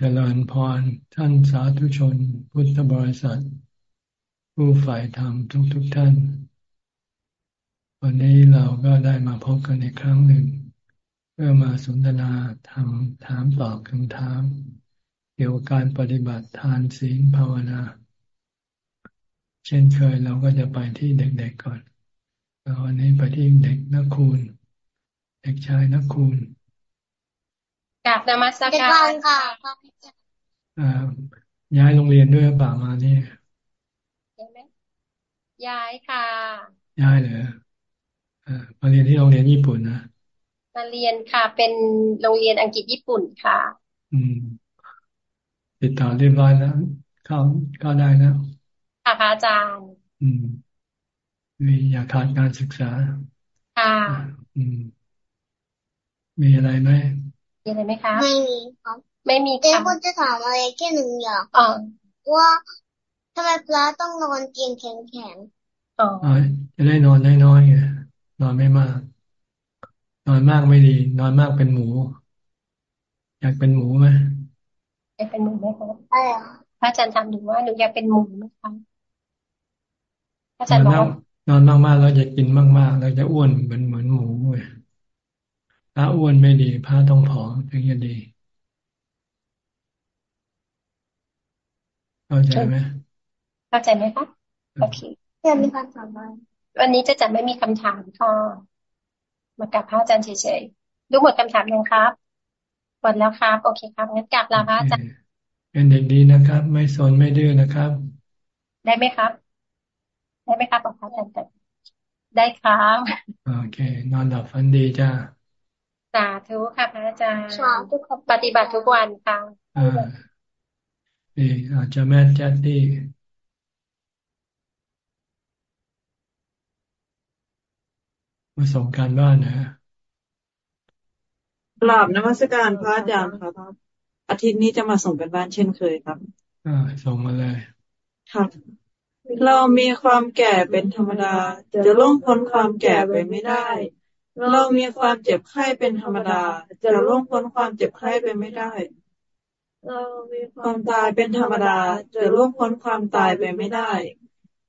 เจริญพรท่านสาธุชน พุทธบริษัท ผู้ฝ่ายธรรมทุกทุกท่าน วันนี้เราก็ได้มาพบกันอีกครั้งหนึ่ง เพื่อมาสนทนาธรรมถามตอบคำถาม เกี่ยวกับการปฏิบัติทานศีลภาวนา เช่นเคยเราก็จะไปที่เด็กๆก่อนวันนี้ไปที่เด็กนักคูณเด็กชายนักคูณ นมัสการค่ะย้ายโรงเรียนด้วยเปล่ามานี่ย้ายค่ะ ย้ายเหรอมาเรียนที่โรงเรียนญี่ปุ่นนะมาเรียนค่ะ เป็นโรงเรียนอังกฤษญี่ปุ่นค่ะ อืม ติดต่อเรียบร้อยแล้วเข้าเข้าได้แล้วค่ะพระอาจารย์ อืมมีอยากขาดการศึกษา ค่ะ อืม มีอะไรไหม มีอะไรไหมคะ ไม่มีครับไม่มีค่ะแต่ก็จะถามอะไรแค่หนึ่งอย่างว่าทำไมปลาต้องนอนเตียงแข็งๆอ๋อจะได้นอนน้อยๆไงนอนไม่มาก นอนมากไม่ดี นอนมากเป็นหมู อยากเป็นหมูไหมอยากเป็นหมูไหมคะอะไรอะพระอาจารย์ถามดูว่าหนูอยากเป็นหมูไหมคะพระอาจารย์บอกนอนมากๆแล้วจะกินมากๆแล้วจะอ้วนเหมือนเหมือนหมูเว้ย ถ้าอ้วนไม่ดีผ้าต้องผอมถึงจะดี เข้าใจไหมเข้าใจไหมคะโอเคจะมีคำถามไหมวันนี้จะจะไม่มีคำถามค่ะมากับพระอาจารย์เฉยๆดูหมดคำถามยังครับหมดแล้วครับ โอเคครับงั้นกลับลาพระอาจารย์เป็นเด็กดีนะครับ ไม่สนไม่ดื้อนะครับ ได้ไหมครับ ได้ไหมครับพระอาจารย์ได้ครับ โอเค นอนหลับฝันดีจ้า สาธุค่ะพระอาจารย์ปฏิบัติทุกวันค่ะอ่าดีอาจจะแม่แจ๊ดดี้มาส่งการบ้านนะกราบนมัสการพระอาจารย์ครับ อาทิตย์นี้จะมาส่งกันบ้านเช่นเคยครับ อ่า ส่งมาเลยครับเรามีความแก่เป็นธรรมดา จะล่วงพ้นความแก่ไปไม่ได้ เรามีความเจ็บไข้เป็นธรรมดา จะล่วงพ้นความเจ็บไข้ไปไม่ได้ เรามีความตายเป็นธรรมดา จะล่วงพ้นความตายไปไม่ได้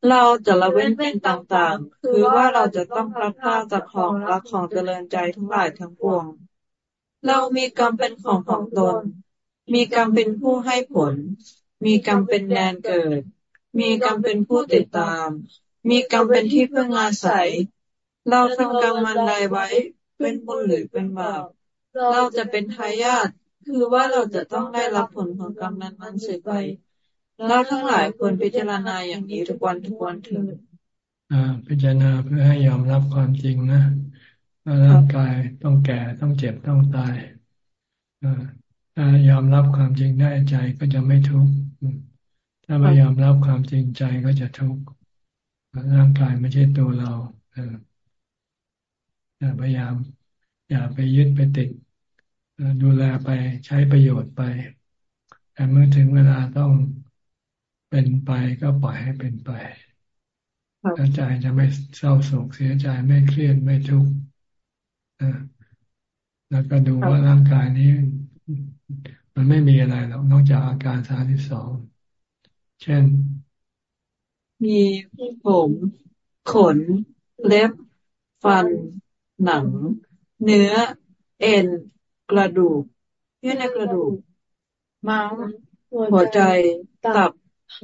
เราจะละเว้นเป็นต่างๆ คือว่าเราจะต้องรับผ้าจากของรักของเจริญใจทั้งหลายทั้งปวง เรามีกรรมเป็นของของตน มีกรรมเป็นผู้ให้ผล มีกรรมเป็นแดนเกิด มีกรรมเป็นผู้ติดตาม มีกรรมเป็นที่พึ่งอาศัย เราทำกรรมมันใดไว้ เป็นบุญหรือเป็นบาป เราจะเป็นทายาทคือว่าเราจะต้องได้รับผลของกรรมนั้นนั้นเสียไป เราทั้งหลายควรพิจารณาอย่างนี้ทุกวันทุกวันเถิดพิจารณาเพื่อให้ยอมรับความจริงนะร่างกายต้องแก่ต้องเจ็บต้องตายถ้ายอมรับความจริงได้ใจก็จะไม่ทุกข์ถ้าไม่ยอมรับความจริงใจก็จะทุกข์ร่างกายไม่ใช่ตัวเรา พยายามอย่าไปยึดไปติดดูแลไปใช้ประโยชน์ไป แต่เมื่อถึงเวลาต้องเป็นไปก็ปล่อยให้เป็นไปแล้วใจจะไม่เศร้าโศกเสียใจไม่เครียดไม่ทุกข์แล้วก็ดูว่าร่างกายนี้ มันไม่มีอะไรหรอกนอกจากอาการสาที่สองเช่น มีผม ขน เล็บ ฟัน หนัง เนื้อ เอ็น กระดูกเยื่อในกระดูก ม้ามหัวใจ ตับ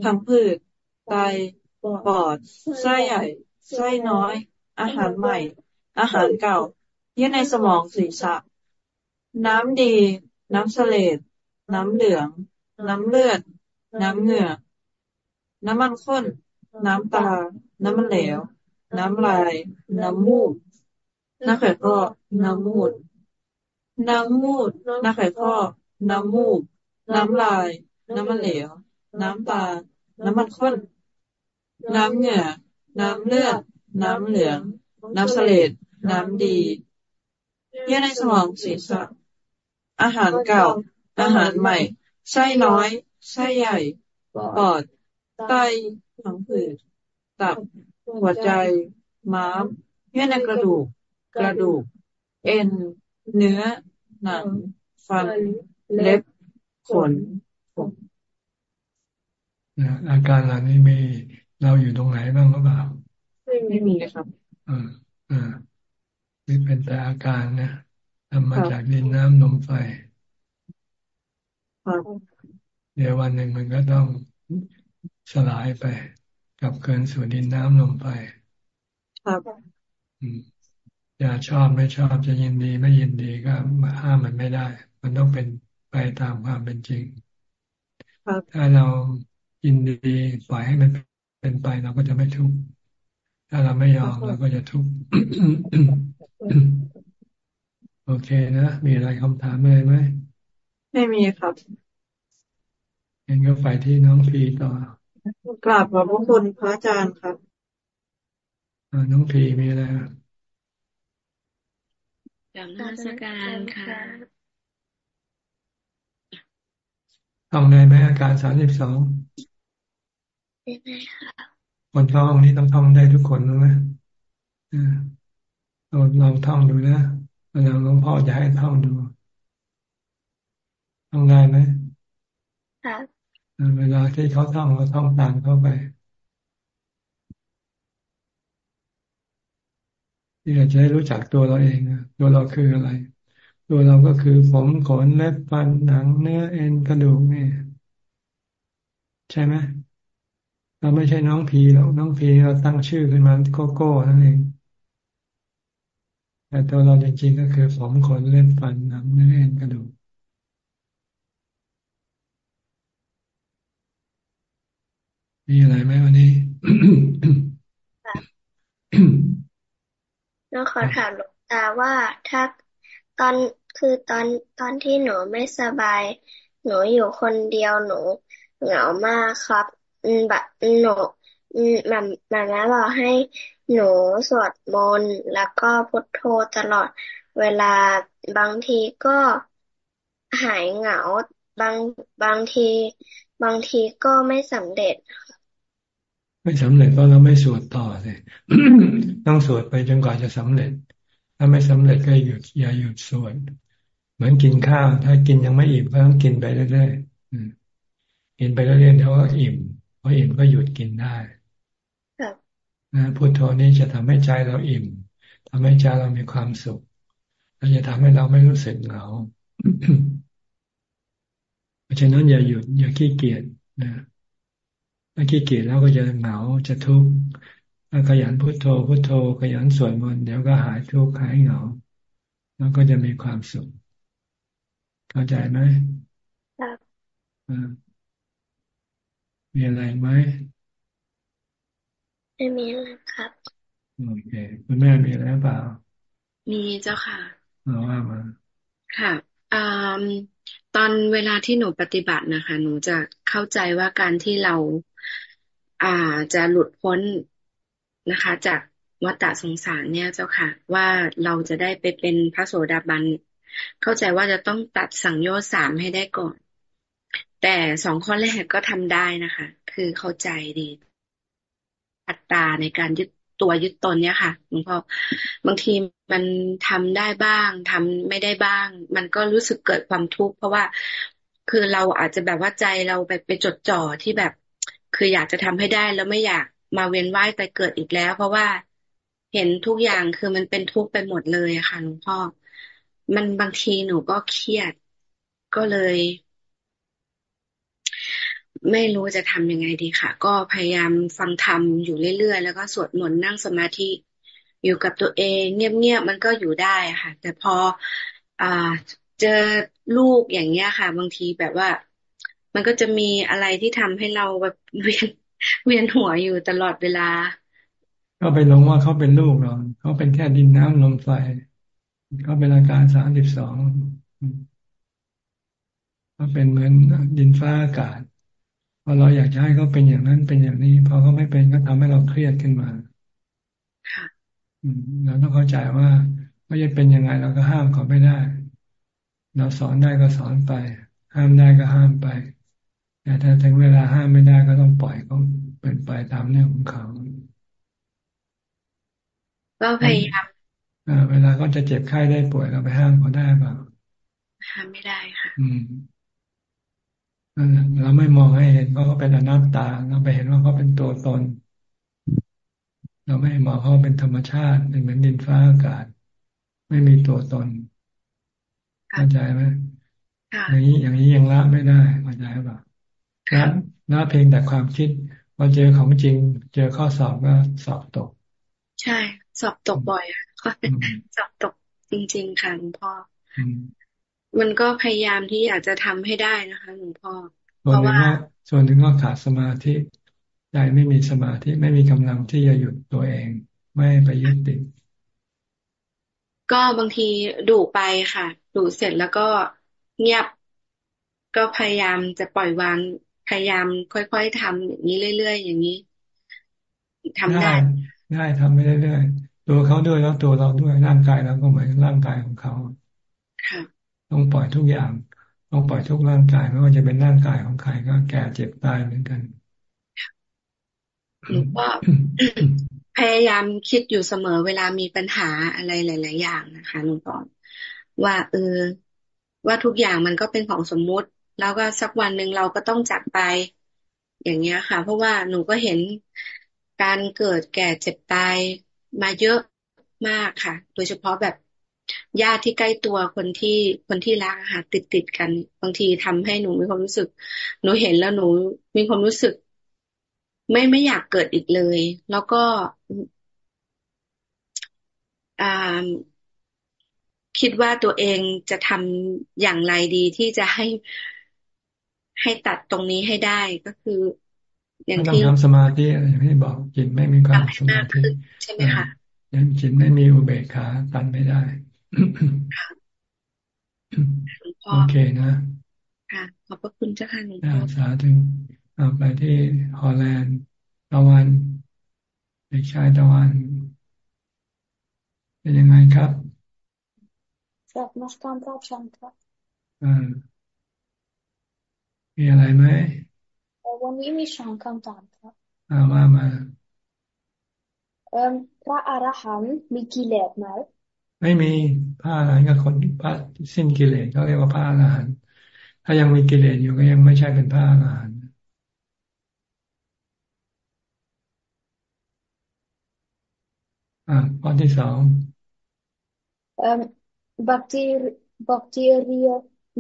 ทังพืช ไต ปอด ไส้ใหญ่ ไส้น้อย อาหารใหม่ อาหารเก่า เยื่อในสมองศีรษะ น้ำดี น้ำเสลดน้ำเหลือง น้ำเลือด น้ำเหงื่อ น้ำมันข้น น้ำตา น้ำมันเหลว น้ำลาย น้ำมูก น้าไข่ข้อน้ำมูดน้ำมูดน้าไข่ข้อน้ำมูกน้ำลาย น้ำมันเหลว น้ำตา น้ำมันข้น น้ำเหงื่อ น้ำเลือด น้ำเหลือง น้ำเสลดน้ำดี เยื่อในสมองศีรษะ อาหารเก่า อาหารใหม่ ไส้น้อย ไส้ใหญ่ ปอด ไตผังผืด ตับ หัวใจ ม้าม เยื่อในกระดูก กระดูก เอ็น เนื้อ หนัง ฟัน เล็บ ขน ผมอาการเหล่านี้มีเราอยู่ตรงไหนบ้างหรือเปล่า ไม่ไม่มีครับอ่าอ่านี่เป็นแต่อาการนะทำมาจากดินน้ำลมไฟเดี๋ยววันหนึ่งมันก็ต้องสลายไป กับเกินสู่ดินน้ำลมไฟครับ อย่าชอบไม่ชอบจะยินดีไม่ยินดีก็ห้ามมันไม่ได้ มันต้องเป็นไปตามความเป็นจริง ถ้าเรายินดีปล่อยให้มันเป็นไปเราก็จะไม่ทุกข์ ถ้าเราไม่ยอมเราก็จะทุกข์ โอเคนะ มีอะไรคำถามอะไรไหม ไม่มีครับเห็นก็ไปที่น้องพีต่อกราบขอบพระคุณพระอาจารย์ครับน้องพีมีอะไร กลับมาสการค่ะท่องได้ไหมอาการสามสิบสองได้ค่ะคนท่องนี้ต้องท่องได้ทุกคนรู้ไหมเราลองท่องดูนะเราหลวงพ่อจะให้ท่องดูท่องได้ไหมค่ะเวลาที่เขาท่องเราท่องตามเข้าไป ที่จะได้รู้จักตัวเราเองตัวเราคืออะไร ตัวเราก็คือผมขนเล็บฟันหนังเนื้อเอ็นกระดูกนี่ใช่ไหมเราไม่ใช่น้องพีหรอกน้องพีเราตั้งชื่อขึ้นมาโกโก้นั่นเองแต่ตัวเราจริงๆก็คือผมขนเล็บฟันหนังเนื้อเอ็นกระดูกมีอะไรไหมวันนี้ เราขอถามหลวงตาว่าถ้าตอนคือตอนตอนที่หนูไม่สบาย หนูอยู่คนเดียวหนูเหงามากครับอืมแบบหนูอืมมามาแม่บอกให้หนูสวดมนต์แล้วก็พุทโธตลอดเวลาบางทีก็หายเหงาบางบางที บางทีก็ไม่สำเร็จ ไม่สำเร็จเพราะเราไม่สวดต่อเลยต้องสวดไปจนกว่าจะสำเร็จ ถ้าไม่สำเร็จก็หยุดอย่าหยุดสวดเหมือนกินข้าว ถ้ากินยังไม่อิ่มก็ต้องกินไปเรื่อยๆกินไปเรื่อยๆเดี๋ยวก็อิ่มพออิ่มก็หยุดกินได้นะพุทโธนี้จะทำให้ใจเราอิ่มทำให้ใจเรามีความสุขและจะทำให้เราไม่รู้สึกเหงาเพราะฉะนั้นอย่าหยุดอย่าขี้เกียจนะ ถ้าขี้เกียจแล้วก็จะเหงาจะทุกข์ถ้าขยันพุโทโธพุโทโธ ขยันสวดมนต์เดี๋ยวก็หายทุกข์หายเหงา แล้วก็จะมีความสุข เข้าใจไหมครับมีอะไรไหมไม่มีแล้วครับโอเคคุณแม่มีอะไรเปล่า มีเจ้าค่ะเอาว่ามาค่ะอ่าตอนเวลาที่หนูปฏิบัตินะคะ หนูจะเข้าใจว่าการที่เรา อ่าจะหลุดพ้นนะคะ จากวัฏฏะสงสารเนี่ยเจ้าค่ะ ว่าเราจะได้ไปเป็นพระโสดาบัน เข้าใจว่าจะต้องตัดสังโยชน์สามให้ได้ก่อน แต่สองข้อแรกก็ทำได้นะคะ คือเข้าใจดีอัตตาในการยึดตัวยึดตนเนี่ยค่ะหลวงพ่อบางทีมันทำได้บ้างทำไม่ได้บ้าง มันก็รู้สึกเกิดความทุกข์เพราะว่าคือเราอาจจะแบบว่าใจเราไปไปจดจ่อที่แบบ คืออยากจะทำให้ได้แล้วไม่อยากมาเวียนว่ายแต่เกิดอีกแล้ว เพราะว่าเห็นทุกอย่างคือมันเป็นทุกข์ไปหมดเลยค่ะหลวงพ่อ มันบางทีหนูก็เครียดก็เลย ไม่รู้จะทำยังไงดีค่ะ ก็พยายามฟังธรรมอยู่เรื่อยๆ แล้วก็สวดมนต์นั่งสมาธิอยู่กับตัวเอง เงียบๆมันก็อยู่ได้ค่ะ แต่พออ่าเจอลูกอย่างเงี้ยค่ะ บางทีแบบว่า มันก็จะมีอะไรที่ทำให้เราแบบเวียนเวียนหัวอยู่ตลอดเวลา ก็ไปลงว่าเขาเป็นลูกเราเขาเป็นแค่ดินน้ำลมไฟเขาเป็นอาการสามสิบสองเขาเป็นเหมือนดินฟ้าอากาศพอเราอยากจะให้เขาเป็นอย่างนั้นเป็นอย่างนี้พอเขาไม่เป็นก็ทำให้เราเครียดขึ้นมาค่ะเราต้องเข้าใจว่าเขาจะเป็นยังไงเราก็ห้ามเขาไม่ได้ เราสอนได้ก็สอนไป ห้ามได้ก็ห้ามไป แต่ถ้าถึงเวลาห้ามไม่ได้ก็ต้องปล่อยเขาเป็นไปตามเรื่องของเขา ก็พยายามเวลาเขาจะเจ็บไข้ได้ป่วยเราไปห้ามเขาได้เปล่าห้ามไม่ได้ค่ะ อืมเราไม่มองให้เห็นว่าเขาเป็นอนัตตา เราไปเห็นว่าเขาเป็นตัวตน เราไม่มองเขาเป็นธรรมชาติเป็นเหมือนดินฟ้าอากาศ ไม่มีตัวตนเข้าใจไหมอย่างนี้อย่างนี้ยังละไม่ได้เข้าใจป่ะ ละละเพียงแต่ความคิดพอเจอของจริง เจอข้อสอบก็สอบตก ใช่ สอบตกบ่อยอะสอบตกจริง ๆค่ะหลวงพ่อมันก็พยายามที่อยากจะทำให้ได้นะคะหลวงพ่อเพราะว่า ส่วนหนึ่งก็ขาดสมาธิใจไม่มีสมาธิไม่มีกำลังที่จะหยุดตัวเอง ไม่ไปยึดติดก็บางทีดูไปค่ะ ดูเสร็จแล้วก็เงียบก็พยายามจะปล่อยวาง พยายามค่อยๆทำอย่างนี้เรื่อยๆอย่างนี้ทำได้ ได้ทำไปเรื่อยๆตัวเขาด้วยแล้วตัวเราด้วยร่างกายเราก็เหมือนร่างกายของเขาค่ะต้องปล่อยทุกอย่าง ต้องปล่อยทุกร่างกายไม่ว่าจะเป็นร่างกายของใครก็แก่เจ็บตายเหมือนกันหรือว่าพยายามคิดอยู่เสมอเวลามีปัญหาอะไรหลาย ๆ อย่างนะคะหลวงพ่อว่าเออว่าทุกอย่างมันก็เป็นของสมมุติ แล้วก็สักวันหนึ่งเราก็ต้องจากไป อย่างเงี้ยค่ะ เพราะว่าหนูก็เห็นการเกิดแก่เจ็บตายมาเยอะมากค่ะ โดยเฉพาะแบบญาติที่ใกล้ตัวคนที่คนที่รักค่ะติดติดกันบางทีทำให้หนูมีความรู้สึก หนูเห็นแล้วหนูมีความรู้สึก ไม่ไม่อยากเกิดอีกเลย แล้วก็คิดว่าตัวเองจะทำอย่างไรดีที่จะให้ ให้ตัดตรงนี้ให้ได้ก็คือ อย่างที่ทำสมาธิอะไรอย่างที่บอกจิตไม่มีความสมาธิใช่ไหมคะยังจิตไม่มีอุเบกขาตัดไม่ได้โอเคนะค่ะขอบพระคุณเจ้าค่ะหลวงพ่อสาธุเอาไปที่ฮอลแลนด์ตะวันเด็กชายตะวัน เป็นยังไงครับครับมาสการพระอาจารย์ครับอ่า มีอะไรไหมวันนี้มีสองคำถามครับอ่ามามาพระอรหันต์มีกิเลสไหมไม่มีพระอรหันต์ก็คนพระสิ้นกิเลสเขาเรียกว่าพระอรหันต์ถ้ายังมีกิเลสอยู่ก็ยังไม่ใช่เป็นพระอรหันต์อ่าข้อที่สองบัคทีบัคทีเรีย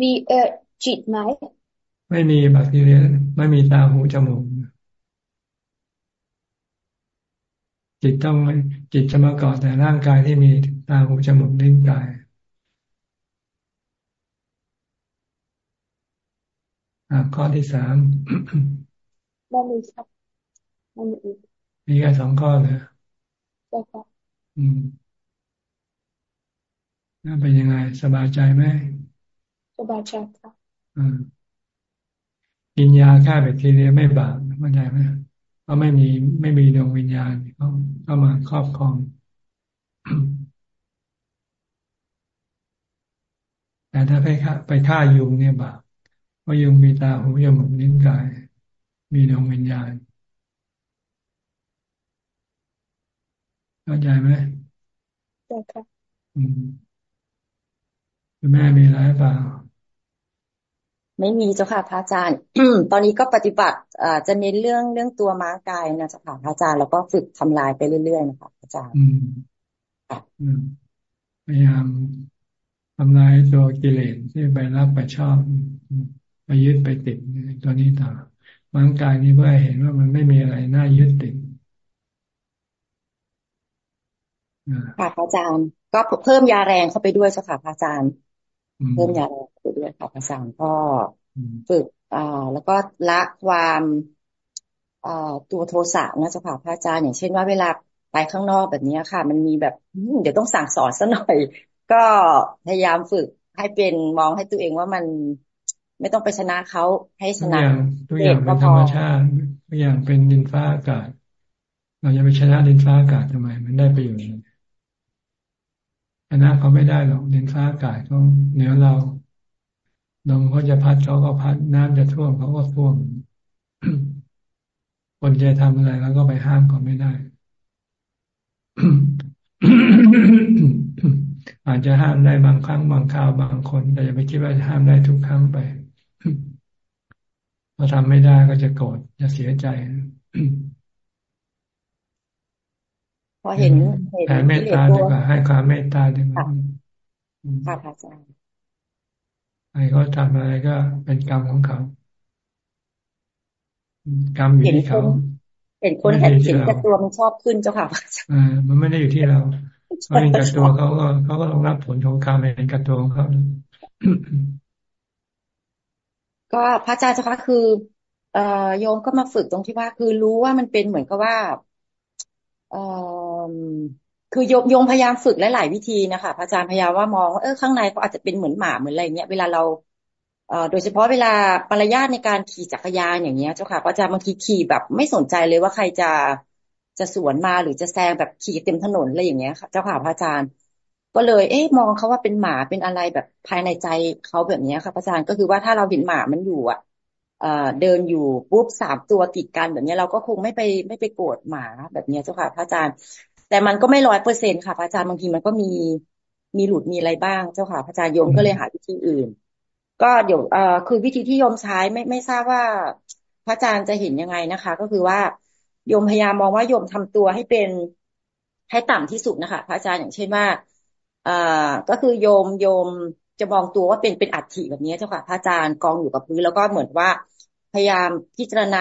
มีเอจิตไหม ไม่มีบัคทีเรีย ไม่มีตาหูจมูกจิตต้องจิตจะมาเกาะแต่ร่างกายที่มีตาหูจมูกลิ้นกายข้อที่สามไม่มีครับไม่มีอีกมีแค่สองข้อเลยใช่ครับอืมน่าเป็นยังไง สบายใจไหมสบายใจครับอืม กินยาฆ่าแบคทีเรียไม่บาปมันใจไหมก็ไม่มีไม่มีดวงวิญญาณเขาเข้ามาครอบครองแต่ถ้าไปฆ่าไปฆ่ายุงเนี่ยบาปเพราะยุงมีตาหูจมูกนิ้วกาย มีดวงวิญญาณเข้าใจไหมใช่ค่ะอืมคุณแม่มีอะไรเปล่า ไม่มีเจ้าค่ะพระอาจารย์ ตอนนี้ก็ปฏิบัติอ่าจะเน้นเรื่องเรื่องตัวม้ากายนะเจ้าค่ะพระอาจารย์แล้วก็ฝึกทำลายไปเรื่อยๆนะคะพระอาจารย์พยายามทำลายตัวกิเลสที่ไปรับไปชอบไปยึดไปติดตัวนี้ต่อม้ากายนี้เพื่อเห็นว่ามันไม่มีอะไรน่ายึดติดค่ะพระอาจารย์ ก็เพิ่มยาแรงเข้าไปด้วยเจ้าค่ะพระอาจารย์ เพิ่มยาแรงไปด้วยค่ะพระอาจารย์ก็ฝึกอ่าแล้วก็ละความอ่าตัวโทสะนะเจ้าค่ะพระอาจารย์อย่างเช่นว่าเวลาไปข้างนอกแบบนี้ค่ะ มันมีแบบเดี๋ยวต้องสั่งสอนซะหน่อย ก็พยายามฝึกให้เป็นมองให้ตัวเองว่ามันไม่ต้องไปชนะเขาให้ชนะทุกอย่างเป็นธรรมชาติทุกอย่างเป็นดินฟ้าอากาศ เราจะไปชนะดินฟ้าอากาศทำไม มันได้ประโยชน์ช นะเขาไม่ได้หรอกดินฟ้าอากาศเขาเหนือเราลมเขาจะพัดเขาก็พัดน้ำจะท่วมเขาก็ท่วม คนจะทำอะไรแล้วก็ไปห้ามเขาไม่ได้ อาจจะห้ามได้บางครั้งบางคราวบางคน แต่อย่าไปคิดว่าจะห้ามได้ทุกครั้งไปพอทำไม่ได้ก็จะโกรธจะเสียใจ พอเห็นแผ่เมตตาดีกว่าให้ความเมตตาดีกว่าค่ะพระอาจารย์ใครเขาทำอะไรก็เป็นกรรมของเขา กรรมอยู่ที่เขาเห็นคนเห็นเห็นกับตัวมันชอบขึ้นเจ้าค่ะอ่ามันไม่ได้อยู่ที่เราเขาเห็นกับตัวเขาก็เขาก็ต้องรับผลของกรรมเห็นกับตัวของเขาก็พระอาจารย์เจ้าค่ะคือเอ่อโยมก็มาฝึกตรงที่ว่าคือรู้ว่ามันเป็นเหมือนกับว่าเอ่อ คือโยมโยมพยายามฝึกหลาย ๆ วิธีนะคะพระอาจารย์พยายามว่ามองว่าเออข้างในเขาอาจจะเป็นเหมือนหมาเหมือนอะไรเงี้ยเวลาเราเอ่อโดยเฉพาะเวลามารยาทในการขี่จักรยานอย่างเงี้ยเจ้าค่ะพระอาจารย์บางทีขี่แบบ ไม่สนใจเลยว่าใครจะจะสวนมาหรือจะแซงแบบขี่เต็มถนนอะไรอย่างเงี้ยค่ะเจ้าค่ะพระอาจารย์ ก็เลย เอ๊ะมองเขาว่าเป็นหมาเป็นอะไรแบบภายในใจเขาแบบเนี้ยค่ะพระอาจารย์ก็คือว่าถ้าเราเห็นหมามันอยู่อะ เดินอยู่ปุ๊บสามตัวติดกันแบบนี้เราก็คงไม่ไปไม่ไปโกรธหมาแบบนี้เจ้าค่ะ พระอาจารย์ แต่มันก็ไม่ร้อยเปอร์เซ็นค่ะพระอาจารย์บางทีมันก็มีมีหลุดมีอะไรบ้างเจ้าค่ะ พระอาจารย์โยมก็เลยหาวิธีอื่น ก็เดี๋ยวเอ่อคือวิธีที่โยมใช้ไม่ไม่ทราบว่าพระอาจารย์จะเห็นยังไงนะคะ ก็คือว่าโยมพยายามมองว่าโยมทำตัวให้เป็นให้ต่ำที่สุดนะคะ พระอาจารย์อย่างเช่นว่าอ่าก็คือโยมโยม จะมองตัวว่าเป็นเป็นอัฐิแบบนี้เจ้าค่ะพระอาจารย์กองอยู่กับพื้นแล้วก็เหมือนว่า พยายามพิจารณา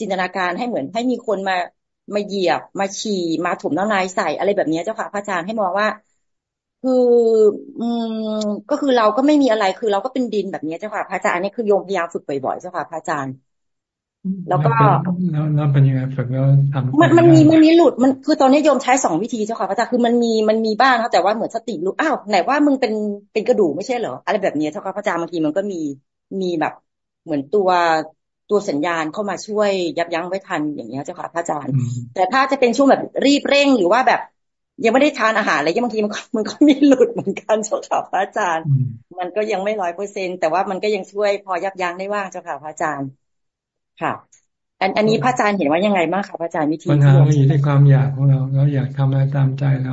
จินตนาการให้เหมือนให้มีคนมามาเหยียบมาฉี่มาถมน้ำลายใส่อะไรแบบนี้เจ้าค่ะพระอาจารย์ให้มองว่า คืออืมก็คือเราก็ไม่มีอะไรคือเราก็เป็นดินแบบนี้เจ้าค่ะพระอาจารย์อันนี้คือโยมพยายามฝึกบ่อยๆเจ้าค่ะพระอาจารย์ แล้วก็แล้วเป็นยังไงฝึกแล้วทำมันมันมีมันมีหลุดมันคือตอนนี้โยมใช้สองวิธีเจ้าค่ะพระอาจารย์คือมันมีมันมีบ้างแต่ว่าเหมือนสติรู้อ้าวไหนว่ามึงเป็นเป็นกระดูกไม่ใช่เหรออะไรแบบนี้เจ้าค่ะพระอาจารย์บางทีมันก็มีมีแบบเหมือนตัวตัวสัญญาณเข้ามาช่วยยับยั้งไว้ทันอย่างเงี้ยเจ้าค่ะพระอาจารย์ แต่ถ้าจะเป็นช่วงแบบรีบเร่งหรือว่าแบบยังไม่ได้ทานอาหารอะไรยังบางทีมันมันก็มีหลุดเหมือนกันเจ้าค่ะพระอาจารย์ มันก็ยังไม่ร้อยเปอร์เซ็นแต่ว่ามันก็ยังช่วยพอยับยั้งได้ว่างเจ้าค่ะพระอาจารย์ ค่ะ อันอันนี้พระอาจารย์เห็นว่ายังไงบ้างคะพระอาจารย์วิธีปัญหาอยู่ที่ความอยากของเราเราอยากทำอะไรตามใจเรา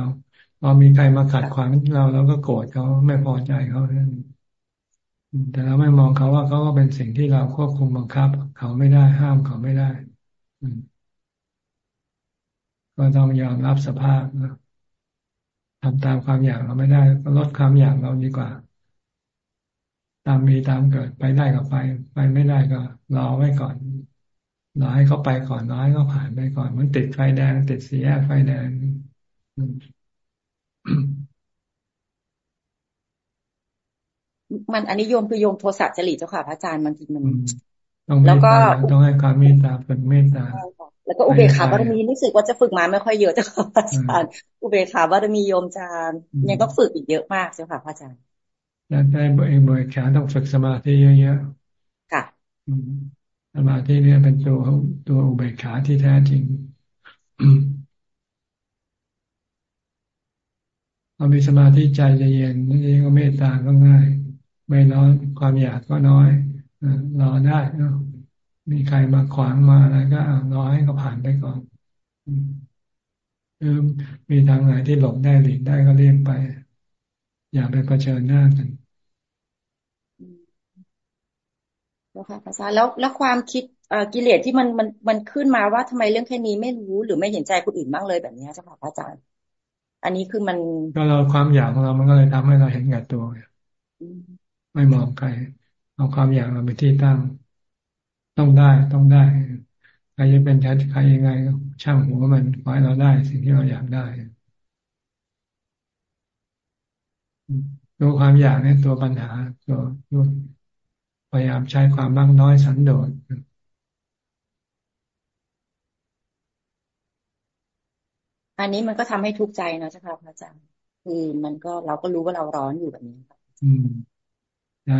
พอมีใครมาขัดขวางเราเราก็โกรธเขาไม่พอใจเขาแต่เราไม่มองเขาว่าเขาก็เป็นสิ่งที่เราควบคุมบังคับ เขาไม่ได้ห้ามเขาไม่ได้ก็ต้องยอมรับสภาพนะทำตามความอยากเราไม่ได้ก็ลดความอยากเราดีกว่า ตามมีตามเกิดไปได้ก็ไปไปไม่ได้ก็รอไว้ก่อนรอให้เขาไปก่อนรอให้เขาผ่านไปก่อน มันติดไฟแดง ติดสีแยกไฟแดงมันอันนี้โยมคือโยมโทสะจริตเจ้าค่ะพระอาจารย์มันทีมันแล้วก็ต้องให้ความเมตตาเป็นเมตตาแล้วก็อุเบกขาบารมีรู้สึกว่าจะฝึกมาไม่ค่อยเยอะเจ้าค่ะพระอาจารย์อุเบกขาบารมีโยมจารย์ยังก็ฝึกอีกเยอะมากเจ้าค่ะพระอาจารย์ ได้เองบ่อยขาต้องฝึกสมาธิเยอะๆค่ะสมาธิเนี่ยเป็นตัวตัวอุเบกขาที่แท้จริงเรามีสมาธิใจจะเย็นนี่ก็เมตตาก็ง่าย ไม่ร้อนความอยากก็น้อยรอได้มีใครมาขวางมาอะไรก็รอให้เขาผ่านไปก่อนอมีทางไหนที่หลบได้หลีกได้ก็เลี่ยงไป อย่าไปเผชิญหน้ากันแล้วค่ะภาษาแล้วแล้วความคิดกิเลสที่มันมันมันขึ้นมาว่าทำไมเรื่องแค่นี้ไม่รู้หรือไม่เห็นใจคนอื่นบ้างเลยแบบนี้เจ้าค่ะพระอาจารย์ อันนี้คือมันก็เราความอยากของเรามันก็เลยทำให้เราเห็นแก่ตัวไม่มองใครเอาความอยากเราไปที่ตั้ง ต้องได้ต้องได้ใครจะเป็นใครยังไงช่างหัวมันขอให้เราได้สิ่งที่เราอยากได้ ตัวความอยากเนี่ยตัวปัญหา ตัวพยายามใช้ความบ้างน้อยสันโดษอันนี้มันก็ทำให้ทุกข์ใจนะเจ้าค่ะพระอาจารย์คือมันก็เราก็รู้ว่าเราร้อนอยู่แบบนี้ครับอืมได้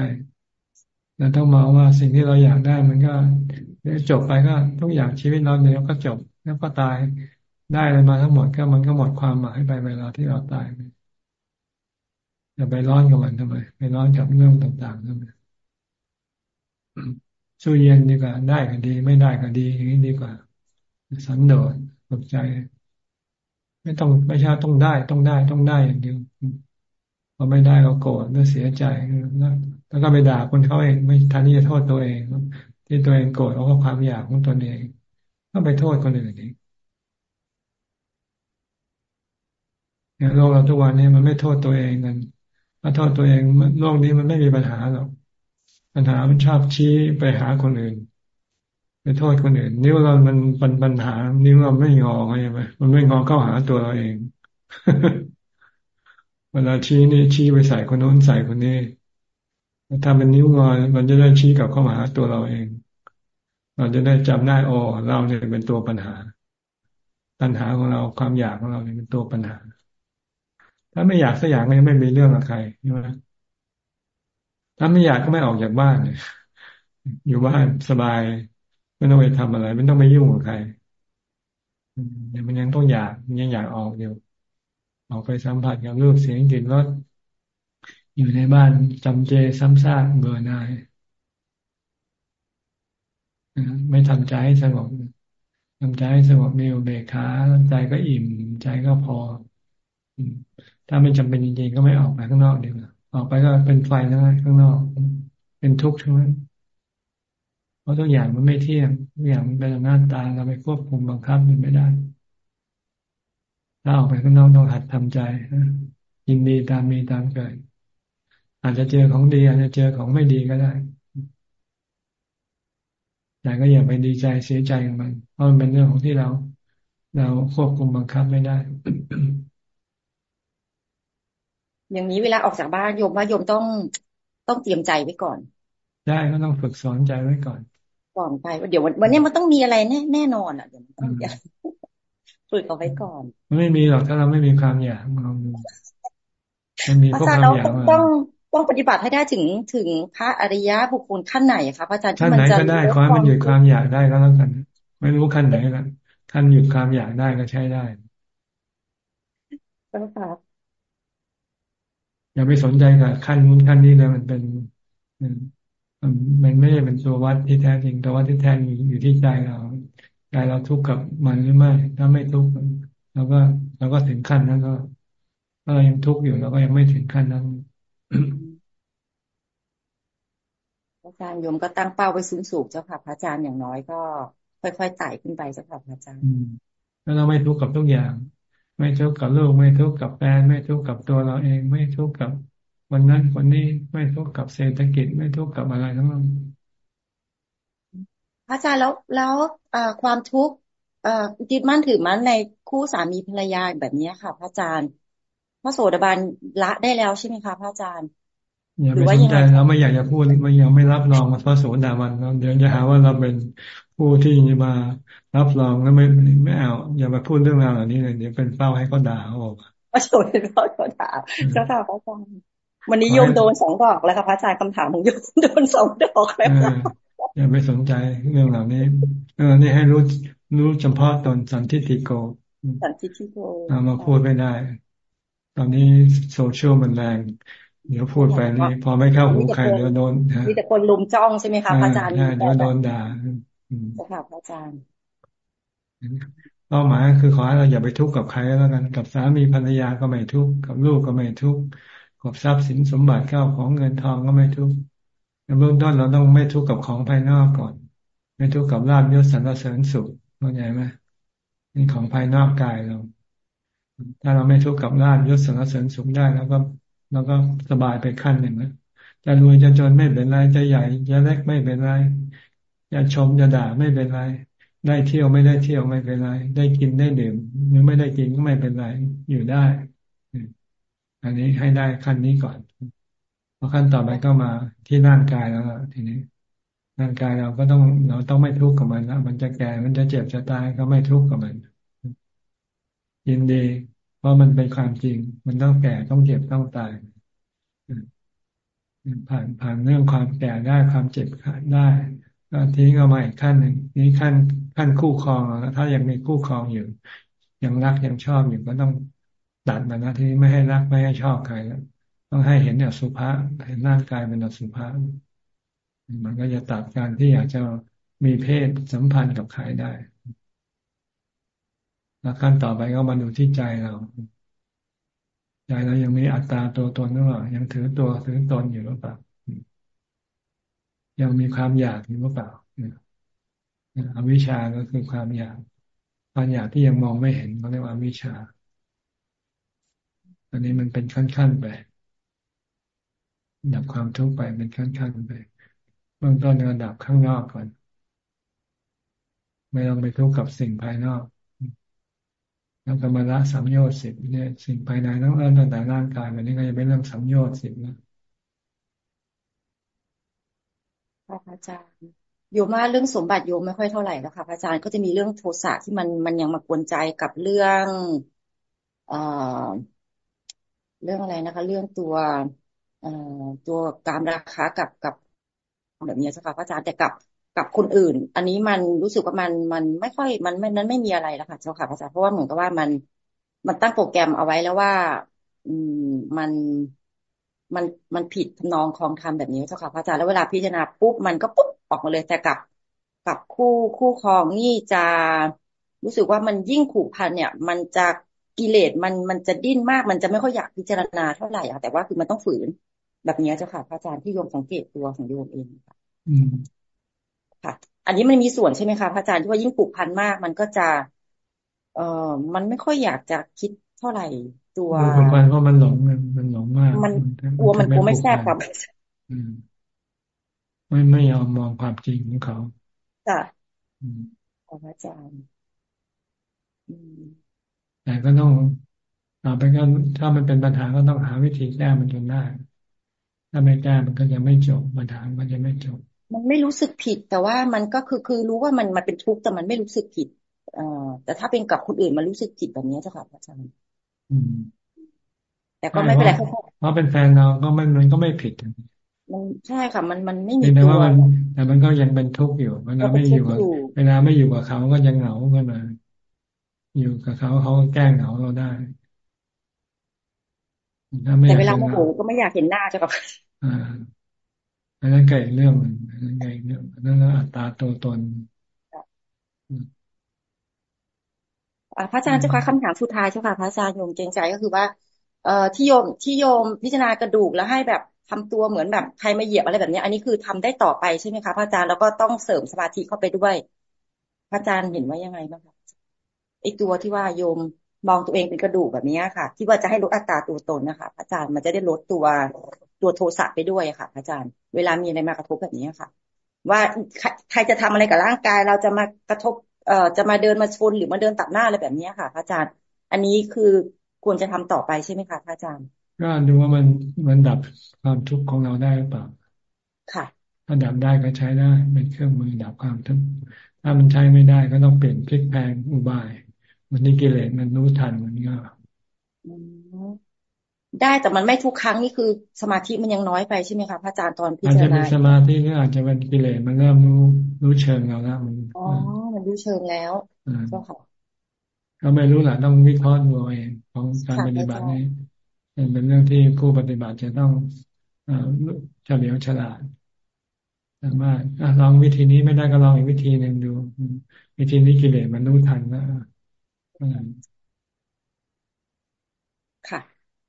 เราต้องมองว่าสิ่งที่เราอยากได้มันก็เดี๋ยวจบไปก็ทุกอย่างชีวิตเราเดี๋ยวก็จบแล้วก็ตายได้อะไรมาทั้งหมดก็มันก็หมดความหมายไปเวลาที่เราตายไป อย่าไปร้อนกับมันทำไมไปร้อนกับเรื่องต่างๆทำไมสู้เย็นดีกว่า ได้ก็ดี ไม่ได้ก็ดี อย่างนี้ดีกว่า สันโดษตกใจ ไม่ต้องไม่ใช่ต้องได้ ต้องได้ต้องได้อย่างเดียวพอไม่ได้ก็โกรธแล้วเสียใจแล้วแล้วก็ไปด่าคนเขาเอง ไม่ทันที่จะโทษตัวเอง ที่ตัวเองโกรธเพราะความอยากของตนเองก็ไปโทษคนอื่นอีกเนี่ยโลกเราทุกวันนี้มันไม่โทษตัวเองกัน ถ้าโทษตัวเองโลกนี้มันไม่มีปัญหาหรอกปัญหามันชอบชี้ไปหาคนอื่นไปโทษคนอื่น นิ้วเรามันปัญปัญหา นิ้วเราไม่งอใช่ไหมมันไม่งอเข้าหาตัวเราเอง เวลาชี้นี่ชี้ไปใส่คนโน้นใส่คนนี้ถ้าเป็นนิ้วงอมันจะได้ชี้กลับเข้ามาหาตัวเราเอง เราจะได้จำได้อ๋อเราเนี่ยเป็นตัวปัญหา ปัญหาของเราความอยากของเราเนี่ยเป็นตัวปัญหา ถ้าไม่อยากสักอย่างก็ยังไม่มีเรื่องกับใครใช่ไหมถ้าไม่อยากก็ไม่ออกจากบ้านเลยอยู่บ้านสบาย ไม่ต้องไปทำอะไร ไม่ต้องไปยุ่งกับใครเนี่มันยังต้องอยากยังอยากออกอยู่ออกไปสัมผัสกับรูปเสียงกลิ่นรสอยู่ในบ้านจำเจซ้ำซากเบื่อหน่ายไม่ทำใจให้สงบทำใจให้สงบมีอุเบกขาใจก็อิ่ม ใจก็พอ ถ้าไม่จำเป็นจริงๆก็ไม่ออกไปข้างนอกเดีกว่าออกไปก็เป็นไฟทั้งนั้นข้างนอก เป็นทุกข์ทั้งนั้นเพราะทุกอย่างมันไม่เที่ยงทุกอย่างมันเป็นหน้าตาเราไปควบคุมบังคับมันไม่ได้ถ้าออกไปข้างนอกต้องหัดทำใจยินดีตามมีตามเกิดอาจจะเจอของดี อาจจะเจอของไม่ดีก็ได้แต่ก็อย่าไปดีใจเสียใจกับมันเพราะมันเป็นเรื่องของที่เรา เราควบคุมบังคับไม่ได้ อย่างนี้เวลาออกจากบ้านโยมว่าโยมต้องต้องเตรียมใจไว้ก่อน ได้ก็ต้องฝึกสอนใจไว้ก่อนก่อนไปว่าเดี๋ยววันนี้มันต้องมีอะไรแน่แน่นอนอะเดี๋ยวมันต้องฝึกเอาไว้ก่อนมันไม่มีหรอกถ้าเราไม่มีความอยากลองดูมันมีพวกความอยากต้องต้องปฏิบัติให้ได้ถึงถึงพระอริยะบุคคลขั้นไหนคะพระอาจารย์ที่มันจะได้ขอให้มันหยุดความอยากได้ก็แล้วกัน ไม่รู้ขั้นไหนละขั้นหยุดความอยากได้ก็ใช้ได้ครับ อย่าไปสนใจกับขั้นนู้นขั้นนี้เลยมันเป็นมันไม่ได้เป็นตัววัดที่แท้จริงตัววัดที่แท้จริงอยู่ที่ใจเราใจเราทุกข์กับมันหรือไม่ ถ้าไม่ทุกข์เราก็เราก็ถึงขั้นนั้นก็ถ้าเรายังทุกข์อยู่เราก็ยังไม่ถึงขั้นนั้นอาจารย์โยมก็ตั้งเป้าไว้สูงสูงเจ้าค่ะพระอาจารย์อย่างน้อยก็ ค่อยๆไต่ขึ้นไปเจ้าค่ะพระอาจารย์แล้วเราไม่ทุกข์กับทุกอย่าง ไม่ทุกข์กับลูกไม่ทุกข์กับแฟนไม่ทุกข์กับตัวเราเอง ไม่ทุกข์กับวันนั้นวันนี้ไม่ทุกข์กับเศรษฐกิจไม่ทุกข์กับอะไรทั้งนั้นพระอาจารย์แล้วแล้วความทุกข์ยึดมั่นถือมั่นในคู่สามีภรรยาแบบนี้ค่ะ พระอาจารย์ พระโสดาบันละได้แล้วใช่ไหมคะพระอาจารย์อย่าไปสนใจเราไม่อยากจะพูดไม่ยังไม่รับรองพระโสดาบันเดี๋ยวจะหาว่าเราเป็นผู้ที่มา รับรองแล้วไม่ไม่เอาอย่ามาพูดเรื่องราวเหล่านี้เลยเดี๋ยวเป็นเป้าให้เขาด่าเขาบอกพระโสดาบันเขาด่าเจ้าค่ะพระอาจารย์วันนี้โยมโดนสองดอกแล้วค่ะพระอาจารย์คำถามของโยมโดนสองดอกแล้วอย่าไปสนใจเรื่องเหล่านี้เรื่องนี้ให้รู้รู้เฉพาะตนสันทิติโกสันทิติโกเอามาพูดไม่ได้ ตอนนี้โซเชียลมันแรงเดี๋ยวพูดไปนี่พอไม่เข้าหูใครเดี๋ยวโดนมีแต่คนลุมจ้องใช่ไหมคะพระอาจารย์เดี๋ยวโดนด่าค่ะพระอาจารย์ เป้าหมายคือขอให้เราอย่าไปทุกข์กับใครแล้วกันกับสามีภรรยาก็ไม่ทุกข์กับลูกก็ไม่ทุกข์กับทรัพย์สินสมบัติเข้าของเงินทองก็ไม่ทุกข์ในเบื้องต้นเราต้องไม่ทุกข์กับของภายนอกก่อน ไม่ทุกข์กับลาบยศสรรเสริญสุขเข้าใจไหมนี่ของภายนอกกายเรา ถ้าเราไม่ทุกข์กับลาบยศสรรเสริญสุขได้แล้วก็เราก็สบายไปขั้นหนึ่งแล้วจะรวยจะจนไม่เป็นไรจะใหญ่จะเล็กไม่เป็นไรจะชมจะด่าไม่เป็นไร ได้เที่ยวไม่ได้เที่ยวไม่เป็นไร ได้กินได้ดื่มหรือไม่ได้กินก็ไม่เป็นไรอยู่ได้ อันนี้ให้ได้ขั้นนี้ก่อนพอขั้นต่อไปก็มาที่ร่างกายแล้วทีนี้ร่างกายเราก็ต้องเราต้องไม่ทุกข์กับมันแล้วมันจะแก่มันจะเจ็บจะตายก็ไม่ทุกข์กับมัน ยินดี เพราะมันเป็นความจริง มันต้องแก่ต้องเจ็บต้องตายผ่านผ่านเรื่องความแก่ได้ความเจ็บขาดได้ ทีนี้ก็มาอีกขั้นหนึ่งนี้ขั้นขั้นคู่ครองแล้วถ้ายังมีคู่ครองอยู่ ยังรักยังชอบอยู่ก็ต้องตัดมันนะทีนี้ไม่ให้รักไม่ให้ชอบใครแล้วต้องให้เห็นอสุภะเห็นร่างกายเป็นอสุภะมันก็จะตัดการที่อยากจะมีเพศสัมพันธ์กับใครได้แล้วขั้นต่อไปก็มาดูที่ใจเราใจเรายังมีอัตตาตัวตนหรือเปล่ายังถือตัวถือตนอยู่หรือเปล่า ยังมีความอยากอยู่หรือเปล่าอวิชชาก็คือความอยากความอยากที่ยังมองไม่เห็นเขาเรียกว่าอวิชา อันนี้มันเป็นขั้นๆไปดับความทุกข์ไปเป็นขั้นๆไปเบื้องต้นระดับข้างนอกก่อน ไม่ต้องไปทุกข์กับสิ่งภายนอกแล้วก็มาละสัมโยชน์สิบเนี่ย สิ่งภายในต้องเริ่มตั้งแต่ร่างกายมันนี่ก็จะเป็นเรื่องสัมโยชน์สิบแล้ว ค่ะอาจารย์โยมว่าเรื่องสมบัติโยมไม่ค่อยเท่าไหร่แล้วค่ะอาจารย์ก็จะมีเรื่องโทสะที่มันมันยังมากวนใจกับเรื่องเอ่อเรื่องอะไรนะคะ เรื่องตัวเอ่อตัวการราคากับกับแบบนี้สักค่ะอาจารย์แต่กับกับคนอื่น อันนี้มันรู้สึกว่ามันมันไม่ค่อยมันมันไม่มีอะไรแล้วค่ะเจ้าค่ะอาจารย์เพราะว่าเหมือนกับว่ามันมันตั้งโปรแกรมเอาไว้แล้วว่า อืมมัน มันมันผิดทนองคลองธรรมแบบนี้เจ้าค่ะพระอาจารย์แล้วเวลาพิจารณาปุ๊บมันก็ปุ๊บออกมาเลยแต่กับกับคู่คู่ครองนี่จะรู้สึกว่ามันยิ่งผูกพันเนี่ย มันจะกิเลสมันมันจะดิ้นมาก มันจะไม่ค่อยอยากพิจารณาเท่าไหร่อะแต่ว่าคือมันต้องฝืน แบบนี้เจ้าค่ะพระอาจารย์ที่โยมสังเกตตัวของโยมเองค่ะค่ะ อันนี้มันมีส่วนใช่ไหมคะพระอาจารย์ที่ว่ายิ่งผูกพันมาก มันก็จะ เอ่อมันไม่ค่อยอยากจะคิดเท่าไหร่ ตัวผูกพันเพราะมันหลงมันมันหลงมาก มันกลัวมันกลัวไม่แทรกครับไม่ไม่ยอมมองความจริงของเขาจ้ะขอบอาจารย์แต่ก็ต้องต่อไปก็ถ้ามันเป็นปัญหาก็ต้องหาวิธีแก้มันจนได้ ถ้าไม่แก้มันก็จะไม่จบปัญหามันจะไม่จบ มันไม่รู้สึกผิด แต่ว่ามันก็คือคือรู้ว่ามันมันเป็นทุกข์แต่มันไม่รู้สึกผิด เอ่อแต่ถ้าเป็นกับคนอื่นมันรู้สึกผิดแบบนี้เจ้าค่ะอาจารย์ แต่ก็ไม่เป็นไรเพราะเป็นแฟนเราก็มันมันก็ไม่ผิดมันใช่ค่ะ มันมันไม่มีแต่ว่ามันแต่มันก็ยังเป็นทุกข์อยู่เวลาไม่อยู่เวลาไม่อยู่กับเขาก็ยังเหงาขึ้นมาอยู่กับเขาเขาแก้เหงาเราได้แต่เวลาโมโหก็ไม่อยากเห็นหน้าจ้ะครับอ่าอันนั้นไก่เรื่องอันนั้นไก่เรื่องนั่นอัตตาตัวตน พระอาจารย์เจ้าค่ะคำถามสุดท้ายเจ้าค่ะพระอาจารย์โยมเกรงใจก็คือว่า เอ่อที่โยมที่โยมพิจารณากระดูกแล้วให้แบบทำตัวเหมือนแบบใครมาเหยียบอะไรแบบนี้อันนี้คือทำได้ต่อไปใช่ไหมคะพระอาจารย์แล้วก็ต้องเสริมสมาธิเข้าไปด้วย พระอาจารย์เห็นว่ายังไงบ้างคะไอตัวที่ว่าโยมมองตัวเองเป็นกระดูกแบบนี้ค่ะ ที่ว่าจะให้ลดอัตราตัวตนนะคะพระอาจารย์มันจะได้ลดตัวตัวโทสะไปด้วยค่ะพระอาจารย์ เวลามีอะไรมากระทบแบบนี้ค่ะ ว่าใครจะทำอะไรกับร่างกายเราจะมากระทบ เอ่อจะมาเดินมาชนหรือมาเดินตัดหน้าอะไรแบบนี้ค่ะพระอาจารย์ อันนี้คือควรจะทำต่อไปใช่ไหมคะพระอาจารย์ ก็ดูว่ามันมันดับความทุกข์ของเราได้หรือเปล่าค่ะถ้าดับได้ก็ใช้ได้เป็นเครื่องมือดับความทุกข์ถ้ามันใช้ไม่ได้ก็ต้องเปลี่ยนพลิกแพงอุบายมันนี่กิเลสมันรู้ทันมันก็ ได้แต่มันไม่ทุกครั้งนี่คือสมาธิมันยังน้อยไปใช่ไหมคะพระอาจารย์ตอนพิจารณาอาจจะเป็นสมาธิหรืออาจจะเป็นกิเลสมันเริ่มรู้รู้เชิงเราแล้วมันอ๋อมันรู้เชิงแล้วเจ้าค่ะก็ไม่รู้แหละต้องวิเคราะห์ดูเองของการปฏิบัตินี้เป็นเรื่องที่ผู้ปฏิบัติจะต้องเฉลียวฉลาดสามารถลองวิธีนี้ไม่ได้ก็ลองอีกวิธีหนึ่งดู วิธีนี้กิเลสมันรู้ทันนะค่ะ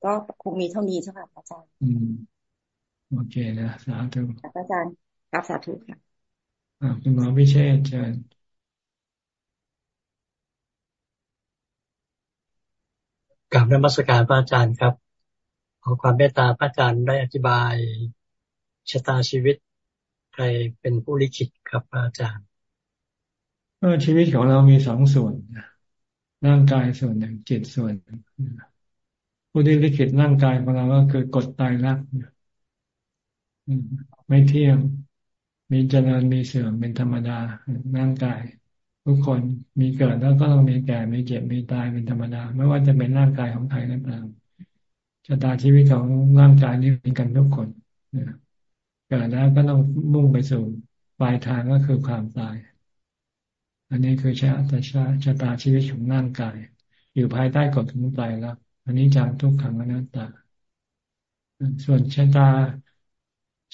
ก็คงมีเท่านี้ใช่ไหมอาจารย์ อืมโอเคนะสาธุอาจารย์รับสาธุค่ะอ่าคุณหมอพิเชษเชิญกลับนมัสการพระอาจารย์ครับ ขอความเมตตาพระอาจารย์ได้อธิบายชะตาชีวิตใครเป็นผู้ลิขิตครับพระอาจารย์ก็ชีวิตของเรามีสองส่วนร่างกายส่วนหนึ่งจิตส่วน ผู้ที่ลิขิตร่างกายของเราก็คือกฎตายรักไม่เที่ยง มีเจริญมีเสื่อมเป็นธรรมดาร่างกาย ทุกคนมีเกิดแล้วก็ต้องมีแก่มีเจ็บมีตายเป็นธรรมดา ไม่ว่าจะเป็นร่างกายของใครก็ตามชะตาชีวิตของร่างกายนี้เป็นกันทุกคนเกิดแล้วก็ต้องมุ่งไปสู่ปลายทางก็คือความตาย อันนี้คือชะตาชะตาชีวิตของร่างกาย อยู่ภายใต้กฎของตายแล้ว อันนี้จำทุกขังอนัตตา ส่วนชะตา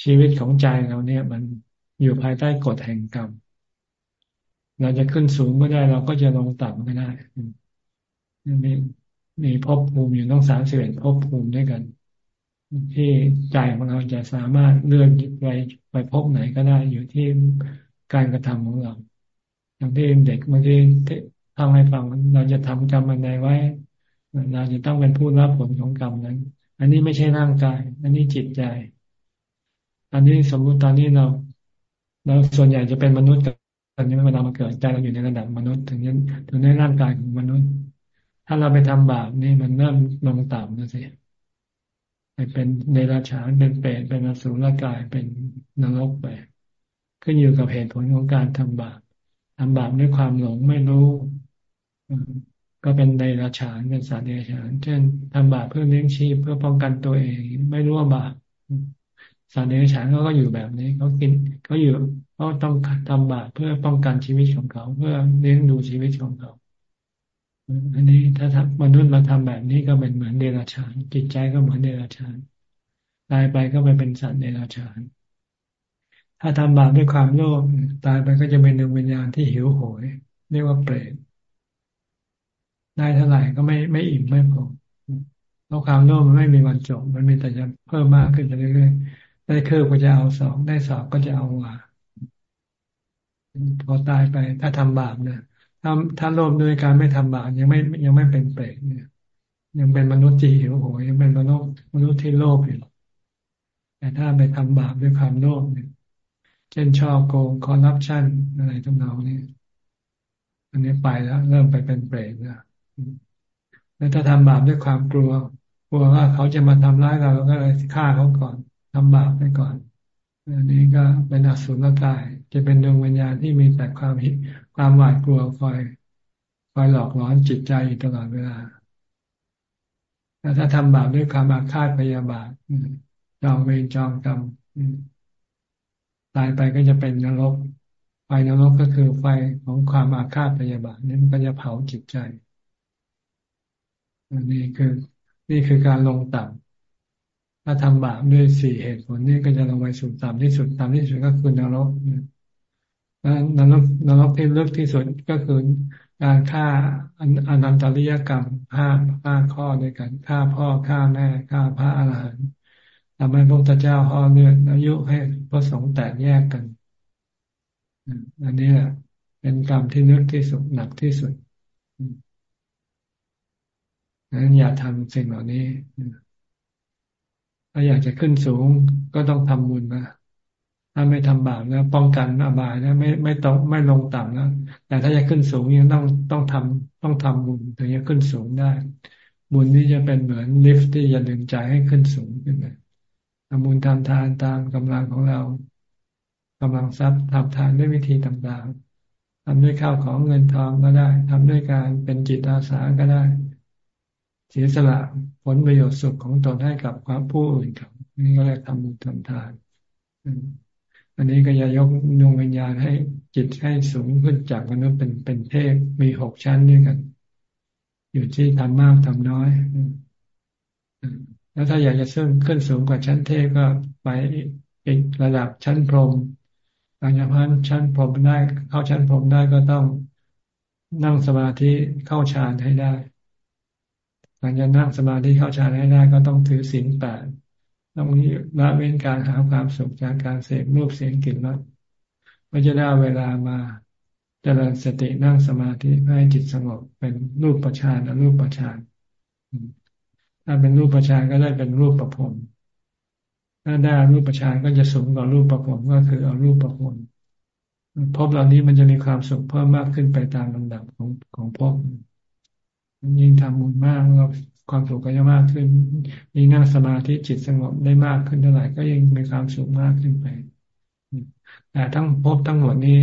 ชีวิตของใจเราเนี่ย มันอยู่ภายใต้กฎแห่งกรรม เราจะขึ้นสูงไม่ได้ เราก็จะลงต่ำไม่ได้นี่มีภพภูมิอยู่ต้องสามสิบเอ็ดภพภูมิด้วยกัน ที่ใจของเราจะสามารถเลื่อนไปไปภพไหนก็ได้อยู่ที่การกระทำของเราอย่างที่เด็กเมื่อกี้ทำให้ฟังเราจะทำกรรมอะไรไว้ เราจะต้องเป็นผู้รับผลของกรรมนั้น อันนี้ไม่ใช่ร่างกาย อันนี้จิตใจ อันนี้สมมุติตอนนี้เราเราส่วนใหญ่จะเป็นมนุษย์กันนี้เวลามาเกิดใจเราอยู่ในระดับมนุษย์ ถึงนี้ถึงในร่างกายของมนุษย์ ถ้าเราไปทำบาปนี่มันเริ่มลงต่ำนะสิไปเป็นในราชานเป็นเปรตเป็นอสุรกายเป็นนรกไปขึ้นอยู่กับเหตุผลของการทำบาปทำบาปด้วยความหลงไม่รู้ ก็เป็นในราชานเป็นสัตว์ในราชานเช่นทำบาปเพื่อเลี้ยงชีพเพื่อป้องกันตัวเอง ไม่รู้ว่าบาปสัตว์ในฉานเขาก็อยู่แบบนี้เขากินเขาอยู่เขาต้องทำบาปเพื่อป้องกันชีวิตของเขา เพื่อเลี้ยงดูชีวิตของเขาอันนี้ถ้ามนุษย์มาทำแบบนี้ก็เป็นเหมือนเดรัจฉานจิตใจก็เหมือนเดรัจฉานตายไปก็ไปเป็นสัตว์เดรัจฉานถ้าทำบาปด้วยความโลภตายไปก็จะเป็นดวงวิญญาณที่หิวโหยเรียกว่าเปรต ได้เท่าไหร่ก็ไม่ไม่อิ่มไม่พอเพราะความโลภมันไม่มีวันจบ มันมีแต่จะเพิ่มมากขึ้นไปเรื่อยๆได้คืบก็จะเอาสองได้สองก็จะเอาว่าพอตายไปถ้าทำบาปเนี่ยถ้าถ้าโลภด้วยการไม่ทำบาปยังไม่ยังไม่เป็นเปรตเนี่ยยังเป็นมนุษย์ที่หิวโหยยังเป็นมนุษย์มนุษย์ที่โลภอยู่แต่ถ้าไปทำบาปด้วยความโลภเนี่ยเช่นช่อโกงคอร์รัปชันอะไรทั้งนองนี้อันนี้ไปแล้ว เริ่มไปเป็นเปรตแล้ว แล้วถ้าทำบาปด้วยความกลัว กลัวว่าเขาจะมาทำร้ายเราเราก็เลยฆ่าเขาก่อนทำบาปไปก่อนอันนี้ก็เป็นอสุรกาย จะเป็นดวงวิญญาณที่มีแต่ความหิความหวาดกลัวคอยคอยหลอกหลอนจิตใจอยู่ตลอดเวลาแล้วถ้าทำบาปด้วยความอาฆาตพยาบาทจองเวรจองกรรมตายไปก็จะเป็นนรกไฟนรกก็คือไฟของความอาฆาตพยาบาทนี่มันก็จะเผาจิตใจ นนี้คือ นี่คือการลงต่ำถ้าทำบาปด้วยสี่เหตุผลนี่ก็จะลงไปสู่ต่ำที่สุดต่ำที่สุดก็คือนรกนรกนรกที่ลึกที่สุดก็คือการฆ่าอนันตริยกรรมห้าห้าข้อด้วยกันฆ่าพ่อฆ่าแม่ฆ่าพระอรหันต์ทำให้พระพุทธเจ้าห่อเลือดอายุให้พระสงฆ์แตกแยกกันอันนี้แหละเป็นกรรมที่ลึกที่สุดหนักที่สุด นั้นอย่าทำสิ่งเหล่านี้ ถ้าอยากจะขึ้นสูงก็ต้องทำบุญมา ถ้าไม่ทำบาปแล้วป้องกันอบายแล้วไม่ไม่ต้องไม่ลงต่ำแล้วแต่ถ้าจะขึ้นสูงยังต้องต้องทำต้องทำบุญถึงจะขึ้นสูงได้ บุญนี้จะเป็นเหมือนลิฟต์ที่จะดึงใจให้ขึ้นสูงขึ้นไปทำบุญทำทานตามกำลังของเรากำลังทรัพย์ทำทานด้วยวิธีต่างๆทำด้วยข้าวของเงินทองก็ได้ทำด้วยการเป็นจิตอาสาก็ได้ เสียสละผลประโยชน์สุขของตนให้กับความผู้อื่นเขานี่ก็เรียกทำบุญทำทาน อันนี้ก็จะยกดวงวิญญาณให้จิตให้สูงขึ้นจากมนุษย์เป็นเป็นเทพมีหกชั้นด้วยกัน อยู่ที่ทำมากทำน้อยแล้วถ้าอยากจะขึ้นขึ้นสูงกว่าชั้นเทพก็ไปอีกระดับชั้นพรหมหลังจากนั้นชั้นพรหมได้เข้าชั้นพรหมได้ก็ต้องนั่งสมาธิเข้าฌานให้ได้ หลังจากนั่งสมาธิเข้าฌานให้ได้ก็ต้องถือศีลแปดต้องละเว้นการหาความสุขจากการเสพรูปเสียงกลิ่นรสก็จะได้เวลามาเจริญสตินั่งสมาธิให้จิตสงบเป็นรูปประชานรูปประชานถ้าเป็นรูปประชานก็ได้เป็นรูปประพรมถ้าได้รูปประชานก็จะสูงกว่ารูปประพรมก็คือเอารูปประพรมพบเหล่านี้มันจะมีความสุขเพิ่มมากขึ้นไปตามลำดับของของพบ ยิ่งทำบุญมากเราความสุขก็จะมากขึ้นยิ่งนั่งสมาธิจิตสงบได้มากขึ้นเท่าไหร่ก็ยิ่งมีความสุขมากขึ้นไปแต่ทั้งพบทั้งหมดนี้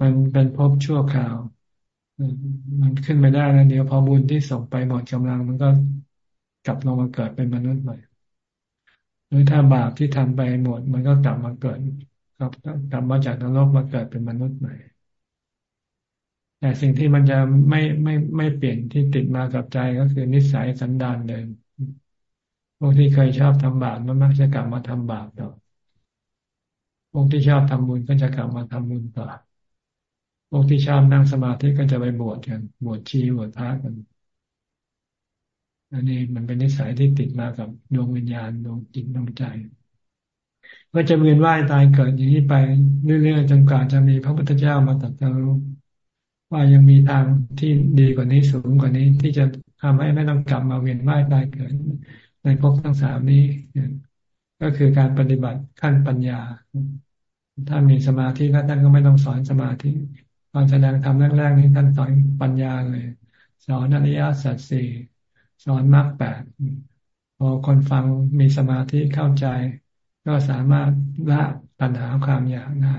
มันเป็นพบชั่วคราวมันขึ้นไปได้แล้วเดี๋ยวพอบุญที่ส่งไปหมดกำลัง มันก็กลับลงมาเกิดเป็นมนุษย์ใหม่หรือถ้าบาปที่ทำไปหมด มันก็กลับมาเกิดครับกลับมาจากนรกมาเกิดเป็นมนุษย์ใหม่ แต่สิ่งที่มันจะไม่ไม่ไม่เปลี่ยนที่ติดมากับใจก็คือนิสัยสันดานเดิมพวกที่เคยชอบทำบาปมันมักจะกลับมาทำบาปต่อพวกที่ชอบทำบุญก็จะกลับมาทำบุญต่อพวกที่ชอบนั่งสมาธิก็จะไปบวชกันบวชชีบวชพระกันอันนี้มันเป็นนิสัยที่ติดมากับดวงวิญญาณดวงจิตดวงใจก็จะเวียนว่ายตายเกิดอย่างนี้ไปเรื่อยๆจนกว่าจะมีพระพุทธเจ้ามาตรัสรู้ ว่ายังมีทางที่ดีกว่านี้สูงกว่านี้ที่จะทำให้ไม่ต้องกลับมาเวียนว่ายตายเกิดในภพทั้งสามนี้ ก็คือการปฏิบัติขั้นปัญญา ถ้ามีสมาธิแล้วท่านก็ไม่ต้องสอนสมาธิตอนแสดงธรรมแรกๆนี้ท่านสอนปัญญาเลย สอนอริยสัจสี่สอนมรรคแปดพอคนฟังมีสมาธิเข้าใจ ก็สามารถละตัณหาความอยากได้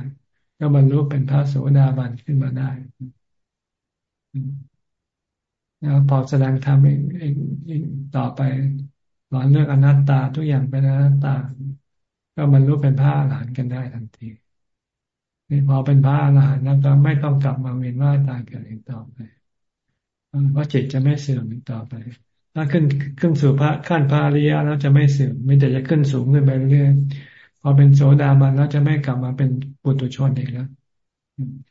ก็บรรลุเป็นพระโสดาบันขึ้นมาได้ แล้วพอแสดงธรรมเองเองต่อไปสอนเรื่องอนัตตาทุกอย่างเป็นอนัตตา ก็บรรลุเป็นพระอรหันต์กันได้ทันทีนี่พอเป็นพระอรหันต์แล้วก็ไม่ต้องกลับมาเวียนว่ายตายเกิดอีกต่อไปเพราะจิตจะไม่เสื่อมอีกต่อไป ถ้าขึ้นขึ้นสู่พระขั้นพระอริยะแล้วจะไม่เสื่อมไม่แต่จะขึ้นสูงขึ้นไปเรื่อยพอเป็นโสดาบันแล้วจะไม่กลับมาเป็นปุถุชนอีกแล้ว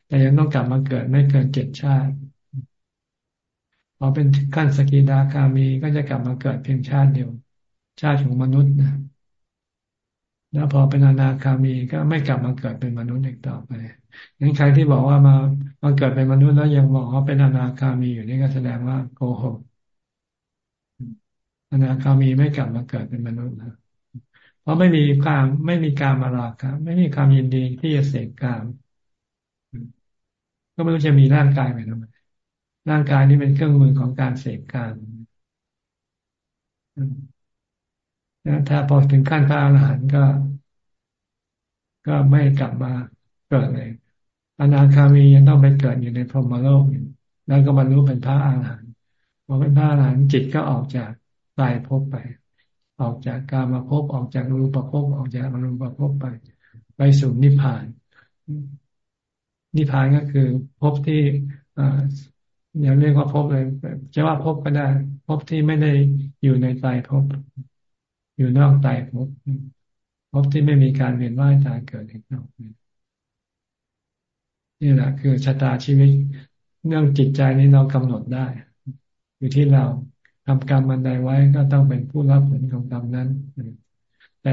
แต่ยังต้องกลับมาเกิดไม่เกินเจ็ดชาติ พอเป็นขั้นสกิดาคามีก็จะกลับมาเกิดเพียงชาติเดียว ชาติของมนุษย์นะแล้วพอเป็นอนาคามีก็ไม่กลับมาเกิดเป็นมนุษย์อีกต่อไปงั้นใครที่บอกว่ามามาเกิดเป็นมนุษย์แล้วยังบอกว่าเป็นอนาคามีอยู่นี่ก็แสดงว่าโกหกอนาคามีไม่กลับมาเกิดเป็นมนุษย์นะเพราะไม่มีความไม่มีการมาราคะไม่มีความยินดีที่จะเสกกาม ก็ไม่รู้จะมีร่างกายไปทำไม ร่างกายนี้เป็นเครื่องมือของการเสกกามนะถ้าพอถึงขั้นพระอรหันต์ก็ ก็ไม่กลับมาเกิดเลยอนาคามียังต้องไปเกิดอยู่ในพรหมโลกอยู่แล้วก็บรรลุเป็นพระอรหันต์พอเป็นพระอรหันต์จิตก็ออกจากตายภพไป ออกจากกามาภพออกจากรูปภพออกจากอรูปภพไป ไปสู่นิพพาน นิพพานก็คือภพที่ อย่าเรียกว่าภพเลยจะว่าภพก็ได้ภพที่ไม่ได้อยู่ในตายภพอยู่นอกตายภพภพที่ไม่มีการเวียนว่ายตายเกิดอีกต่อไปนี่แหละ คือชะตาชีวิตเรื่องจิตใจนี้เรากำหนดได้ อยู่ที่เราทำกรรมมันใดไว้ก็ต้องเป็นผู้รับผลของกรรมนั้น แต่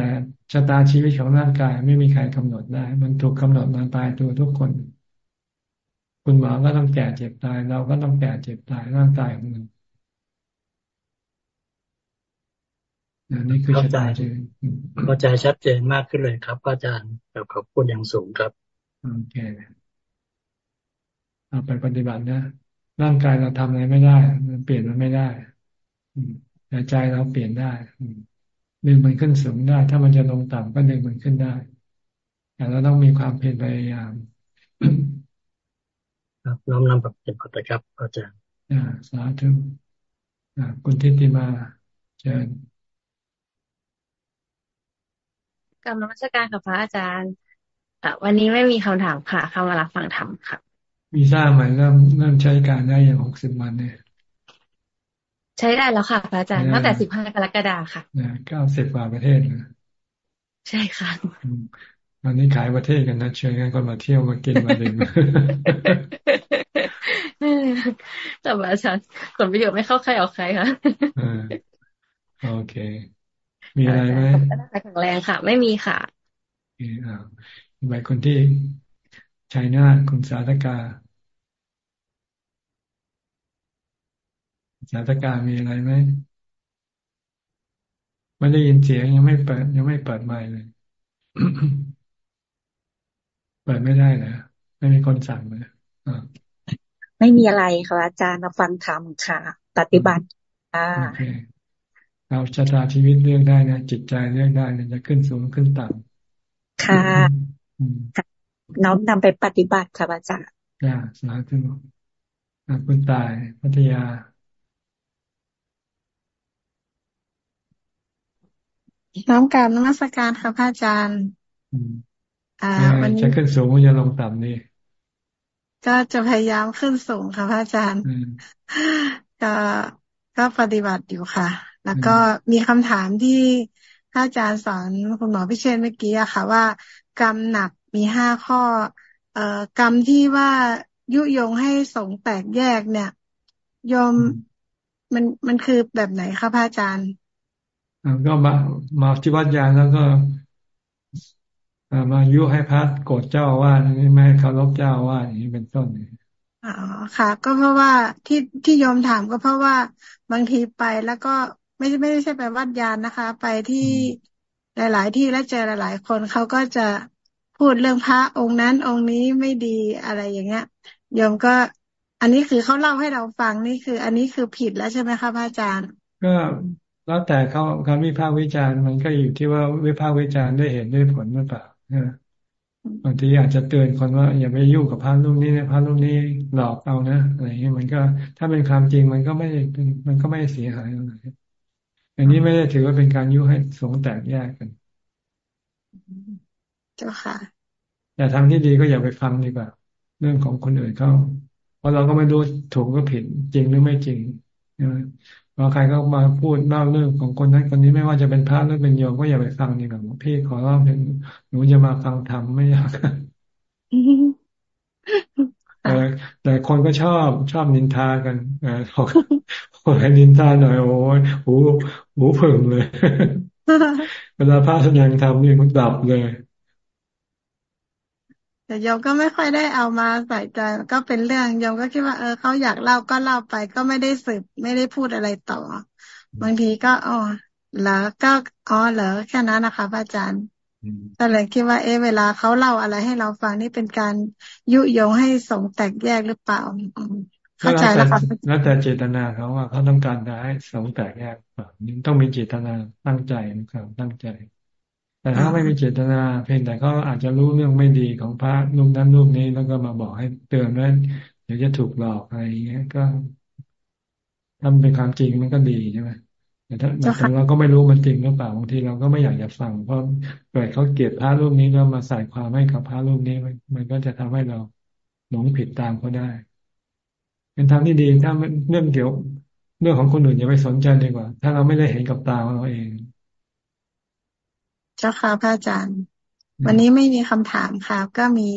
ชะตาชีวิตของร่างกายไม่มีใครกำหนดได้ มันถูกกาหนดมาตายตัวทุกคน คุณหมอก็ต้องแก่เจ็บตาย เราก็ต้องแก่เจ็บตายร่างกายของเรานี่คือเข้าใจเข้าใจชัดเจนมากขึ้นเลยครับอาจารย์ขอบคุณอย่างสูงครับโอเคเอาไปปฏิบัตินะร่างกายเราทำอะไรไม่ได้ มันเปลี่ยนมันไม่ได้แต่ใจเราเปลี่ยนได้ดึงมันขึ้นสูงได้ ถ้ามันจะลงต่ำก็ดึงมันขึ้นได้แต่เราต้องมีความเพียรพยายาม ครับน้อมนำปฏิบัติครับอาจารย์สาธุคุณทิติมาเชิญกรรมนมัสการค่ะพระอาจารย์วันนี้ไม่มีคำถามค่ะเข้ามารับฟังธรรมค่ะวีซ่าใหม่เริ่มเริ่มใช้การได้อย่างหกสิบวันเนี่ย ใช้ได้แล้วค่ะพระอาจารย์ตั้งแต่สิบห้ากรกฎาค่ะเก้าสิบกว่าประเทศนะใช่ค่ะ วันนี้ขายประเทศกันนะเชิญกันคนมาเที่ยวมากินมาดื่มแต่อาจารย์ผลประโยชน์ไม่เข้าใครออกใครค่ะโอเค มีอะไรไหมแข็งแรงค่ะ ไม่มีค่ะออ่าไปคนที่ชัยนาทคุณสาธกา สาธกามีอะไรไหมไม่ได้ยินเสียงยังไม่เปิด ยังไม่เปิดไมค์เลยเปิดไม่ได้นะไม่มีคนสั่งเลยไม่มีอะไรค่ะอาจารย์มาฟังธรรมค่ะ ปฏิบัติค่ะเราชะตาชีวิตเลือกได้นะจิตใจเลือกได้นะจะขึ้นสูงขึ้นต่ำค่ะน้อมนำไปปฏิบัติค่ะอาจารย์จ้าสาธุคุณตายพัทยาน้อมการนมัสการค่ะพระอาจารย์อ่า วันนี้จะขึ้นสูงจะลงต่ำนี่ ก็จะพยายามขึ้นสูงค่ะพระอาจารย์ ก็ก็ปฏิบัติอยู่ค่ะ แล้วก็มีคำถามที่ท่านอาจารย์สอนคุณหมอพิเชษเมื่อกี้อะค่ะ ว่ากรรมหนักมีห้าข้อ เอ่อกรรมที่ว่ายุยงให้สงแตกแยกเนี่ยยมมันมันคือแบบไหนคะพระอาจารย์ก็มามาที่วัดยาแล้วก็ มายุให้พระโกรธเจ้าว่านี่ไม่ให้เคารพเจ้าว่าอย่างนี้เป็นต้นอ๋อค่ะ ก็เพราะว่าที่ที่โยมถามก็เพราะว่าบางทีไปแล้วก็ไม่ไม่ได้ใช่ไปวัดยานนะคะ ไปที่หลาย ๆ ที่แล้วเจอหลาย ๆ คนเขาก็จะพูดเรื่องพระองค์นั้นองค์นี้ไม่ดีอะไรอย่างเงี้ยโยมก็ อันนี้คือเขาเล่าให้เราฟังนี่คือ อันนี้คือผิดแล้วใช่ไหมคะพระอาจารย์ ก็แล้วแต่เขาการวิพากษ์วิจารณ์มันก็อยู่ที่ว่าวิพากษ์วิจารณ์ด้วยเหตุด้วยผลหรือเปล่า บางทีอาจจะเตือนคนว่า อย่าไปยุ่งกับพระรูปนี้นะพระรูปนี้หลอกเอานะอะไรเงี้ยมันก็ถ้าเป็นความจริงมันก็ไม่เป็นมันก็ไม่เสียหายอะไรอันนี้ไม่ได้ถือว่าเป็นการยุให้สงแตกแยกกัน เจ้าค่ะ แต่ทางที่ดีก็อย่าไปฟังดีกว่า เรื่องของคนอื่นเขาเพราะเราก็ไม่รู้ถูกก็ผิดจริงหรือไม่จริง ใช่ไหมพอใครก็มาพูดเล่าเรื่องของคนนั้นคนนี้ไม่ว่าจะเป็นพระหรือเป็นโยมก็อย่าไปฟังดีกว่าพี่ขอร้องเถอะหนูจะมาฟังธรรมไม่อยากแต่แต่คนก็ชอบชอบนินทากันพอพอให้นินทาหน่อยโอ้ยหูหูเพิ่งเลย เวลาพระแสดงธรรมนี่มันดับเลย แต่โยมก็ไม่ค่อยได้เอามาใส่ใจก็เป็นเรื่องโยมก็คิดว่าเออเขาอยากเล่าก็เล่าไป ก็ไม่ได้สืบไม่ได้พูดอะไรต่อ บางทีก็อ๋อเหรอก็อ๋อเหรอแค่นั้นนะคะพระอาจารย์แต่เลยคิดว่าเอเวลาเขาเล่าอะไรให้เราฟังนี่เป็นการยุยงให้สงแตกแยกหรือเปล่าเข้าใจแล้วค่ะแล้วแต่เจตนาเขาว่าเขาต้องการจะให้สงแตกแยกนี่ต้องมีเจตนาตั้งใจนะครับตั้งใจ แต่ถ้าไม่มีเจตนา เพียงแต่เขาอาจจะรู้เรื่องไม่ดีของพระรูปนั้นรูปนี้แล้วก็มาบอกให้เตือนว่าเดี๋ยวจะถูกหลอกอะไรอย่างเงี้ยก็ทำเป็นความจริงมันก็ดีใช่ไหมแต่ถ้าแต่เราก็ไม่รู้มันจริงหรือเปล่าบางทีเราก็ไม่อยากจะฟังเพราะเกิดเขาเกลียดพระรูปนี้แล้วมาใส่ความให้กับพระรูปนี้มันก็จะทำให้เราหลงผิดตามเขาได้ เป็นทางที่ดีถ้าเรื่องเกี่ยวเรื่องของคนอื่นอย่าไปสนใจดีกว่า ถ้าเราไม่ได้เห็นกับตาของเราเอง เจ้าค่ะพระอาจารย์ วันนี้ไม่มีคำถามค่ะ ก็มี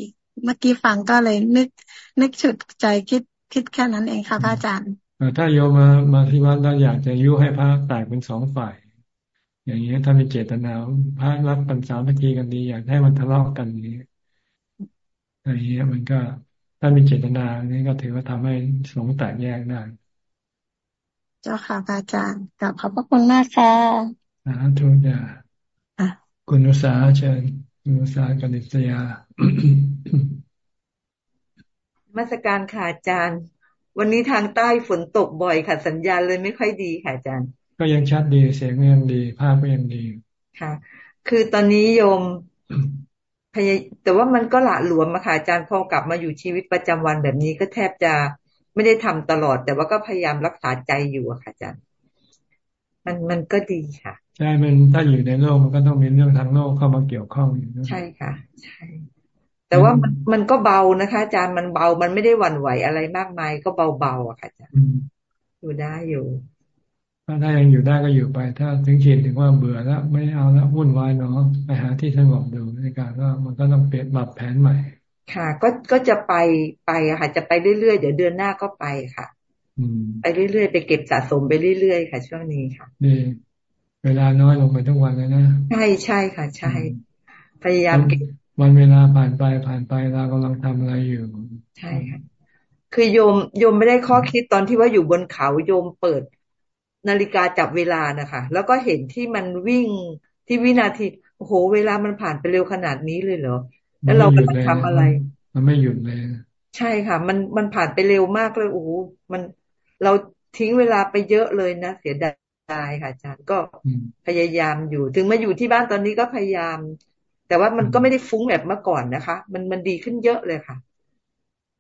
เมื่อกี้ฟังก็เลยนึก นึกฉุดใจคิดคิดแค่นั้นเองค่ะพระอาจารย์ถ้าโยมมามาที่วัดแล้วอยากจะยุให้พระแตกเป็นสองฝ่าย อย่างนี้ถ้ามีเจตนาพระรักปัญสามัคคีกันดี อยากให้มันทะเลาะกันนี้อย่างนี้มันก็ถ้ามีเจตนานี่ก็ถือว่าทำให้สงแตกแยกได้เจ้าค่ะพระอาจารย์กลับขอบพระคุณมากค่ะสาธุจ้า คุณอุษาเชิญคุณอุษากนิษยามาสการค่ะอาจารย์ วันนี้ทางใต้ฝนตกบ่อยค่ะ สัญญาณเลยไม่ค่อยดีค่ะอาจารย์ ก็ยังชัดดีเสียงยังดี ภาพก็ยังดีค่ะ คือตอนนี้โยมพยแต่ว่ามันก็หละหลวมมาค่ะอาจารย์พอกลับมาอยู่ชีวิตประจำวันแบบนี้ก็แทบจะไม่ได้ทำตลอด แต่ว่าก็พยายามรักษาใจอยู่อะค่ะอาจารย์ มันมันก็ดีค่ะ ใช่ มันถ้าอยู่ในโลกมันก็ต้องมีเรื่องทางโลกเข้ามาเกี่ยวข้องอยู่ใช่ค่ะ ใช่ แต่ว่ามันมันก็เบานะคะ อาจารย์มันเบามันไม่ได้หวั่นไหวอะไรมากมาย ก็เบาๆอะค่ะอาจารย์อยู่ได้อยู่ถ้าถ้ายังอยู่ได้ก็อยู่ไป ถ้าถึงขีดถึงว่าเบื่อแล้วไม่เอาแล้ววุ่นวายเนาะไปหาที่สงบดูในการก็มันก็ต้องเปลี่ยนปรับแผนใหม่ ค่ะ ก็ก็จะไปไปอะค่ะจะไปเรื่อยๆ เดี๋ยวเดือนหน้าก็ไปค่ะ ไปเรื่อยๆไปเก็บสะสมไปเรื่อยๆค่ะ ช่วงนี้ค่ะดีเวลาน้อยลงไปทุกวันเลยนะใช่ใช่ค่ะ ใช่ พยายามวันเวลาผ่านไปผ่านไปเรากำลังทำอะไรอยู่ ใช่ค่ะคือโยมโยมไม่ได้ข้อคิดตอนที่ว่าอยู่บนเขาโยมเปิด นาฬิกาจับเวลานะคะ แล้วก็เห็นที่มันวิ่งที่วินาทีโอ้โห เวลามันผ่านไปเร็วขนาดนี้เลยเหรอแล้วเรากำลังทำอะไร มันไม่หยุดเลย ใช่ค่ะ มันมันผ่านไปเร็วมากเลยโอ้โหมัน เราทิ้งเวลาไปเยอะเลยนะเสียดายายค่ะอาจารย์ก็พยายามอยู่ ถึงมาอยู่ที่บ้านตอนนี้ก็พยายาม แต่ว่ามันก็ไม่ได้ฟุ้งแบบเมื่อก่อนนะคะ มันมันดีขึ้นเยอะเลยค่ะ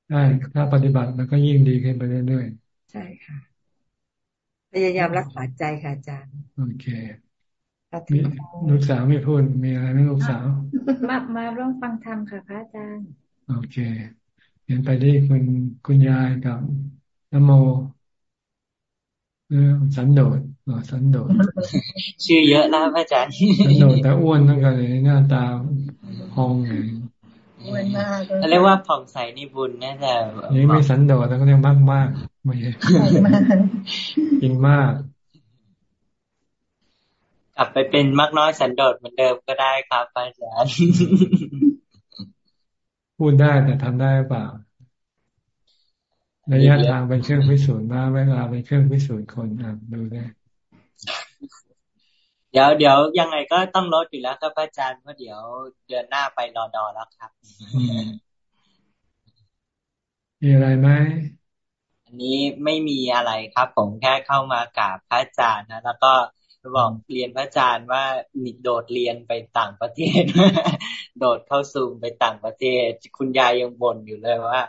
ใช่ถ้าปฏิบัติมันก็ยิ่งดีขึ้นไปเรื่อยๆใช่ค่ะ พยายามรักษาใจค่ะอาจารย์ โอเคมีลูกสาวไม่พูดมีอะไรไหมลูกสาว มามาร่วมฟังธรรมค่ะพระอาจารย์ โอเคเห็นไปที่คุณคุณยายกับนโม สันโดษสันโดษชื่อเยอะนะพระอาจารย์สันโดษแต่อ้วนนั่นก็เลยหน้าตาพองไงอ้วนมากเรียกว่าผ่องใสนี่บุญน่แต่นี่ไม่สันโดษแล้วก็เรียกมากมากไม่ใช่จริงมากกลับไปเป็นมากน้อยสันโดษเหมือนเดิมก็ได้ครับอาจารย์พูดได้แต่ทำได้เปล่า ระยะทางเป็นเครื่องพิสูจน์มาเวลาเป็นเครื่องพิสูจน์คนอะดูได้เดี๋ยวเดี๋ยวยังไงก็ต้องลดอยู่แล้วครับอาจารย์เพราะเดี๋ยวเดือนหน้าไปรอดอแล้วครับ มีอะไรไหมอันนี้ไม่มีอะไรครับ ผมแค่เข้ามากราบพระอาจารย์นะแล้วก็บอกเรียนพระอาจารย์ว่ามีโดดเรียนไปต่างประเทศ โดดเข้าซูมไปต่างประเทศ คุณยายยังบ่นอยู่เลยว่า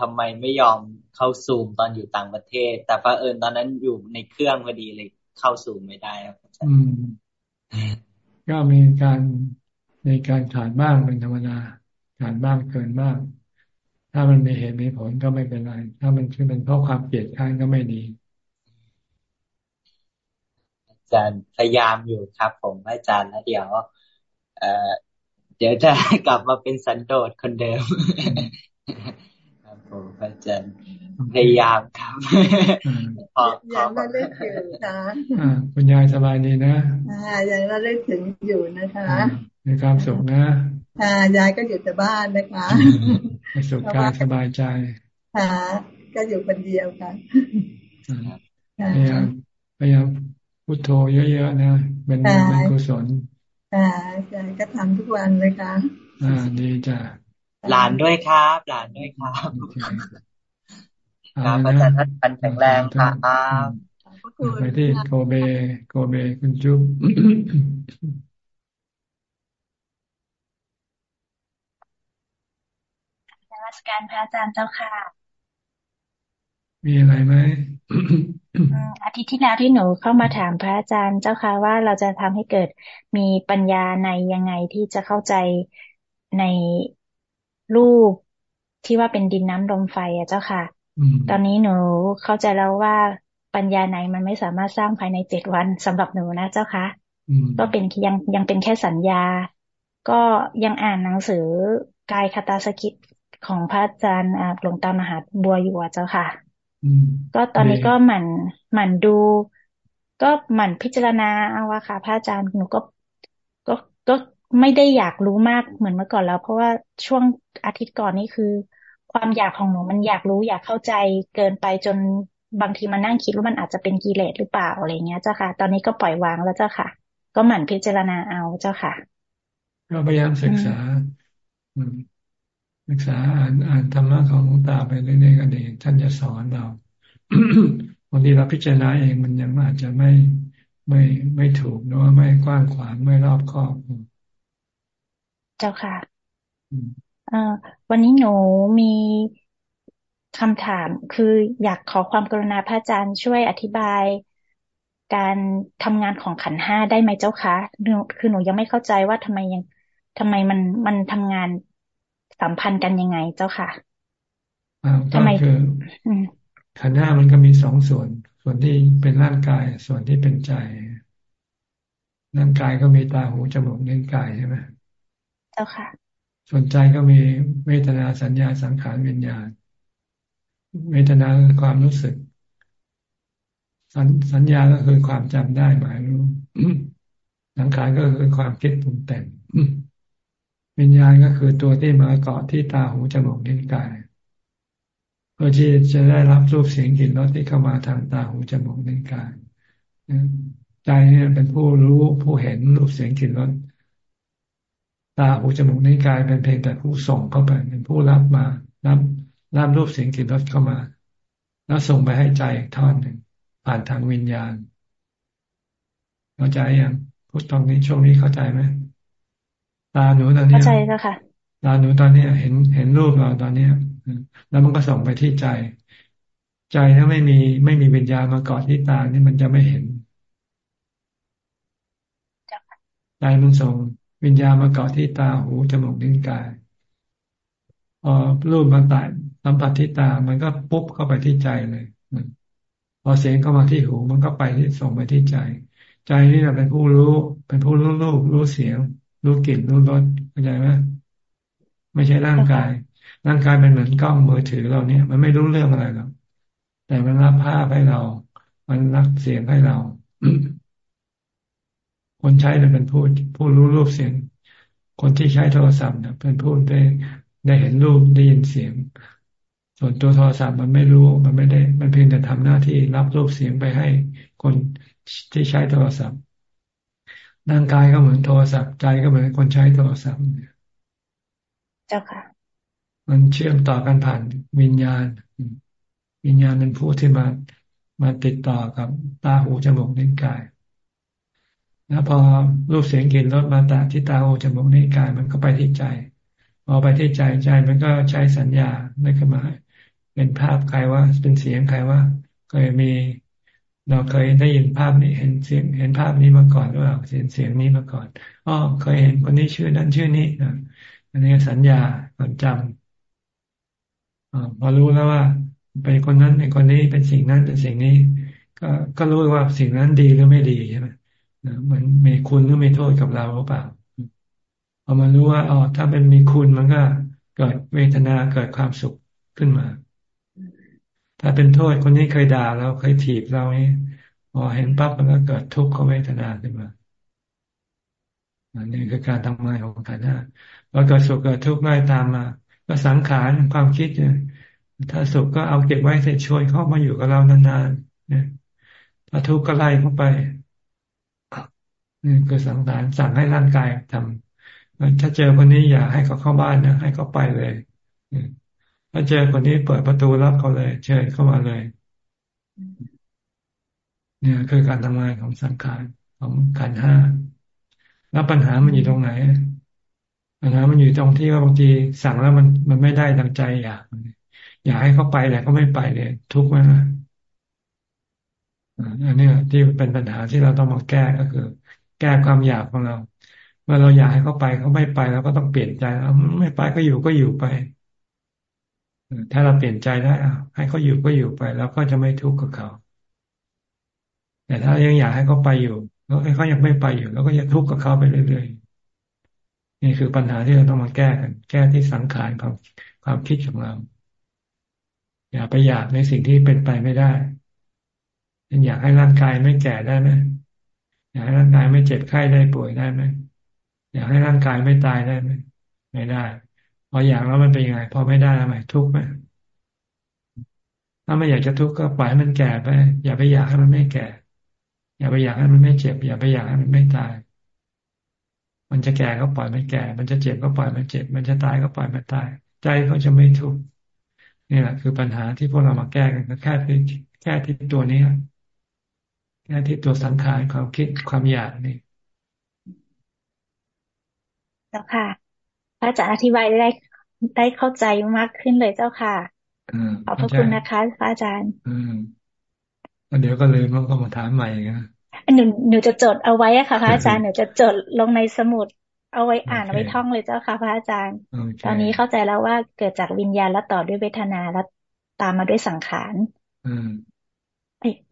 ทำไมไม่ยอมเข้าซูมตอนอยู่ต่างประเทศ แต่พระเอิญตอนนั้นอยู่ในเครื่องพอดีเลยเข้าซูมไม่ได้ครับอืมก็มีการในการขาดบ้างเป็นธรรมดาขาดบ้างเกินบ้างถ้ามันมีเหตุมีผลก็ไม่เป็นไร ถ้ามันคือเป็นเพราะความเกลียดข้านก็ไม่ดีจารย์พยายามอยู่ครับ ผมอาจารย์แล้วเดี๋ยวเอ่อเดี๋ยวจะกลับมาเป็นสันโดษคนเดิม ครับผมอาจารย์พยายามครับพอยังระลึกอยู่นะคุณยายสบายดีนะอ่ายังระลึกถึงอยู่นะคะมีความสุขนะอ่ายายก็อยู่แต่บ้านนะคะสุขกายสบายใจค่ะก็อยู่คนเดียวค่ะพยายามพยายามพุทโธเยอะๆนะเป็นเป็นกุศลอ่าใช่ก็ทำทุกวันเลยค่ะอ่าดีจ้ะ หลานด้วยครับ หลานด้วยครับครับอาจารย์ท่านแข็งแรงค่ะไปที่โกเบ โกเบคุณจุ๊บนมัสการพระอาจารย์เจ้าค่ะ มีอะไรไหมอาทิตย์ที่แล้วที่หนูเข้ามาถามพระอาจารย์เจ้าค่ะว่าเราจะทำให้เกิดมีปัญญาในยังไงที่จะเข้าใจใน รูปที่ว่าเป็นดินน้ำลมไฟอะเจ้าค่ะ ตอนนี้หนูเข้าใจแล้วว่าปัญญาในมันไม่สามารถสร้างภายในเจ็ดวันสำหรับหนูนะเจ้าค่ะก็เป็นยังยังเป็นแค่สัญญา ก็ยังอ่านหนังสือกายคตาสกิทของพระอาจารย์หลวงตามหาบัวอยู่เจ้าค่ะก็ตอนนี้ก็หมั่นหมั่นดู ก็หมั่นพิจารณาเอาว่าค่ะ พระอาจารย์หนูก็ก็ก็ ไม่ได้อยากรู้มากเหมือนเมื่อก่อนแล้ว เพราะว่าช่วงอาทิตย์ก่อนนี่คือ ความอยากของหนูมันอยากรู้อยากเข้าใจเกินไปจนบางทีมันนั่งคิดว่ามันอาจจะเป็นกิเลสหรือเปล่าอะไรเงี้ยเจ้าค่ะ ตอนนี้ก็ปล่อยวางแล้วเจ้าค่ะ ก็หมั่นพิจารณาเอาเจ้าค่ะก็พยายามศึกษาศึกษาอ่านอ่านธรรมะของหลวงตาไปเรื่อยๆก็ดีท่านจะสอนเราบางทีเราพิจารณาเองมันยังอาจจะไม่ไม่ไม่ถูกหรือว่าไม่กว้างขวางไม่รอบคอบ เจ้าค่ะเอ่อวันนี้หนูมีคำถามคืออยากขอความกรุณาพระอาจารย์ช่วยอธิบายการทำงานของขันห้าได้ไหมเจ้าคะคือหนูยังไม่เข้าใจว่าทำไมยังทำไมมันมันทำงานสัมพันธ์กันยังไงเจ้าค่ะทำไมคือขันธ์ห้ามันก็มีสองส่วน ส่วนที่เป็นร่างกายส่วนที่เป็นใจ ร่างกายก็มีตาหูจมูกเน้นกายใช่ไหมเจ้าค่ะ ส่วนใจก็มีเวทนาสัญญาสังขารวิญญาณ เวทนาคือความรู้สึก สัญสัญญาก็คือความจำได้หมายรู้สังขารก็คือความคิดปรุงแต่งวิญญาณก็คือตัวที่มาเกาะที่ตาหูจมูกนิ้วกายเพื่อที่จะได้รับรูปเสียงกลิ่นรสที่เข้ามาทางตาหูจมูกนิ้วกายใจเนี่ยเป็นผู้รู้ผู้เห็นรูปเสียงกลิ่นรส ตาหูจมูกนิ้วกายเป็นเพียงแต่ผู้ส่งเข้าไปเป็นผู้รับมารับรับรูปเสียงกลิ่นรสเข้ามา แล้วส่งไปให้ใจอีกทอดหนึ่งผ่านทางวิญญาณ เข้าใจยังพูดตรงนี้ช่วงนี้เข้าใจไหมตาหนูตอนนี้เข้าใจแล้วค่ะตาหนูตอนนี้เห็นเห็นรูปเราตอนเนี้ยแล้วมันก็ส่งไปที่ใจ ใจถ้าไม่มีไม่มีวิญญาณมาเกาะที่ตานี่มันจะไม่เห็นใจมันส่ง วิญญาณมาเกาะที่ตาหูจมูกลิ้นกายพอรูปมันตัดสัมผัสที่ตา มันก็ปุ๊บเข้าไปที่ใจเลยพอเสียงเข้ามาที่หู มันก็ไปที่ส่งไปที่ใจ ใจนี่แหละเป็นผู้รู้ เป็นผู้รู้รูปรู้เสียง รู้กลิ่นรู้รสเข้าใจไหมไม่ใช่ร่างกาย ร่างกายเป็นเหมือนกล้องมือถือเราเนี่ย มันไม่รู้เรื่องอะไรหรอกแต่มันรับภาพให้เรา มันรับเสียงให้เรา คนใช้เนี่ยเป็นผู้ผู้รู้รูปเสียง คนที่ใช้โทรศัพท์เนี่ยเป็นผู้ได้ได้เห็นรูปได้ยินเสียง ส่วนตัวโทรศัพท์มันไม่รู้มันไม่ได้ มันเพียงแต่ทำหน้าที่รับรูปเสียงไปให้ คนที่ใช้โทรศัพท์ร่างกายก็เหมือนโทรศัพท์ใจก็เหมือนคนใช้โทรศัพท์เจ้าค่ะ มันเชื่อมต่อกันผ่านวิญญาณ วิญญาณเป็นผู้ที่มามาติดต่อกับตาหูจมูกนิ้วกาย แล้วพอรูปเสียงกลิ่นรสมาตาที่ตาหูจมูกนิ้วกายมันก็ไปที่ใจพอไปที่ใจใจมันก็ใช้สัญญาได้ขึ้นมาเป็นภาพใครว่าเป็นเสียงใครว่าเคยมี เราเคยได้ยินภาพนี้เห็นเสียงเห็นภาพนี้มาก่อนหรือเปล่าเห็นเสียงนี้มาก่อนอ๋อเคยเห็นคนนี้ชื่อนั้นชื่อนี้อันนี้สัญญาความจำอพอรู้แล้วว่าเป็นคนนั้นเป็นคนนี้เป็นสิ่งนั้นเป็นสิ่งนี้ ก็ก็รู้ว่าสิ่งนั้นดีหรือไม่ดีใช่ไหม มันมีคุณหรือมีโทษกับเราหรือเปล่าพอมารู้ว่าอ๋อถ้าเป็นมีคุณมันก็เกิดเวทนาเกิดความสุขขึ้นมา ถ้าเป็นโทษคนนี้เคยด่าเราเคยถีบเราเนี้พอเห็นปั๊บมันก็เกิดทุกขเวทนาขึ้นมาอันนี้คือการทำงานของขันธ์ห้าพอเกิดสุขเกิดทุกข์ไล่ตามมา ก็สังขารความคิดเนี่ยถ้าสุขก็เอาเก็บไว้เสร็จช่วยเข้ามาอยู่กับเรานานๆเนี่ยถ้าทุกข์ก็ไล่เข้าไป นี่คือสังขารสั่งให้ร่างกายทำถ้าเจอคนนี้อย่าให้เขาเข้าบ้านนะให้เขาไปเลยถ้าเจอคนนี้เปิดประตูรับเขาเลย เชิญเข้ามาเลย เนี่ยคือการทำงานของสังขารของขันห้าแล้วปัญหามันอยู่ตรงไหนปัญหามันอยู่ตรงที่ว่าบางทีสั่งแล้วมันมันไม่ได้ดังใจอยากอยากให้เขาไปแต่ก็ไม่ไปเลยทุกข์มากอันนี้ที่เป็นปัญหาที่เราต้องมาแก้ก็คือ แก้ความอยากของเรา เมื่อเราอยากให้เขาไปเขาไม่ไปเราก็ต้องเปลี่ยนใจแล้วไม่ไปก็อยู่ก็อยู่ไปถ้าเราเปลี่ยนใจได้ให้เขาอยู่ก็อยู่ไป แล้วก็จะไม่ทุกข์กับเขา แต่ถ้ายังอยากให้เขาไปอยู่ แล้วเขายังไม่ไปอยู่ แล้วก็จะทุกข์กับเขาไปเรื่อยๆนี่คือปัญหาที่เราต้องมาแก้กัน แก้ที่สังขารความความคิดของเรา อย่าไปอยากในสิ่งที่เป็นไปไม่ได้อยากให้ร่างกายไม่แก่ได้ไหม อยากให้ร่างกายไม่เจ็บไข้ได้ป่วยได้ไหมอยากให้ร่างกายไม่ตายได้ไหมไม่ได้ พออยากแล้วมันเป็นยังไง พอไม่ได้ทำไมทุกข์ไหมถ้าไม่อยากจะทุกข์ก็ปล่อยให้มันแก่ไป อย่าไปอยากให้มันไม่แก่ อย่าไปอยากให้มันไม่เจ็บ อย่าไปอยากให้มันไม่ตาย มันจะแก่ก็ปล่อยมันแก่ มันจะเจ็บก็ปล่อยมันเจ็บ มันจะตายก็ปล่อยมันตาย ใจเขาจะไม่ทุกข์นี่แหละคือปัญหาที่พวกเรามาแก้กันก็แค่ที่แค่ที่ตัวนี้ แค่ที่ตัวสังขารความคิดความอยากนี่แล้วค่ะพระอาจารย์อธิบายได้ได้เข้าใจมากขึ้นเลยเจ้าค่ะขอบพระคุณนะคะพระอาจารย์อืมเดี๋ยวก็ลืมแล้วก็มาถามใหม่นะหนูหนูจะจดเอาไว้อะค่ะพระอาจารย์หนูจะจดลงในสมุด เอาไว้อ่านเอาไว้ท่องเลยเจ้าค่ะพระอาจารย์ ตอนนี้เข้าใจแล้วว่าเกิดจากวิญญาณแล้วต่อด้วยเวทนาแล้วตามมาด้วยสังขาร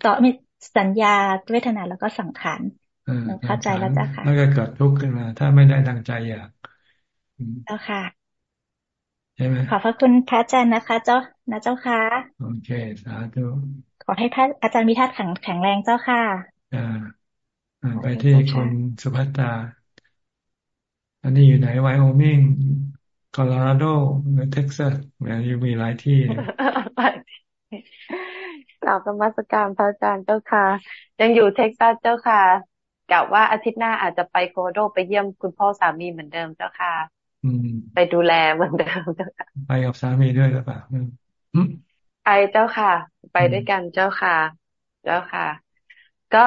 ต่อมี สัญญาเวทนาแล้วก็สังขารเข้าใจแล้วจ้ะค่ะมันก็เกิดทุกข์ขึ้นมา ถ้าไม่ได้ดังใจอยากแล้วค่ะใช่ไหมขอบพระคุณพระอาจารย์นะคะ เจ้านะเจ้าค่ะโอเคสาธุขอให้พระอาจารย์มีธาตุขันธ์แข็งแรงเจ้าค่ะอ่าไปที่คุณสุภัตตา อันนี้อยู่ไหนไวโอมิงโคโลราโดหรือเท็กซัสแม้อยู่มีหลายที่ กราบนมัสการพระอาจารย์เจ้าค่ะ ยังอยู่เท็กซัสเจ้าค่ะกะว่าอาทิตย์หน้าอาจจะไปโคโลราโดไปเยี่ยมคุณพ่อสามีเหมือนเดิมเจ้าค่ะไปดูแลเหมือนเดิมเจ้าค่ะไปกับสามีด้วยหรือเปล่าไปเจ้าค่ะ ไปด้วยกันเจ้าค่ะ เจ้าค่ะ ก็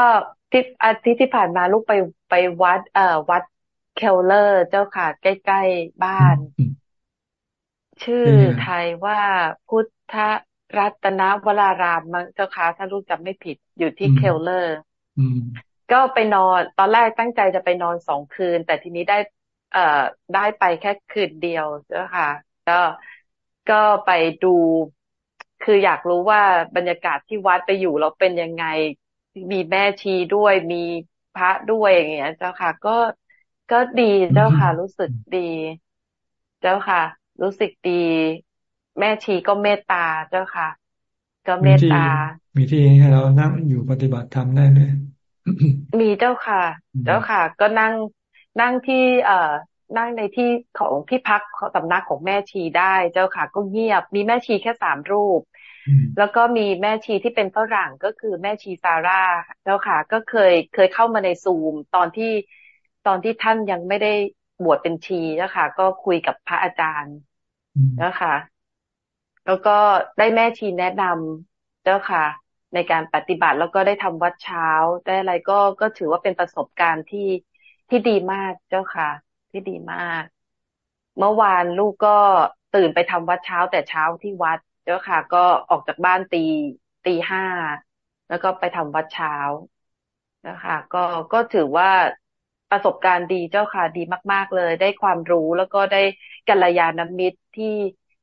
ที่อาทิตย์ที่ผ่านมาลูกไปไปวัด เอ่อวัดเคลเลอร์เจ้าค่ะ ใกล้ๆบ้าน ชื่อไทยว่าพุทธ รัตนวรารามมั้งเจ้าค่ะถ้าลูกจำไม่ผิดอยู่ที่เคลเลอร์ก็ไปนอน ตอนแรกตั้งใจจะไปนอนสองคืน แต่ทีนี้ได้ เอ่อได้ไปแค่คืนเดียวเจ้าค่ะ ก็ก็ไปดู คืออยากรู้ว่าบรรยากาศที่วัดไปอยู่เราเป็นยังไง มีแม่ชีด้วยมีพระด้วยอย่างเงี้ย เจ้าค่ะ ก็ก็ดีเจ้าค่ะ รู้สึกดี เจ้าค่ะ รู้สึกดี แม่ชีก็เมตตาเจ้าค่ะ ก็เมตตา มีที่ให้เรานั่งอยู่ปฏิบัติธรรมได้ไหมมีเจ้าค่ะ เจ้าค่ะ ก็นั่งนั่งที่ เอ่อ นั่งในที่ของที่พักสำนักของแม่ชีได้เจ้าค่ะ ก็เงียบ มีแม่ชีแค่สามรูป แล้วก็มีแม่ชีที่เป็นฝรั่งก็คือแม่ชีซาร่าเจ้าค่ะ ก็เคยเคยเข้ามาในซูม ตอนที่ตอนที่ท่านยังไม่ได้บวชเป็นชีเจ้าค่ะ ก็คุยกับพระอาจารย์เจ้าค่ะ แล้วก็ได้แม่ชีแนะนำเจ้าค่ะ ในการปฏิบัติแล้วก็ได้ทำวัดเช้า ได้อะไรก็ก็ถือว่าเป็นประสบการณ์ที่ที่ดีมากเจ้าค่ะ ที่ดีมาก เมื่อวานลูกก็ตื่นไปทำวัดเช้า แต่เช้าที่วัดเจ้าค่ะ ก็ออกจากบ้านตีตีห้าแล้วก็ไปทำวัดเช้านะคะก็ก็ถือว่าประสบการณ์ดีเจ้าค่ะดีมาก ๆ เลย ได้ความรู้แล้วก็ได้กัลยาณมิตรที่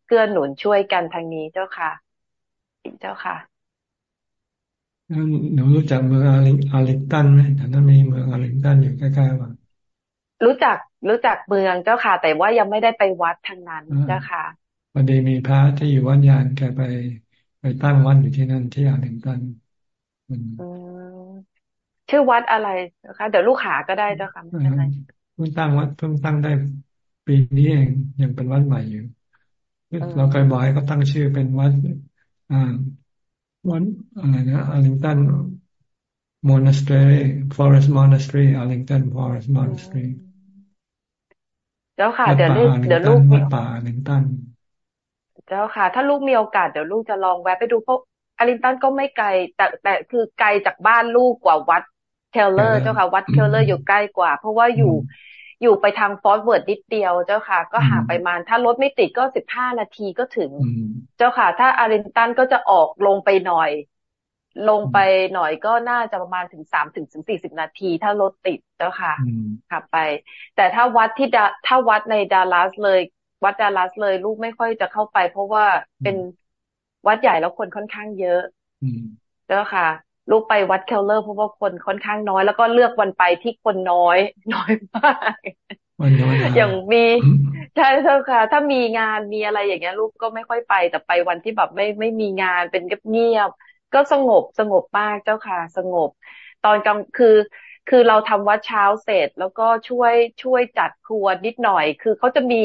เกื้อหนุนช่วยกันทางนี้เจ้าค่ะเจ้าค่ะหนูรู้จักเมืองอาริอาริตันไหมแถวนั้นมีเมืองอาริตันอยู่ใกล้ๆว่ารู้จักรู้จักเมืองเจ้าค่ะ แต่ว่ายังไม่ได้ไปวัดทางนั้นเจ้าค่ะพอดีมีพระที่อยู่วัดยานแกไป ไปตั้งวัดอยู่ที่นั่นที่อาริตันชื่อวัดอะไรนะคะเดี๋ยวลูกหาก็ได้เจ้าค่ะไม่เป็นไรเพิ่งตั้งวัดเพิ่งตั้งได้ปีนี้เองยังเป็นวัดใหม่อยู่ เราเคยบอกให้เขาตั้งชื่อเป็นวัดอ่าวัดอะไรนะอาริงตัน monastery forest monastery Arlington forest monastery เจ้าค่ะ เดี๋ยวลูกเดี๋ยวลูกวัดป่าอาริงตันเจ้าค่ะ ถ้าลูกมีโอกาสเดี๋ยวลูกจะลองแวะไปดูเพราะอาร์ลิงตันก็ไม่ไกล แต่แต่คือไกลจากบ้านลูกกว่าวัดเคลเลอร์เจ้าค่ะ วัดเคลเลอร์อยู่ใกล้กว่า เพราะว่าอยู่ อยู่ไปทางฟอร์ตเวิร์ทนิดเดียวเจ้าค่ะ ก็ห่างไปมาถ้ารถไม่ติดก็สิบห้านาทีก็ถึง เจ้าค่ะ ถ้าอาร์ลิงตันก็จะออกลงไปหน่อย ลงไปหน่อยก็น่าจะประมาณถึงสามถึงถึงสี่สิบนาที ถ้ารถติดเจ้าค่ะขับไป แต่ถ้าวัดที่ถ้าวัดในดัลลัสเลย วัดดัลลัสเลยลูกไม่ค่อยจะเข้าไป เพราะว่าเป็นวัดใหญ่แล้วคนค่อนข้างเยอะเจ้าค่ะ ลูกไปวัดเคลเลอร์เพราะว่าคนค่อนข้างน้อย แล้วก็เลือกวันไปที่คนน้อย น้อยมากอย่างมีใช่เจ้าค่ะ ถ้ามีงานมีอะไรอย่างเงี้ย ลูกก็ไม่ค่อยไป แต่ไปวันที่แบบไม่ไม่มีงานเป็นเงียบก็สงบสงบมากเจ้าค่ะ สงบ ตอนกลางคือคือเราทำวัดเช้าเสร็จ แล้วก็ช่วยช่วยจัดครัวนิดหน่อย คือเขาจะมี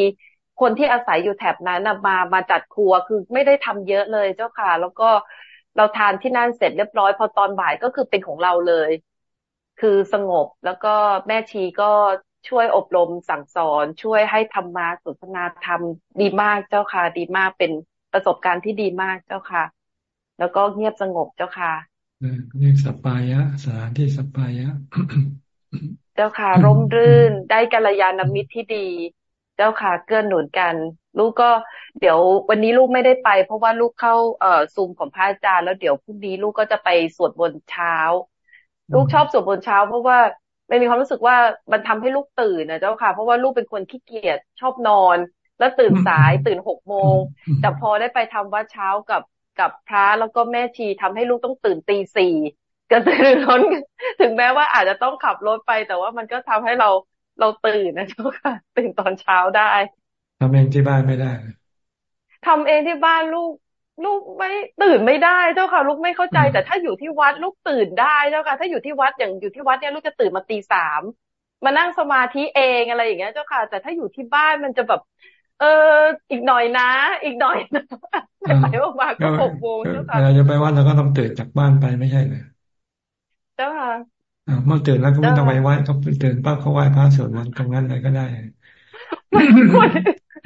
คนที่อาศัยอยู่แถบนั้นมามาจัดครัวคือไม่ได้ทำเยอะเลยเจ้าค่ะ แล้วก็ เราทานที่นั่นเสร็จเรียบร้อย พอตอนบ่ายก็คือเป็นของเราเลย คือสงบแล้วก็แม่ชีก็ช่วยอบรมสั่งสอน ช่วยให้ธรรมาสนทนาธรรมดีมากเจ้าค่ะ ดีมากเป็นประสบการณ์ที่ดีมากเจ้าค่ะ แล้วก็เงียบสงบเจ้าค่ะเรียกสปายะสถานที่สปายะ เจ้าค่ะ ร่มรื่นได้กัลยาณมิตรที่ดี เจ้าค่ะ เกื้อหนุนกัน ลูกก็เดี๋ยววันนี้ลูกไม่ได้ไป เพราะว่าลูกเข้าเอ่อซูมของพระอาจารย์แล้วเดี๋ยวพรุ่งนี้ลูกก็จะไปสวดบนเช้า ลูกชอบสวดบนเช้า เพราะว่าไม่มีความรู้สึกว่ามันทำให้ลูกตื่นนะเจ้าค่ะ เพราะว่าลูกเป็นคนขี้เกียจชอบนอน แล้วตื่นสายตื่นหกโมงแต่พอได้ไปทำวัดเช้ากับกับพระแล้วก็แม่ชีทำให้ลูกต้องตื่นตีสี่ก็ตื่นร้นถึงแม้ว่าอาจจะต้องขับรถไป แต่ว่ามันก็ทำให้เราเราตื่นนะเจ้าค่ะ ตื่นตอนเช้าได้ ทำเองที่บ้านไม่ได้ทำเองที่บ้านลูก ลูกไม่ตื่นไม่ได้เจ้าค่ะ ลูกไม่เข้าใจ แต่ถ้าอยู่ที่วัดลูกตื่นได้เจ้าค่ะ ถ้าอยู่ที่วัดอย่างอยู่ที่วัดเนี่ยลูกจะตื่นมาตีสามมานั่งสมาธิเองอะไรอย่างเงี้ยเจ้าค่ะ แต่ถ้าอยู่ที่บ้านมันจะแบบ เอออีกหน่อยนะ อีกหน่อยนะไปออกมาก็หกโมงเจ้าค่ะเราจะไปวัดเราก็ต้องตื่นจากบ้านไปไม่ใช่เลยเจ้าค่ะเมื่อตื่นแล้วก็ไม่ต้องไปวัดก็ตื่นปั๊บเขาไหว้พระสวดมนต์ตรงนั้นเลยก็ได้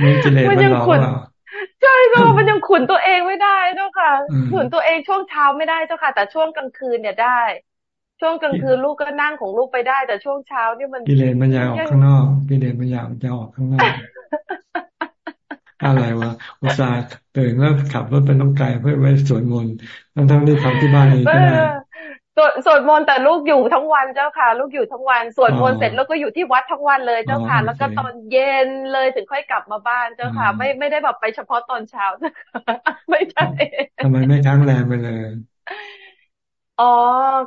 มีกิเลสมันหลอกเราใช่ก็มันยังขุนตัวเองไม่ได้เจ้าค่ะ ขุนตัวเองช่วงเช้าไม่ได้เจ้าค่ะ แต่ช่วงกลางคืนเนี่ยได้ ช่วงกลางคืนลูกก็นั่งของลูกไปได้ แต่ช่วงเช้านี่มันกิเลสมันอยากออกข้างนอกกิเลสมันอยากจะออกข้างนอกอะไรวะอุตส่าห์ตื่นแล้วขับรถไปน้องไก่เพื่อไปสวดมนต์ทั้งทั้งที่ทำที่บ้านเองก็ได้ สวดสวดมนต์แต่ลูกอยู่ทั้งวันเจ้าค่ะ ลูกอยู่ทั้งวันสวดมนต์เสร็จแล้วก็อยู่ที่วัดทั้งวันเลยเจ้าค่ะ แล้วก็ตอนเย็นเลยถึงค่อยกลับมาบ้านเจ้าค่ะ ไม่ไม่ได้แบบไปเฉพาะตอนเช้าไม่ใช่ทำไมไม่ค้างแรมไปเลยอ๋อ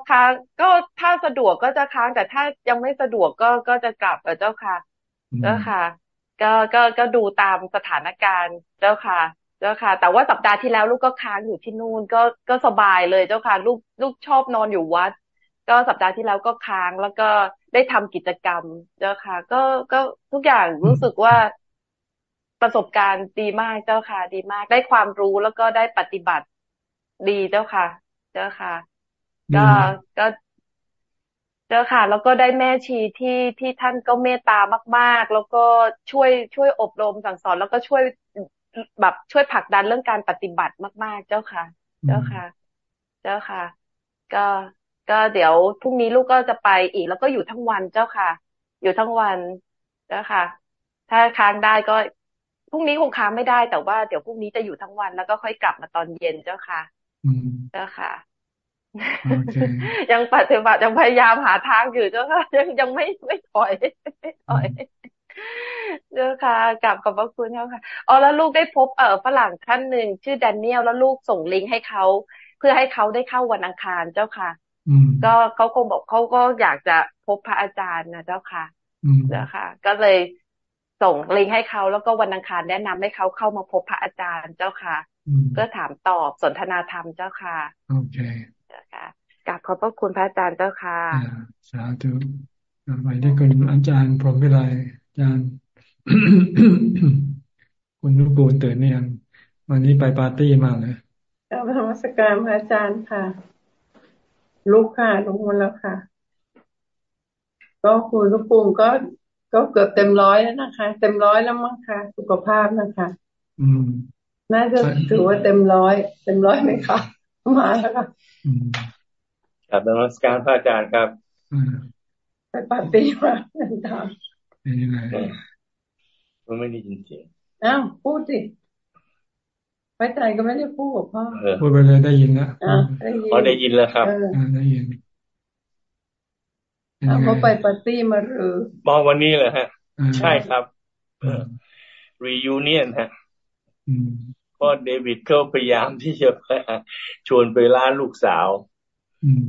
ค้างก็ถ้าสะดวกก็จะค้างแต่ถ้ายังไม่สะดวกก็ก็จะกลับเจ้าค่ะเจ้าค่ะ ก็ก็ก็ดูตามสถานการณ์เจ้าค่ะ เจ้าค่ะ แต่ว่าสัปดาห์ที่แล้วลูกก็ค้างอยู่ที่นู่นก็ก็สบายเลยเจ้าค่ะ ลูกลูกชอบนอนอยู่วัด ก็สัปดาห์ที่แล้วก็ค้างแล้วก็ได้ทำกิจกรรมเจ้าค่ะ ก็ก็ทุกอย่างรู้สึกว่าประสบการณ์ดีมากเจ้าค่ะ ดีมากได้ความรู้แล้วก็ได้ปฏิบัติดีเจ้าค่ะ เจ้าค่ะ ก็ก็เจ้าค่ะ แล้วก็ได้แม่ชีที่ที่ท่านก็เมตตามาก ๆ แล้วก็ช่วยช่วยอบรมสั่งสอน แล้วก็ช่วย แบบช่วยผลักดันเรื่องการปฏิบัติมาก ๆ เจ้าค่ะ เจ้าค่ะ เจ้าค่ะ ก็ก็เดี๋ยวพรุ่งนี้ลูกก็จะไปอีกแล้วก็อยู่ทั้งวันเจ้าค่ะ อยู่ทั้งวันเจ้าค่ะ ถ้าค้างได้ก็พรุ่งนี้คงค้างไม่ได้แต่ว่าเดี๋ยวพรุ่งนี้จะอยู่ทั้งวันแล้วก็ค่อยกลับมาตอนเย็นเจ้าค่ะเจ้าค่ะยังปฏิบัติยังพยายามหาทางอยู่เจ้าค่ะยังยังไม่ไม่ถอยไม่ถอย เจ้าค่ะกลับขอบพระคุณเจ้าค่ะอ๋อแล้วลูกได้พบเอ่อฝรั่งท่านหนึ่งชื่อแดเนียลแล้วลูกส่งลิงก์ให้เขาเพื่อให้เขาได้เข้าวันอังคารเจ้าค่ะ ก็เขาคงบอกเขาก็อยากจะพบพระอาจารย์นะเจ้าค่ะเจ้าค่ะ ก็เลยส่งลิงก์ให้เขาแล้วก็วันอังคารแนะนำให้เขาเข้ามาพบพระอาจารย์เจ้าค่ะก็ถามตอบสนทนาธรรมเจ้าค่ะโอเคเจ้าค่ะกราบขอบพระคุณพระอาจารย์เจ้าค่ะสาธุไปได้คุณอาจารย์พรหมวิไล อาจารย์คุณนุกูลตื่นเนี่ยวันนี้ไปปาร์ตี้มาเลยกราบธรรมสการพระอาจารย์ค่ะ ลุกค่ะลุกมาแล้วค่ะ ก็คุณลูกปูงก็ก็เกือบเต็มร้อยแล้วนะคะ เต็มร้อยแล้วมั้งค่ะ สุขภาพนะคะ อืม น่าจะถือว่าเต็มร้อย เต็มร้อยไหมคะมาแล้วค่ะครับนมัสการพระอาจารย์ครับไปปาร์ตี้มาเดินทาง เป็นยังไงมันไม่ได้ยินเสียงอ้าวพูดสิไปใจก็ไม่ได้พูดกับพ่อพูดไปเลยได้ยินนะอ๋อได้ยินแล้วครับได้ยินเขาไปปาร์ตี้มาหรือมอวันนี้เลยฮะ ใช่ครับ reunion ฮะเพราะเดวิดเขาพยายามที่จะชวนไปร้านลูกสาว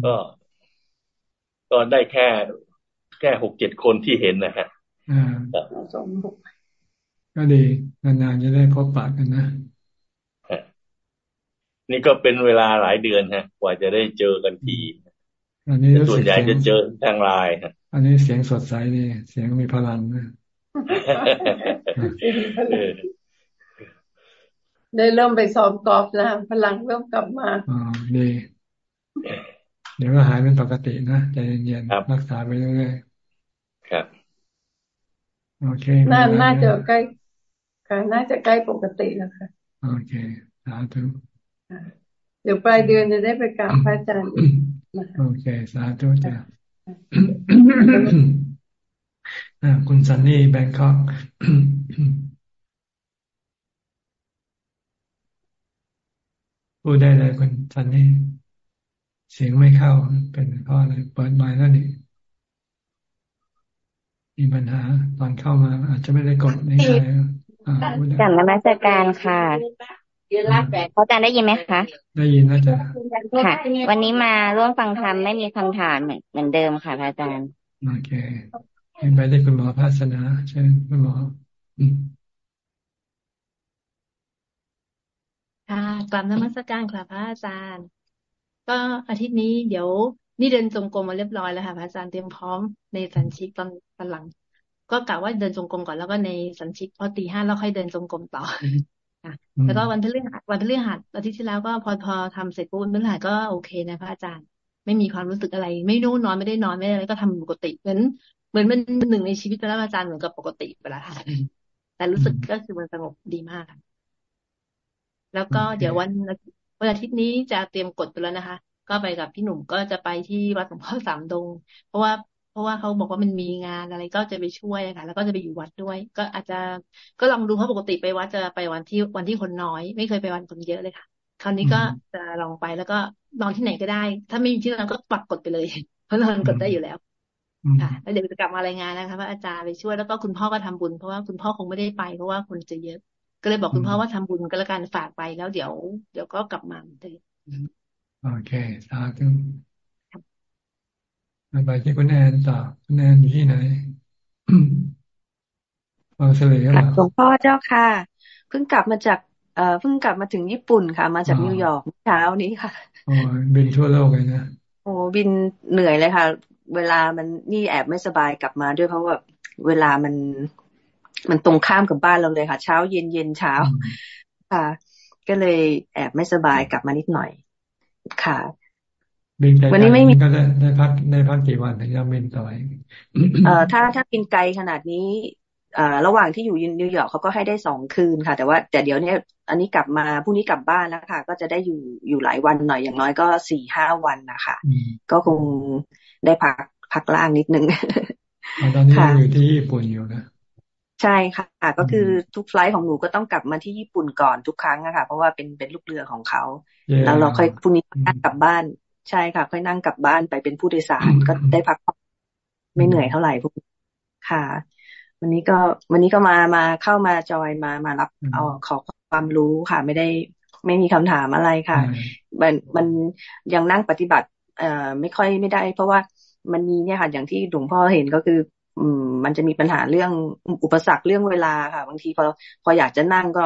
ก็ก็ได้แค่ แค่หกเจ็ดคนที่เห็นนะฮะ ก็ดีนานๆจะได้พบปะกันนะนี่ก็เป็นเวลาหลายเดือนฮะ กว่าจะได้เจอกันทีอันนี้ส่วนใหญ่จะเจอทางไลน์ฮะอันนี้เสียงสดใสนี่เสียงมีพลังนะได้เริ่มไปซ้อมกอล์ฟแล้วพลังเริ่มกลับมาอ๋อดีเดี๋ยวก็หายเป็นปกตินะใจเย็นๆรักษาไปเรื่อยๆครับ โอเคน่าน่าจะใกล้ค่ะน่าจะใกล้ปกติแล้วค่ะ โอเคสาธุเดี๋ยวปลายเดือนจะได้ไปกราบพระอาจารย์โอเค สาธุจ้ะคุณซันนี่แบงคอกพูดได้เลยคุณซันนี่ เสียงไม่เข้าเป็นเพราะอะไรเปิดไมค์แล้วนี่ มีปัญหาตอนเข้ามาอาจจะไม่ได้กดในใจกลับนมัสการค่ะเขาจารย์ได้ยินไหมคะ ได้ยินนะจ๊ะค่ะ วันนี้มาร่วมฟังธรรมไม่มีคำถามเหมือนเดิมค่ะพระอาจารย์ โอเคไปได้คุณหมอภาสนาเชิญคุณหมอค่ะกลับนมัสการค่ะพระอาจารย์ ก็อาทิตย์นี้เดี๋ยว นี่เดินจงกรมมาเรียบร้อยแล้วค่ะพระอาจารย์เตรียมพร้อมในสันชิกตอนตอนหลัง ก็กะว่าเดินจงกรมก่อนแล้วก็ในสันชิกพอตีห้าแล้วค่อยเดินจงกรมต่อค่ะแล้วก็วันพฤหัสวันพฤหัสอาทิตย์ที่แล้วก็พอพอทำเสร็จปุ๊บวันพฤหัสก็โอเคนะพระอาจารย์ ไม่มีความรู้สึกอะไร ไม่นู่นนอนไม่ได้นอนไม่อะไรก็ทำปกติเหมือนเหมือนมันหนึ่งในชีวิตไปแล้วอาจารย์เหมือนกับปกติไปแล้วค่ะแต่รู้สึกก็คือมันสงบดีมากแล้วก็เดี๋ยววันวันอาทิตย์นี้จะเตรียมกดไปแล้วนะคะ ก็ไปกับพี่หนุ่มก็จะไปที่วัดหลวงพ่อสามดง เพราะว่าเพราะว่าเขาบอกว่ามันมีงานอะไรก็จะไปช่วยค่ะ แล้วก็จะไปอยู่วัดด้วย ก็อาจจะก็ลองดูเพราะปกติไปวัดจะไปวันที่วันที่คนน้อย ไม่เคยไปวันคนเยอะเลยค่ะ คราวนี้ก็จะลองไปแล้วก็นอนที่ไหนก็ได้ ถ้าไม่มีที่นอนก็ปักกดไปเลย เพราะนอนกดได้อยู่แล้วค่ะแล้วเดี๋ยวจะกลับมารายงานนะคะว่าอาจารย์ไปช่วยแล้วก็คุณพ่อก็ทำบุญเพราะว่าคุณพ่อคงไม่ได้ไปเพราะว่าคนจะเยอะ ก็เลยบอกคุณพ่อว่าทำบุญก็แล้วกันฝากไปแล้วเดี๋ยว เดี๋ยวก็กลับมาเลย โอเคสาธุไปที่คุณแอนต่อคุณแอนอยู่ที่ไหนบางเสลหรอหลวงพ่อเจ้าค่ะ เพิ่งกลับมาจากเอ่อเพิ่งกลับมาถึงญี่ปุ่นค่ะ มาจากนิวยอร์กเช้านี้ค่ะอ๋อบินทั่วโลกเลยนะโอ้บินเหนื่อยเลยค่ะ เวลามันนี่แอบไม่สบายกลับมาด้วยเพราะว่าเวลามันมันตรงข้ามกับบ้านเราเลยค่ะ เช้าเย็นเย็นเช้า ค่ะ ก็เลยแอบไม่สบายกลับมานิดหน่อย ค่ะวันนี้ไม่มีก็ได้ได้พักได้พักกี่วันถึงจะบินต่อเอ่อถ้าถ้าบินไกลขนาดนี้อ่าระหว่างที่อยู่นิวยอร์กเขาก็ให้ได้สองคืนค่ะ แต่ว่าแต่เดี๋ยวนี้อันนี้กลับมาพรุ่งนี้กลับบ้านแล้วค่ะ ก็จะได้อยู่อยู่หลายวันหน่อยอย่างน้อยก็สี่ห้าวันนะคะก็คงได้พักพักล่างนิดนึงตอนนี้อยู่ที่ญี่ปุ่นอยู่นะ ใช่ค่ะก็คือทุกไฟล์ของหนูก็ต้องกลับมาที่ญี่ปุ่นก่อนทุกครั้งนะคะเพราะว่าเป็นเป็นลูกเรือของเขาแล้วเราค่อยพรุ่งนี้นั่งกลับบ้าน ใช่ค่ะ ค่อยนั่งกลับบ้านไปเป็นผู้โดยสารก็ได้พักไม่เหนื่อยเท่าไหร่พวกค่ะ วันนี้ก็วันนี้ก็มามาเข้ามาจอยมามารับเอาขอความรู้ค่ะ ไม่ได้ไม่มีคำถามอะไรค่ะ มันมันยังนั่งปฏิบัติ เอ่อไม่ค่อยไม่ได้ เพราะว่ามันมีเนี่ยค่ะอย่างที่หลวงพ่อเห็นก็คือ อืม มันจะมีปัญหาเรื่องอุปสรรคเรื่องเวลาค่ะ บางทีพอพออยากจะนั่งก็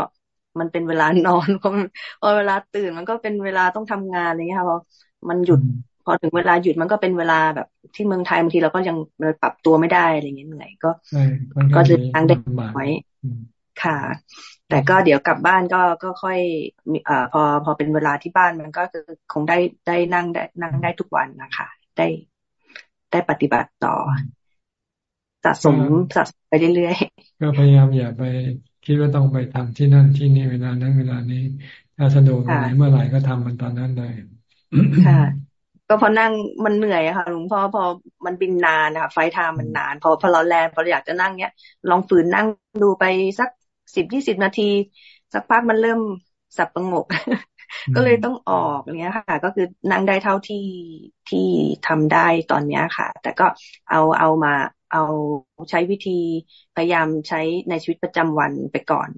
มันเป็นเวลานอนพอพอเวลาตื่นมันก็เป็นเวลาต้องทำงานอะไรเงี้ยค่ะพอมันหยุดพอถึงเวลาหยุดมันก็เป็นเวลาแบบที่เมืองไทยบางทีเราก็ยังปรับตัวไม่ได้อะไรเงี้ยเหนื่อยก็ก็จะทางเด็กไว้ค่ะ แต่ก็เดี๋ยวกลับบ้านก็ก็ค่อยอ่าพอพอเป็นเวลาที่บ้านมันก็คือคงได้ได้นั่งได้นั่งได้ทุกวันนะคะ ได้ได้ปฏิบัติต่อ สะสมสะสมไปเรื่อยๆก็พยายามอย่าไปคิดว่าต้องไปทำที่นั่นที่นี่เวลานั้นเวลานี้ ถ้าสะดวกไหนเมื่อไหร่ก็ทำมันตอนนั้นเลยค่ะ ก็พอนั่งมันเหนื่อยอะค่ะหลวงพ่อพอมันบินนานนะคะไฟทางมันนาน พอพอเราแลนพอเราอยากจะนั่งเนี้ย ลองฝืนนั่งดูไปสักสิบยี่สิบนาที สักพักมันเริ่มสับประงก ก็เลยต้องออกเนี้ยค่ะ ก็คือนั่งได้เท่าที่ที่ทำได้ตอนเนี้ยค่ะ แต่ก็เอาเอามาเอาใช้วิธีพยายามใช้ในชีวิตประจำวันไปก่อน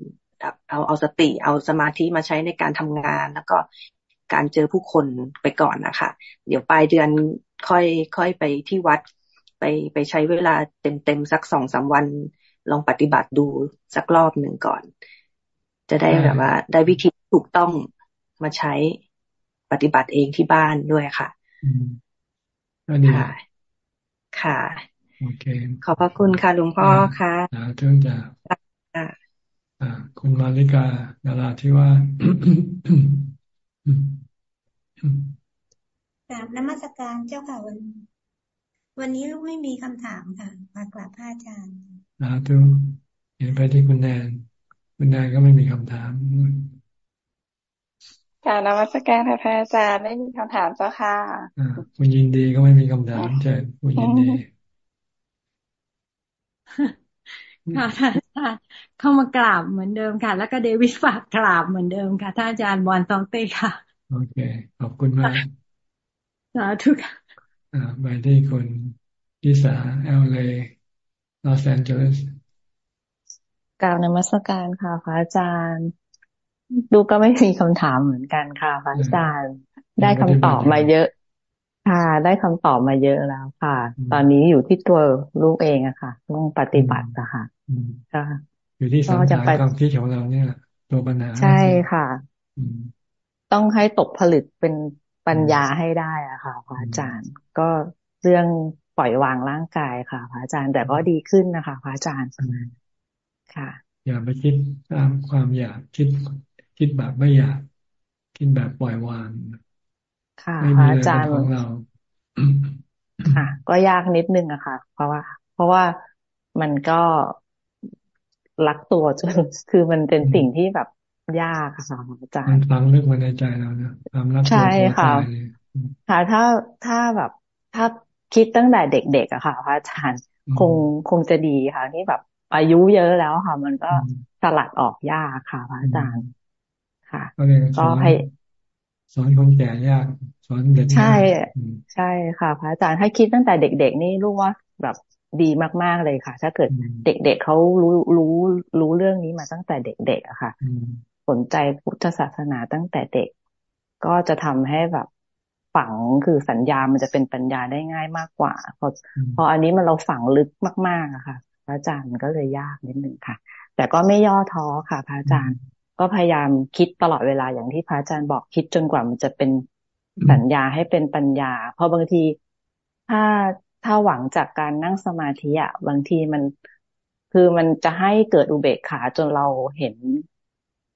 เอาเอาสติเอาสมาธิมาใช้ในการทำงาน แล้วก็การเจอผู้คนไปก่อนนะคะเดี๋ยวปลายเดือนค่อยค่อยไปที่วัด ไปไปใช้เวลาเต็มเต็มสักสองสาวันลองปฏิบัติดูสักรอบหนึ่งก่อน จะได้แบบว่า ได้วิธีถูกต้อง มาใช้ปฏิบัติเองที่บ้านด้วยค่ะค่ะ ค่ะโอเคขอบพระคุณค่ะหลวงพ่อค่ะสาธุจ้ะคุณมาริกาดาราที่ว่ากราบนมัสการเจ้าค่ะวัน วันนี้ลูกไม่มีคำถามค่ะมากราบพระอาจารย์สาธุเห็นไปที่คุณแนนคุณแนนก็ไม่มีคำถาม กราบนมัสการพระอาจารย์ไม่มีคำถามเจ้าค่ะคุณยินดีก็ไม่มีคำถามเจอคุณยินดีค่ะท่านอาจารย์เข้ามากราบเหมือนเดิมค่ะ แล้วก็เดวิดฝากกราบเหมือนเดิมค่ะท่านอาจารย์บอลตองเต้ค่ะ โอเค ขอบคุณมากสาธุค่ะอ่าไปที่คนที่สาเอลเลลอสแอนเจลิสกล่าวนมัสการค่ะพระอาจารย์ ดูก็ไม่มีคำถามเหมือนกันค่ะพระอาจารย์ได้คำตอบมาเยอะ ค่ะ ได้คำตอบมาเยอะแล้วค่ะ ตอนนี้อยู่ที่ตัวลูกเองอะค่ะต้องปฏิบัติอะค่ะค่ะอยู่ที่สัมผัสความคิดของเราเนี่ยตัวปัญหาใช่ค่ะต้องให้ตกผลึกเป็นปัญญาให้ได้อะค่ะพระอาจารย์ ก็เรื่องปล่อยวางร่างกายค่ะพระอาจารย์แต่ก็ดีขึ้นนะคะพระอาจารย์ค่ะ อย่าไปคิดตามความอยากคิด คิดแบบไม่อยาก คิดแบบปล่อยวางค่ะพระอาจารย์ของเราค่ะ ก็ยากนิดนึงอะค่ะ เพราะว่า เพราะว่ามันก็รักตัวจนคือมันเป็นสิ่งที่แบบยากค่ะอาจารย์ฟังลึกมาในใจเราเนะความรักใช่ค่ะค่ะถ้าถ้าแบบ ถ้าคิดตั้งแต่เด็กๆอะค่ะพระอาจารย์คงคงจะดีค่ะ ที่แบบอายุเยอะแล้วค่ะ มันก็สลัดออกยากค่ะพระอาจารย์ ค่ะก็ให้สอนคนแก่ยาก สอนเด็กใช่ ใช่ค่ะ พระอาจารย์ให้คิดตั้งแต่เด็ก ๆ นี่รู้ว่าแบบดีมาก ๆ เลยค่ะ ถ้าเกิดเด็ก ๆเขารู้รู้รู้เรื่องนี้มาตั้งแต่เด็กๆอะค่ะ สนใจพุทธศาสนาตั้งแต่เด็ก ก็จะทำให้แบบฝังคือสัญญามันจะเป็นปัญญาได้ง่ายมากกว่า พอพออันนี้มันเราฝังลึกมากๆอะค่ะ พระอาจารย์ก็เลยยากนิดนึงค่ะ แต่ก็ไม่ย่อท้อค่ะ พระอาจารย์ ก็พยายามคิดตลอดเวลาอย่างที่พระอาจารย์บอกคิดจนกว่ามันจะเป็นสัญญาให้เป็นปัญญา เพราะบางทีถ้าถ้าหวังจากการนั่งสมาธิอะบางทีมันคือมันจะให้เกิดอุเบกขาจนเราเห็น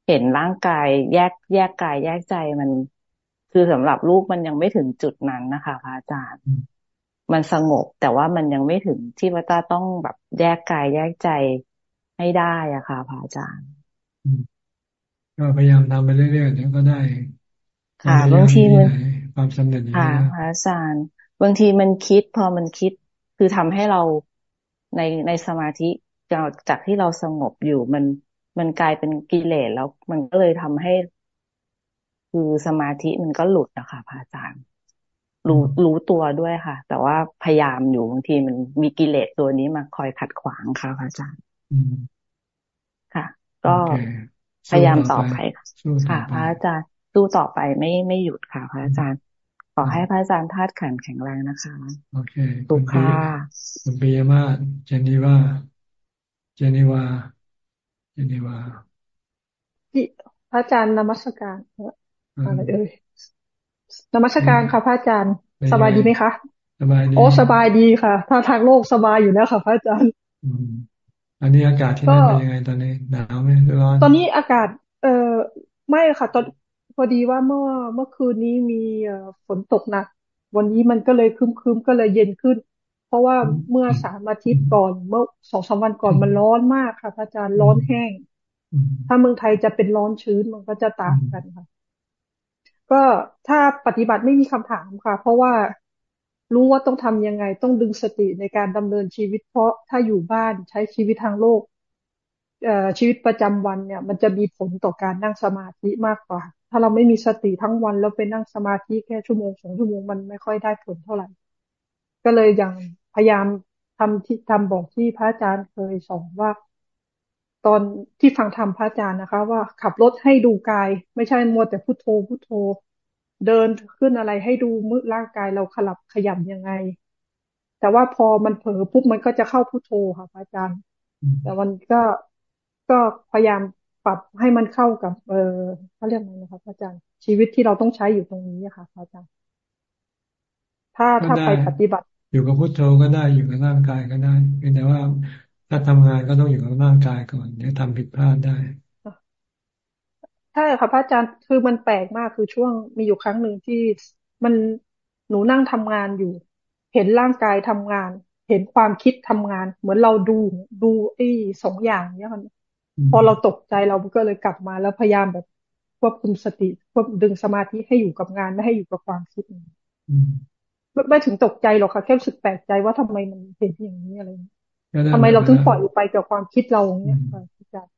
เห็นร่างกายแยกแยกกาย แยกใจมัน คือสำหรับลูกมันยังไม่ถึงจุดนั้นนะคะพระอาจารย์ มันสงบ แต่ว่ามันยังไม่ถึงที่ว่าตาต้องแบบแยกกายแยกใจให้ได้อะค่ะพระอาจารย์ ก็พยายามทำไปเรื่อยๆเดี๋ยวก็ได้ ค่ะบางทีมันความสำเร็จค่ะพระอาจารย์บางทีมันคิดพอมันคิดคือทำให้เราในในสมาธิจากที่เราสงบอยู่มันมันกลายเป็นกิเลสแล้ว มันก็เลยทำให้ คือสมาธิมันก็หลุดนะคะพระอาจารย์รู้รู้ตัวด้วยค่ะ แต่ว่าพยายามอยู่บางทีมันมีกิเลสตัวนี้มาคอยขัดขวางค่ะพระอาจารย์ค่ะ ก็ พยายามต่อไปค่ะพระอาจารย์สู้ต่อไปไม่ไม่หยุดค่ะพระอาจารย์ ขอให้พระอาจารย์ธาตุขันแข็งแรงนะคะโอเคตุค่ะคุณปิยมาเจนีว่าเจนีว่าเจนีว่าพี่พระอาจารย์นมัสการอะไรเอ่ยนมัสการค่ะพระอาจารย์ สบายดีไหมคะสบายดีโอ้สบายดีค่ะถ้าทางโลกสบายอยู่แล้วค่ะพระอาจารย์ อันนี้อากาศที่นั่นเป็นยังไงตอนนี้หนาวไหมร้อนตอนนี้อากาศ เอ่อไม่ค่ะ ตอนพอดีว่าเมื่อเมื่อคืนนี้มีฝนตกหนักวันนี้มันก็เลยคึมๆก็เลยเย็นขึ้น เพราะว่าเมื่อสามอาทิตย์ก่อน เมื่อสองสามวันก่อนมันร้อนมากค่ะพระอาจารย์ร้อนแห้ง ถ้าเมืองไทยจะเป็นร้อนชื้นมันก็จะต่างกันค่ะ ก็ถ้าปฏิบัติไม่มีคำถามค่ะ เพราะว่า รู้ว่าต้องทำยังไง ต้องดึงสติในการดำเนินชีวิต เพราะถ้าอยู่บ้านใช้ชีวิตทางโลกชีวิตประจำวันเนี่ย มันจะมีผลต่อการนั่งสมาธิมากกว่า ถ้าเราไม่มีสติทั้งวันแล้วไปนั่งสมาธิแค่ชั่วโมงสองชั่วโมงมันไม่ค่อยได้ผลเท่าไหร่ ก็เลยอย่างพยายามทำที่ทำบอกที่พระอาจารย์เคยสอนว่า ตอนที่ฟังธรรมพระอาจารย์นะคะ ว่าขับรถให้ดูกาย ไม่ใช่มัวแต่พุโทโธพุโทโธ เดินขึ้นอะไรให้ดูมือร่างกายเราขลับขยับยังไง แต่ว่าพอมันเผลอปุ๊บมันก็จะเข้าพุโทโธค่ะอาจารย์ แต่มันก็ก็พยายามปรับให้มันเข้ากับเออเขาเรียกอะไรนะคะอาจารย์ ชีวิตที่เราต้องใช้อยู่ตรงนี้ค่ะอาจารย์ ถ้าถ้าไปปฏิบัติ อยู่กับพุทโธก็ได้อยู่กับร่างกายก็ได้เพียงแต่ว่าถ้าทำงานก็ต้องอยู่กับร่างกายก่อนเดี๋ยวทำผิดพลาดได้ ใช่ค่ะพระอาจารย์คือมันแปลกมากคือช่วงมีอยู่ครั้งหนึ่งที่มันหนูนั่งทำงานอยู่ เห็นร่างกายทำงาน เห็นความคิดทำงาน เหมือนเราดูดูไอ้สองอย่างเนี้ยมัน พอเราตกใจเราก็เลยกลับมาแล้วพยายามแบบควบคุมสติควบดึงสมาธิให้อยู่กับงานไม่ให้อยู่กับความคิดไม่ถึงตกใจหรอกค่ะแค่รู้สึกแปลกใจว่าทำไมมันเห็นอย่างนี้อะไรทำไมเราถึงปล่อยไปกับความคิดเราอย่างเงี้ยค่ะอาจารย์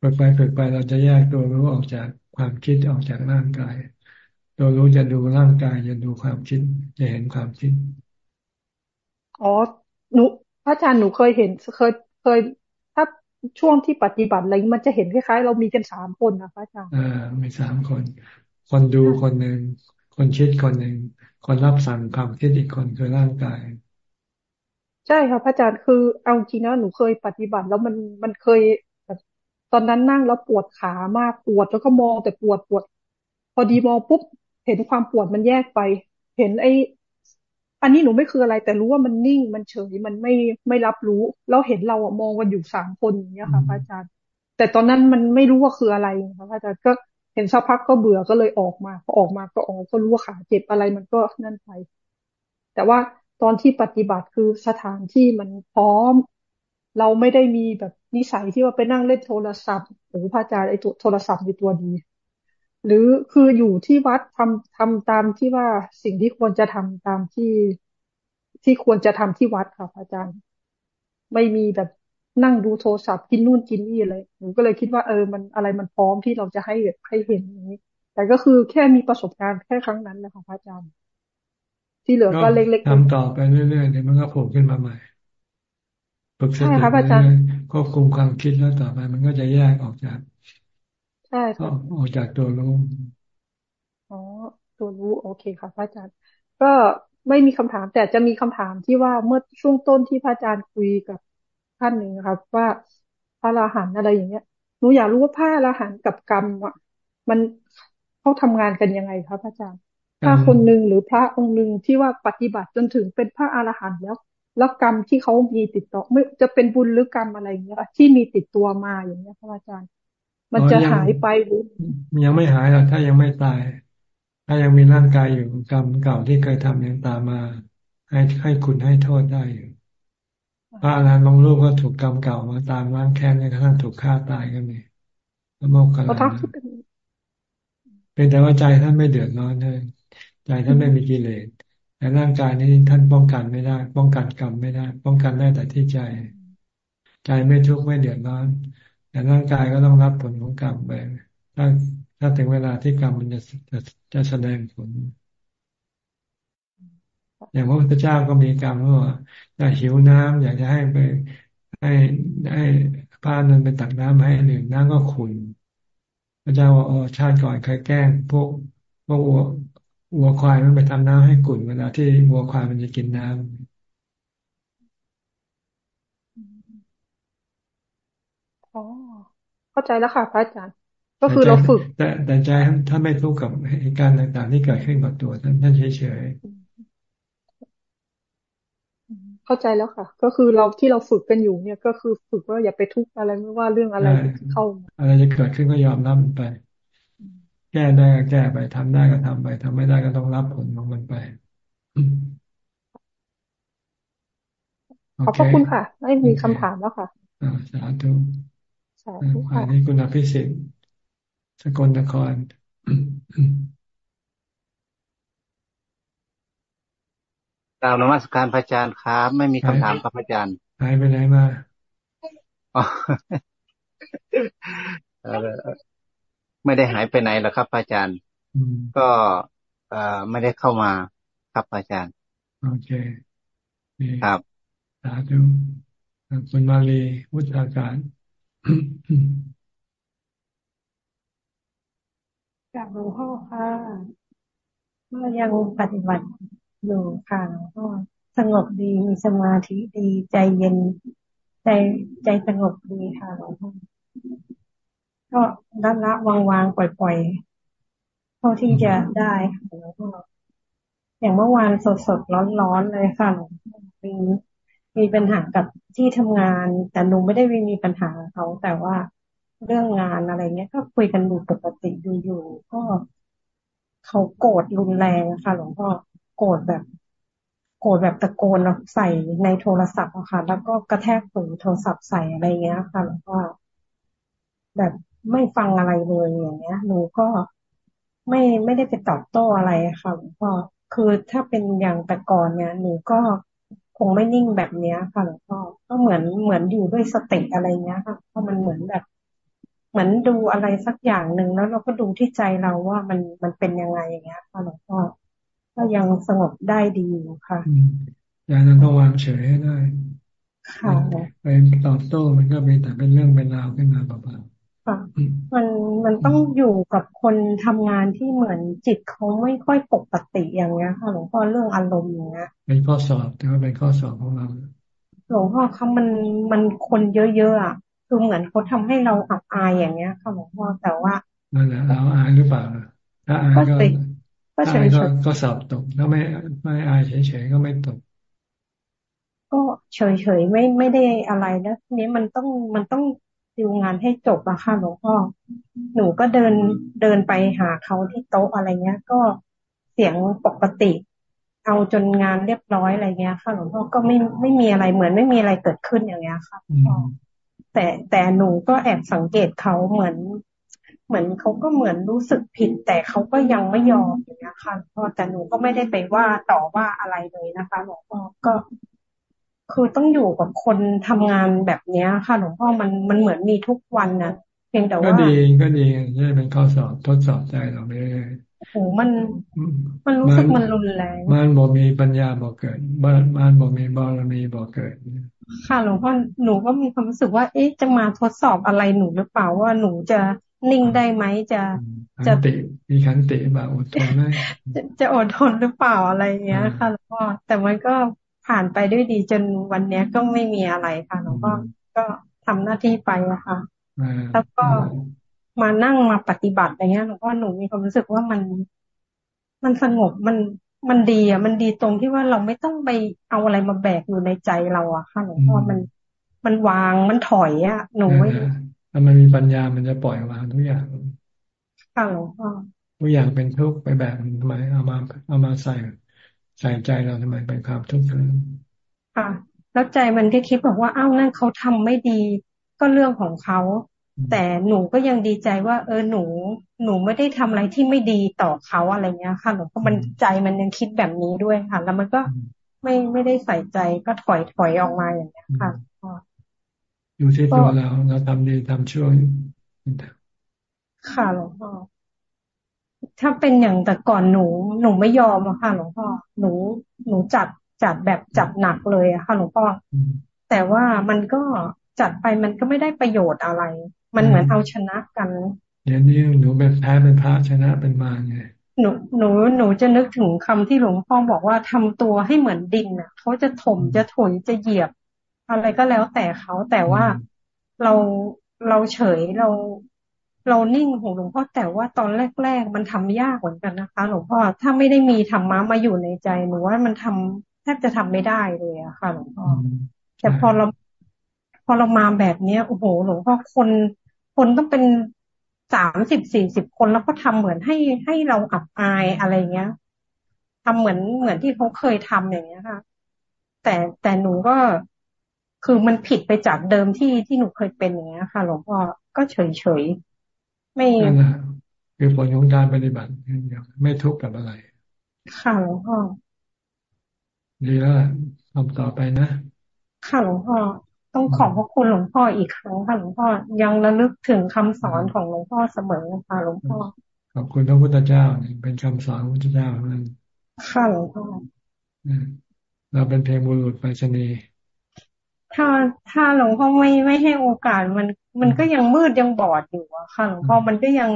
ฝึกไปฝึกไปเราจะแยกตัวรู้ออกจากความคิดออกจากร่างกาย ตัวรู้จะดูร่างกายจะดูความคิด จะเห็นความคิดอ๋อหนูพระอาจารย์หนูเคยเห็นเคยเคยถ้าช่วงที่ปฏิบัติอะไรมันจะเห็นคล้ายๆ เรามีกันสามคนนะพระอาจารย์อ่ามีสามคน คนดูคนหนึ่งคนคิดคนหนึ่งคนรับสั่งความคิดอีกคนคือร่างกายใช่ค่ะพระอาจารย์คือเอาจริงนะหนูเคยปฏิบัติแล้วมันมันเคย ตอนนั้นนั่งแล้วปวดขามากปวดแล้วก็มองแต่ปวดปวด พอดีมองปุ๊บเห็นความปวดมันแยกไป เห็นไอ้อันนี้หนูไม่คืออะไร แต่รู้ว่ามันนิ่งมันเฉยมันไม่ไม่รับรู้ แล้วเห็นเราอะมองกันอยู่สามคนอย่างเงี้ยค่ะพระอาจารย์ แต่ตอนนั้นมันไม่รู้ว่าคืออะไรค่ะพระอาจารย์ก็เห็นสักพักก็เบื่อก็เลยออกมาพอออกมาก็ออกก็รู้ว่าขาเจ็บอะไรมันก็นั่นไป แต่ว่าตอนที่ปฏิบัติคือสถานที่มันพร้อม เราไม่ได้มีแบบ นิสัยที่ว่าไปนั่งเล่นโทรศัพท์หรือพระอาจารย์ไอ้ตัวโทรศัพท์อยู่ตัวดีหรือคืออยู่ที่วัดทำทำตามที่ว่าสิ่งที่ควรจะทำตามที่ที่ควรจะทำที่วัดค่ะอาจารย์ ไม่มีแบบนั่งดูโทรศัพท์กินนู่นกินนี่เลยหนูก็เลยคิดว่าเออมันอะไรมันพร้อมที่เราจะให้ให้เห็นอย่างนี้ แต่ก็คือแค่มีประสบการณ์แค่ครั้งนั้นแหละค่ะพระอาจารย์ ที่เหลือก็เล็กๆทำต่อไปเรื่อยๆเดี๋ยวมันก็โผล่ขึ้นมาใหม่ ฝึกสติไปควบคุมความคิดแล้วต่อไป มันก็จะแยกออกจากใช่ค่ะออกจากตัวรู้อ๋อตัวรู้โอเคค่ะพระอาจารย์ ก็ไม่มีคำถาม แต่จะมีคำถามที่ว่าเมื่อช่วงต้นที่พระอาจารย์คุยกับท่านหนึ่งครับว่าพระอรหันต์อะไรอย่างเงี้ยหนูอยากรู้ว่าพระอรหันต์กับกรรมอะมันเขาทำงานกันยังไงครับพระอาจารย์ถ้าคนหนึ่งหรือพระองค์หนึ่งที่ว่าปฏิบัติจนถึงเป็นพระอรหันต์แล้ว แล้วกรรมที่เขามีติดต่อไม่จะเป็นบุญหรือกรรมอะไรอย่างเงี้ยที่มีติดตัวมาอย่างเงี้ยพระอาจารย์ มันจะหายไปหรือยังไม่หายหรอกถ้ายังไม่ตาย ถ้ายังมีร่างกายอยู่กรรมเก่าที่เคยทำยังตามมา ให้ให้คุณให้โทษได้อยู่พระอรหันต์บางรูปก็ถูกกรรมเก่ามาตามล้างแค้นจนกระทั่งถูกฆ่าตายก็มีแล้วโมกขลาเป็นแต่ว่าใจท่านไม่เดือดร้อนเลยใจท่านไม่มีกิเลส แต่ร่างกายนี้ท่านป้องกันไม่ได้ ป้องกันกรรมไม่ได้ ป้องกันได้แต่ที่ใจ ใจไม่ทุกข์ไม่เดือดร้อน แต่ร่างกายก็ต้องรับผลของกรรมไปถ้าถ้าถึงเวลาที่กรรมมันจะจะจะแสดงผล อย่างพระพุทธเจ้าก็มีกรรมว่าอยากหิวน้ำอยากจะให้ไปให้ให้พานันไปตักน้ำให้หนึ่งน้ำก็ขุนพระเจ้าว่าอ๋อชาติก่อนเคยแกล้งพวกพวก วัววัวควายมันไปทำน้ำให้กุ่นเวลาที่วัวควายมันจะกินน้ำอ๋อเข้าใจแล้วค่ะพระอาจารย์ ก็คือเราฝึก แต่แต่ใจถ้าไม่ทุกข์กับเหตุการณ์ต่าง ๆ ที่เกิดขึ้นกับตัวท่านท่านเฉยๆเข้าใจแล้วค่ะ ก็คือเราที่เราฝึกกันอยู่เนี่ย ก็คือฝึกว่าอย่าไปทุกข์อะไรไม่ว่าเรื่องอะไรเข้าอะไรจะเกิดขึ้นก็ยอมรับมันไป แก้ได้ก็แก้ไปทำได้ก็ทำไปทำไม่ได้ก็ต้องรับผลของมันไปขอบพระคุณค่ะไม่มีคำถามแล้วค่ะอ่าสาธุสาธุค่ะอันนี้คุณอภิสิทธิ์สกลนครกล่าวนมัสการพระอาจารย์ครับ ไม่มีคำถามครับพระอาจารย์หายไปไหนมา ไม่ได้หายไปไหนหรอกครับ อาจารย์ ก็เอ่อไม่ได้เข้ามาครับอาจารย์ โอเคครับสาธุคุณมาลีวุฒาการกับหลวงพ่อค่ะเมื่อยังปฏิบัติอยู่ค่ะหลวงพ่อสงบดีมีสมาธิดีใจเย็น ใจใจสงบดีค่ะหลวงพ่อ ก็ละละวางวางปล่อยปล่อยเท่าที่จะได้ค่ะแล้วก็อย่างเมื่อวานสดสดร้อนร้อนเลยค่ะหลวงพ่อมีมีปัญหากับที่ทำงาน แต่หนูไม่ได้มีปัญหาเขาแต่ว่าเรื่องงานอะไรเงี้ย ก็คุยกันดูปกติดูอยู่ก็เขาโกรธรุนแรงค่ะ หลวงพ่อโกรธแบบ โกรธแบบตะโกนใส่ในโทรศัพท์อะค่ะ แล้วก็กระแทกหูโทรศัพท์ใส่อะไรเงี้ยค่ะหลวงพ่อแบบ ไม่ฟังอะไรเลยอย่างเงี้ย หนูก็ไม่ไม่ได้ไปตอบโต้อะไรค่ะหลวงพ่อคือถ้าเป็นอย่างแต่ก่อนเนี่ย หนูก็คงไม่นิ่งแบบเนี้ยค่ะหลวงพ่อก็เหมือนเหมือนอยู่ด้วยสติอะไรเงี้ยค่ะเพราะมันเหมือนแบบ เหมือนดูอะไรสักอย่างหนึ่งแล้วเราก็ดูที่ใจเราว่ามันมันเป็นยังไงอย่างเงี้ยค่ะหลวงพ่อก็ยังสงบได้ดีอยู่ค่ะอย่างนั้นต้องวางเฉยให้ได้ค่ะไปตอบโต้มันก็เป็นแต่เป็นเรื่องเป็นราวขึ้นมาเปล่า ค่ะมันมันต้องอยู่กับคนทำงานที่เหมือนจิตเขาไม่ค่อยปกติอย่างเงี้ยค่ะหลวงพ่อเรื่องอารมณ์อย่างเงี้ยเป็นข้อสอบถือว่าเป็นข้อสอบของเราหลวงพ่อเขามันมันคนเยอะๆอะคือเหมือนเขาทำให้เราอับอายอย่างเงี้ยค่ะหลวงพ่อแต่ว่านั่นแหละเราอายหรือเปล่าถ้าอายก็ก็เฉยก็สอบตกถ้าไม่ไม่อายเฉยๆก็ไม่ตก ก็เฉยๆไม่ไม่ได้อะไรนะนี้มันต้องมันต้อง ดิวงานให้จบอะค่ะหลวงพ่อหนูก็เดินเดินไปหาเขาที่โต๊ะอะไรเงี้ย ก็เสียงปกติ เอาจนงานเรียบร้อยอะไรเงี้ย ค่ะหลวงพ่อก็ไม่ไม่มีอะไรเหมือนไม่มีอะไรเกิดขึ้นอย่างเงี้ยค่ะแต่แต่หนูก็แอบสังเกตเขาเหมือน เหมือนเขาก็เหมือนรู้สึกผิด แต่เขาก็ยังไม่ยอมอย่างเงี้ยค่ะพ่อแต่หนูก็ไม่ได้ไปว่าต่อว่าอะไรเลยนะคะหลวงพ่อก็ คือต้องอยู่กับคนทำงานแบบเนี้ย ค่ะหลวงพ่อมันมันเหมือนมีทุกวันนะเพียงแต่ว่าก็ดีก็ดีนี่เป็นข้อสอบทดสอบใจเราไม่ได้โอ้มันมันรู้สึกมันรุนแรงมันบ่มีปัญญาบ่เกิดบ้านมันบ่มีบารมีบ่เกิดค่ะหลวงพ่อหนูก็มีความรู้สึกว่า เอ๊ะจะมาทดสอบอะไรหนูหรือเปล่าว่าหนูจะนิ่งได้ไหมจะจะติมีขันติแบบอดทนไหมจะอดทนหรือเปล่าอะไรเงี้ย ค่ะหลวงพ่อแต่มันก็ ผ่านไปด้วยดีจนวันเนี้ยก็ไม่มีอะไรค่ะหลวงพ่อก็ทำหน้าที่ไปอะค่ะแล้วก็มานั่งมาปฏิบัติอะไรเงี้ยหลวงพ่อหนูมีความรู้สึกว่ามัน มันสงบมันมันดีอะ มันดีตรงที่ว่าเราไม่ต้องไปเอาอะไรมาแบกอยู่ในใจเราอะค่ะหลวงพ่อมันมันวางมันถอยอะหนูไม่ถ้ามันมีปัญญามันจะปล่อยวางทุกอย่างค่ะหลวงพ่อทุกอย่างเป็นทุกข์ไปแบบทำไมเอามาเอามาใส่ ใส่ใจเราทำไมเป็นความทุกข์ค่ะแล้วใจมันก็คิดบอกว่าอ้าวนั่นเขาทำไม่ดีก็เรื่องของเขาแต่หนูก็ยังดีใจว่า เออหนู หนูไม่ได้ทำอะไรที่ไม่ดีต่อเขาอะไรเงี้ยค่ะหนูก็มันใจมันยังคิดแบบนี้ด้วยค่ะ แล้วมันก็ไม่ไม่ได้ใส่ใจก็ถอยถอยออกมาอย่างเงี้ยค่ะอยู่ที่ตัวเราเราทำดีทำชั่วค่ะหลวงพ่อ ถ้าเป็นอย่างแต่ก่อนหนู หนูไม่ยอมอะค่ะหลวงพ่อหนูหนูจัดจัดแบบจัดหนักเลยอะค่ะหลวงพ่อแต่ว่ามันก็จัดไปมันก็ไม่ได้ประโยชน์อะไร มันเหมือนเอาชนะกันเดี๋ยวนี้หนูเป็นแพ้เป็นพระชนะเป็นมาไงหนูหนูหนูจะนึกถึงคำที่หลวงพ่อบอกว่าทำตัวให้เหมือนดินอะเขาจะถมจะถนจะเหยียบ อะไรก็แล้วแต่เขาแต่ว่าเราเราเฉยเรา เรานิ่งของหลวงพ่อแต่ว่าตอนแรก ๆ มันทำยากเหมือนกันนะคะ หลวงพ่อถ้าไม่ได้มีธรรมะมาอยู่ในใจหนูว่ามันทำแทบจะทำไม่ได้เลยอะค่ะ หลวงพ่อแต่พอเราพอเรามาแบบเนี้ยโอ้โหหลวงพ่อคนคนต้องเป็นสามสิบสี่สิบคนแล้วก็ทำเหมือนให้ให้เราอับอายอะไรเงี้ยทำเหมือนเหมือนที่เขาเคยทำอย่างเงี้ยค่ะ แต่แต่หนูก็คือมันผิดไปจากเดิมที่ที่หนูเคยเป็นอย่างเงี้ยค่ะ หลวงพ่อก็เฉยเฉย ไม่คือผลของการปฏิบัติไม่ทุกข์กับอะไร ค่ะหลวงพ่อดีแล้วทำต่อไปนะ ค่ะหลวงพ่อต้องขอบพระคุณหลวงพ่ออีกครั้งค่ะหลวงพ่อยังระลึกถึงคำสอนของหลวงพ่อเสมอค่ะหลวงพ่อขอบคุณพระพุทธเจ้าเป็นคำสอนพระพุทธเจ้านั้นค่ะหลวงพ่อเราเป็นเพลงบุรุษไปชนีถ้าถ้าหลวงพ่อไม่ไม่ให้โอกาสมัน มันก็ยังมืดยังบอดอยู่อะค่ะหลวงพ่อมันก็ยัง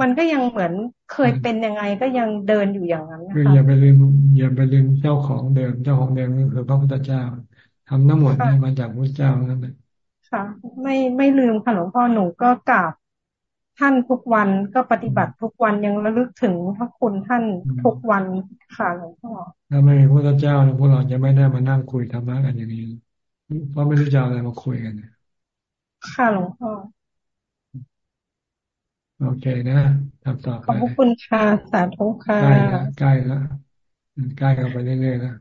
มันก็ยังเหมือนเคยเป็นยังไงก็ยังเดินอยู่อย่างนั้นนะคะคืออย่าไปลืมอย่าไปลืมเจ้าของเดิมเจ้าของเดิมก็คือพระพุทธเจ้าทำทั้งหมดนี่มาจากพระเจ้านั่นเองค่ะ ไม่ไม่ลืมค่ะหลวงพ่อหนูก็กราบท่านทุกวันก็ปฏิบัติทุกวันยังระลึกถึงพระคุณท่านทุกวันค่ะหลวงพ่อถ้าไม่มีพระเจ้าพวกเราจะไม่ได้มานั่งคุยธรรมะกันอย่างนี้เพราะไม่รู้จะอะไรมาคุยกัน ค่ะหลวงพ่อ โอเคนะทำต่อไปขอบคุณค่ะ สาธุค่ะใกล้แล้วใกล้แล้วใกล้กันไปเรื่อยๆแล้ว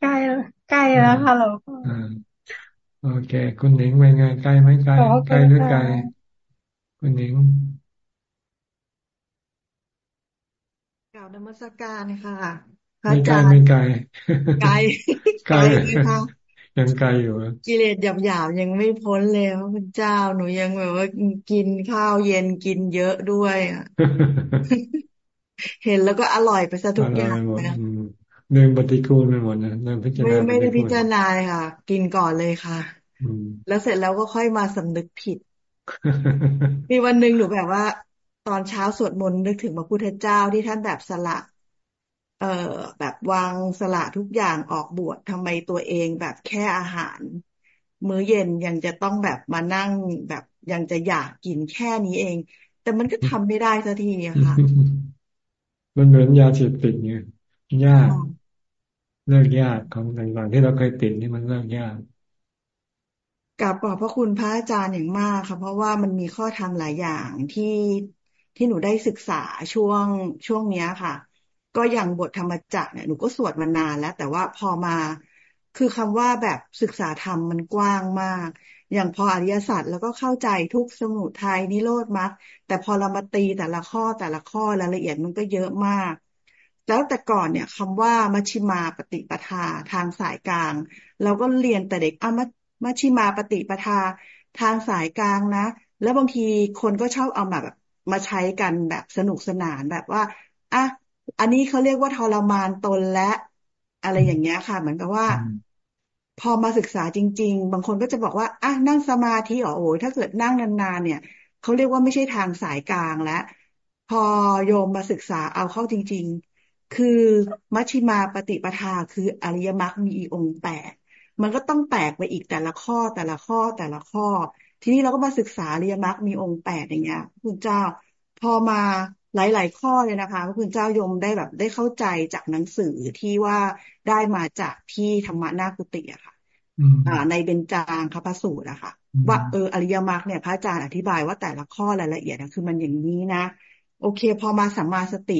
ใกล้ใกล้แล้วค่ะเราโอเค คุณหนิงเป็นไงใกล้ไหมใกล้ใกล้หรือไกลคุณหนิงกล่าวนมัสการค่ะไม่ไกลไม่ไกลไกลไกล ยังไกลอยู่กิเลสหยาบๆยังไม่พ้นเลยพระคุณเจ้าหนูยังแบบว่ากินข้าวเย็นกินเยอะด้วยอะเห็นแล้วก็อร่อยไปซะทุกอย่างนะเรื่องปฏิกูลไปหมดนะเรื่องพิจารณาไม่ได้พิจารณาค่ะ กินก่อนเลยค่ะแล้วเสร็จแล้วก็ค่อยมาสำนึกผิด มีวันหนึ่งหนูแบบว่า ตอนเช้าสวดมนต์นึกถึงพระพุทธเจ้าที่ท่านแบบสละเอ่อแบบวางสละทุกอย่างออกบวชทำไมตัวเองแบบแค่อาหาร มื้อเย็นยังจะต้องแบบมานั่งแบบยังจะอยากกินแค่นี้เอง แต่มันก็ทำไม่ได้สักทีอะค่ะ มันเหมือนยาเสพติดเนี่ยยากเลิกยากของต่างๆที่เราเคยติดนี่มันเลิกยากกับขอบพระคุณพระอาจารย์อย่างมากค่ะ เพราะว่ามันมีข้อธรรมหลายอย่างที่ที่หนูได้ศึกษาช่วงช่วงเนี้ยค่ะ ก็อย่างบทธรรมจักเนี่ยหนูก็สวดมานานแล้ว แต่ว่าพอมาคือคำว่าแบบศึกษาธรรมมันกว้างมาก อย่างพออริยสัจแล้วก็เข้าใจทุกสมุทัยนิโรธมรรคแต่พอเรามาตีแต่ละข้อแต่ละข้อรายละเอียดมันก็เยอะมาก แล้วแต่ก่อนเนี่ยคำว่ามัชชิมาปฏิปทาทางสายกลาง เราก็เรียนแต่เด็กอะมัมัชชิมาปฏิปทาทางสายกลางนะ แล้วบางทีคนก็ชอบเอามาแบบมาใช้กันแบบสนุกสนานแบบว่าอะ อันนี้เขาเรียกว่าทรมานตนและ อะไรอย่างเงี้ยค่ะ เหมือนกับว่า พอมาศึกษาจริง ๆ บางคนก็จะบอกว่าอะนั่งสมาธิอ๋อโอ้ยถ้าเกิดนั่งนานๆเนี่ยเขาเรียกว่าไม่ใช่ทางสายกลางแล้วพอโยมมาศึกษาเอาเข้าจริง ๆ คือมัชฌิมาปฏิปทาคืออริยมรรคมีองค์แปดมันก็ต้องแตกไปอีกแต่ละข้อแต่ละข้อแต่ละข้อ ทีนี้เราก็มาศึกษาอริยมรรคมีองค์แปดอย่างเงี้ยคุณเจ้า พอมา หลาย ๆ ข้อเลยนะคะพระคุณเจ้ายมได้แบบได้เข้าใจจากหนังสือที่ว่าได้มาจากที่ธรรมะนากุติอะค่ะอ่า ในเบญจางคพสูตรอะค่ะ ว่าเอออริยมรรคเนี่ยพระอาจารย์อธิบายว่าแต่ละข้อรายละเอียดคือมันอย่างนี้นะ โอเค พอมาสัมมาสติ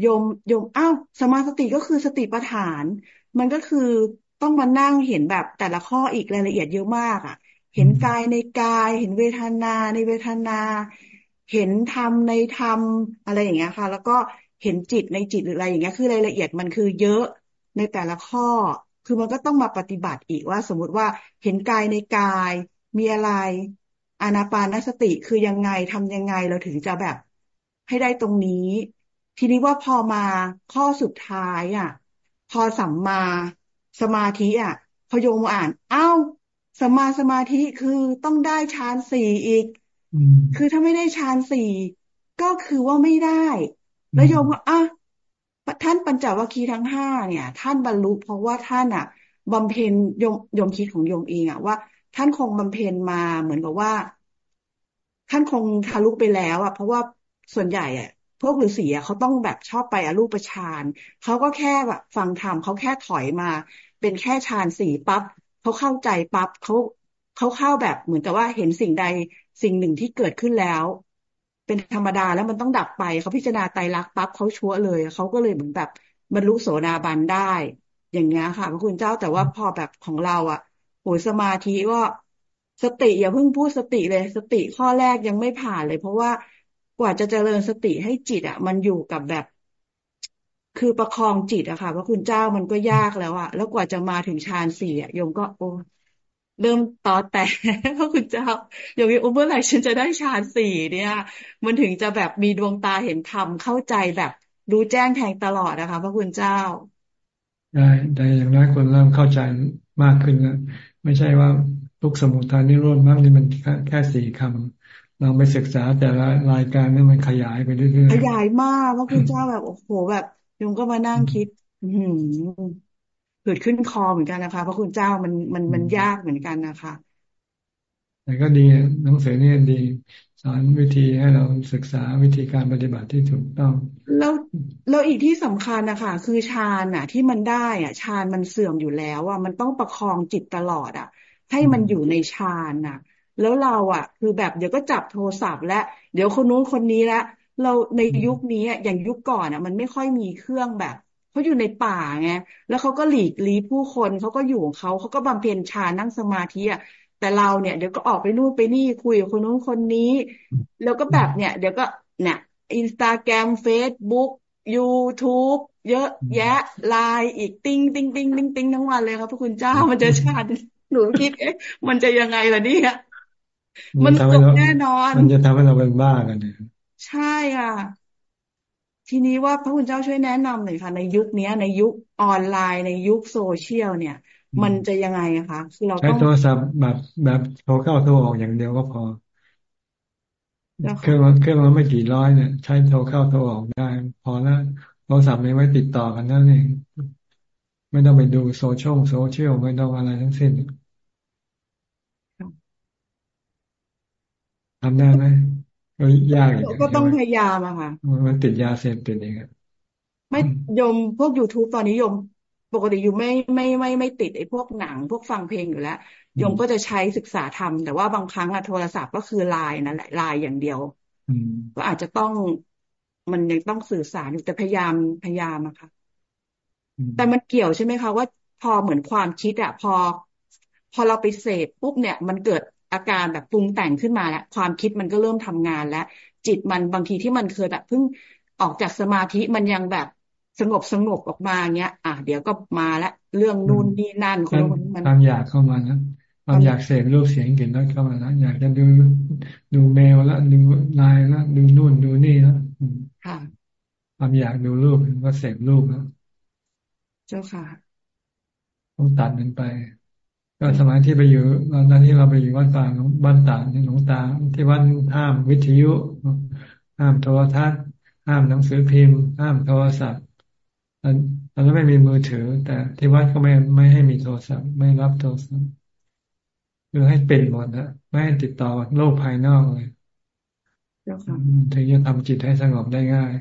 โยมโยมอ้าวสัมมาสติก็คือสติปัฏฐาน มันก็คือต้องมานั่งเห็นแบบแต่ละข้ออีกรายละเอียดเยอะมากอะ เห็นกายในกาย เห็นเวทนาในเวทนา เห็นธรรมในธรรมอะไรอย่างเงี้ยค่ะ แล้วก็เห็นจิตในจิตหรืออะไรอย่างเงี้ยคือรายละเอียดมันคือเยอะในแต่ละข้อ คือมันก็ต้องมาปฏิบัติอีกว่า สมมุติว่าเห็นกายในกายมีอะไรอานาปานสติคือยังไงทำยังไงเราถึงจะแบบให้ได้ตรงนี้ ทีนี้ว่าพอมาข้อสุดท้ายอะ พอสัมมาสมาธิอะพอโยมอ่านอ้าวสมาสมาธิคือต้องได้ฌานสี่อีก คือถ้าไม่ได้ฌานสี่ก็คือว่าไม่ได้ แล้วโยมว่าอะท่านปัญจวัคคีย์ทั้งห้าเนี่ย ท่านบรรลุเพราะว่าท่านอะบำเพ็ญโยมโยมคิดของโยมเองอะว่า ท่านคงบำเพ็ญมาเหมือนกับว่า ท่านคงทะลุไปแล้ว อะ เพราะว่าส่วนใหญ่อะพวกฤาษีเขาต้องแบบชอบไปอรูปฌานเขาก็แค่แบบฟังธรรมเขาแค่ถอยมา เป็นแค่ฌานสี่ปั๊บเขาเข้าใจปั๊บเขาเขาเข้าแบบเหมือนกับว่าเห็นสิ่งใด สิ่งหนึ่งที่เกิดขึ้นแล้ว เป็นธรรมดาแล้วมันต้องดับไป เขาพิจารณาไตรลักษณ์ปั๊บเขาชั่วเลยเขาก็เลยเหมือนแบบบรรลุโสดาบันได้ อย่างเงี้ยค่ะพระคุณเจ้าแต่ว่าพอแบบของเรา อะโหสมาธิก็สติอย่าเพิ่งพูดสติเลย สติข้อแรกยังไม่ผ่านเลย เพราะว่ากว่าจะเจริญสติให้จิต อะ มันอยู่กับแบบ คือประคองจิตอะค่ะพระคุณเจ้ามันก็ยากแล้วอะแล้วกว่าจะมาถึงฌานสี่อะโยมก็โอ้ เริ่มต่อแต่พระคุณเจ้าโยมว่าเมื่อไหร่ฉันจะได้ฌานสี่เนี่ย มันถึงจะแบบมีดวงตาเห็นธรรมเข้าใจแบบรู้แจ้งแทงตลอดนะคะ พระคุณเจ้า ได้แต่อย่างน้อยคนเริ่มเข้าใจมากขึ้นแล้วไม่ใช่ว่าทุกสมุทฐานนิโรธมากนี่มันแค่สี่คำลองไปศึกษาแต่ละรายการนี่มันขยายไปเรื่อยๆขยายมากพระคุณเจ้าแบบโอ้โหแบบยงก็มานั่งคิด อื เกิดขึ้นคอเหมือนกันนะคะพระคุณเจ้ามันมันมันยากเหมือนกันนะคะแต่ก็ดีหนังสือนี่ดี สอนวิธีให้เราศึกษาวิธีการปฏิบัติที่ถูกต้อง แล้วแล้วอีกที่สำคัญนะคะคือฌานอะ ที่มันได้อะฌานมันเสื่อมอยู่แล้วอะมันต้องประคองจิตตลอดอะ ให้มันอยู่ในฌานอะ แล้วเราอะ คือแบบเดี๋ยวก็จับโทรศัพท์และเดี๋ยวคนนู้นคนนี้ละเราในยุคนี้อย่างยุคก่อนอะ มันไม่ค่อยมีเครื่องแบบ เขาอยู่ในป่าไงแล้วเขาก็หลีกลีผู้คนเขาก็อยู่ของเขาเขาก็บำเพ็ญฌานนั่งสมาธิอะแต่เราเนี่ยเดี๋ยวก็ออกไปนู่นไปนี่คุยกับคนนู้นคนนี้ แล้วก็แบบเนี่ย เดี๋ยวก็เนี่ยอินสตาแกรมเฟซบุ๊กยูทูบเยอะแยะไลน์อีกติ้งติ้งติ้งติ้งติ้งทั้งวันเลยครับพระคุณเจ้ามันจะชาติหนูคิดเอ๊ะมันจะยังไงล่ะเนี่ยมันจบแน่นอน มันจะทำให้เราเป็นบ้ากันเนี่ยใช่อะ ทีนี้ว่าพระคุณเจ้าช่วยแนะนำหน่อยค่ะ ในยุคนี้ในยุคออนไลน์ ในยุคโซเชียลเนี่ย มันจะยังไงคะคือเราใช้โทรศัพท์แบบแบบโทรเข้าโทรออกอย่างเดียวก็พอเครื่องเครื่องเราไม่กี่ร้อยเนี่ยใช้โทรเข้าโทรออกได้ พอแล้วโทรศัพท์ไม่ไว้ติดต่อกันนั่นเองไม่ต้องไปดูโซเชียลโซเชียลไม่ต้องอะไรทั้งสิ้นทำได้ไหม ก็ยากอย่างก็ต้องพยายามอะค่ะ มันติดยาเสพติดเองไม่ยมพวก youtube ตอนนี้ยม ปกติอยู่ไม่ไม่ไม่ไม่ติดไอ้พวกหนัง พวกฟังเพลงอยู่แล้วยมก็จะใช้ศึกษาทำแต่ว่าบางครั้งอะโทรศัพท์ก็คือไลน์นั่นแหละไลน์อย่างเดียวก็อาจจะต้องมันยังต้องสื่อสารอยู่แต่พยายามพยายามอะค่ะ แต่มันเกี่ยวใช่ไหมคะว่าพอเหมือนความคิดอะพอ พอเราไปเสพปุ๊บเนี่ย มันเกิด อาการแบบปรุงแต่งขึ้นมาแล้ว ความคิดมันก็เริ่มทำงานแล้ว จิตมันบางทีที่มันเคยแบบเพิ่งออกจากสมาธิมันยังแบบสงบสงบออกมาเงี้ย อะเดี๋ยวก็มาแล้วเรื่องนู่นนี่นั่นคนมันความอยากเข้ามานะความอยากเสพรูปเสียงกลิ่นรสเข้ามาแล้วอยากจะดูดูเมลแล้วดูไลน์แล้วดูนู่นดูนี่แล้วค่ะความอยากดูรูปก็เสพรูปแล้วเจ้าค่ะต้องตัดมันไป ก็สมัยที่ไปอยู่ตอนนั้นที่เราไปอยู่วัดป่าบ้านตาที่หลวงตาที่วัดห้ามวิทยุ ห้ามโทรทัศน์ ห้ามหนังสือพิมพ์ ห้ามโทรศัพท์ตอนนั้นไม่มีมือถือ แต่ที่วัดก็ไม่ไม่ให้มีโทรศัพท์ ไม่รับโทรศัพท์คือให้เป็นหมดนะไม่ให้ติดต่อโลกภายนอกเลยถึงจะทำจิตให้สงบได้ง่าย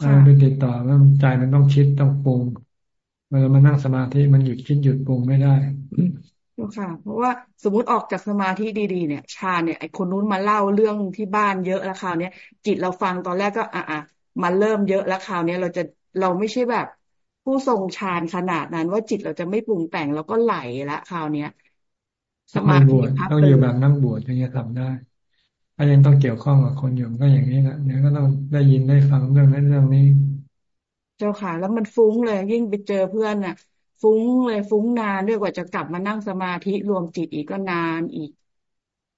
ถ้าไปติดต่อแล้วใจมันต้องคิดต้องปรุง เวลามานั่งสมาธิมันหยุดคิดหยุดปรุงไม่ได้ค่ะ เพราะว่าสมมติออกจากสมาธิดีๆเนี่ย ชาเนี่ยไอคนนู้นมาเล่าเรื่องที่บ้านเยอะแล้วคราวนี้ยจิตเราฟังตอนแรกก็ อะอะมันเริ่มเยอะแล้วคราวนี้เราจะเราไม่ใช่แบบ ผู้ทรงฌานขนาดนั้น ว่าจิตเราจะไม่ปรุงแต่งแล้วก็ไหลละคราวเนี้ยสมาธิต้องอยู่แบบนั่งบวชอย่างเงี้ยทำได้ถ้ายังต้องเกี่ยวข้องกับคนอยู่ก็อย่างนี้แหละเนี่ยก็ต้องได้ยินได้ฟังเรื่องนั้นเรื่องนี้ เจ้าค่ะ แล้วมันฟุ้งเลย ยิ่งไปเจอเพื่อนน่ะ ฟุ้งเลยฟุ้งนานด้วยกว่าจะกลับมานั่งสมาธิรวมจิตอีกก็นานอีก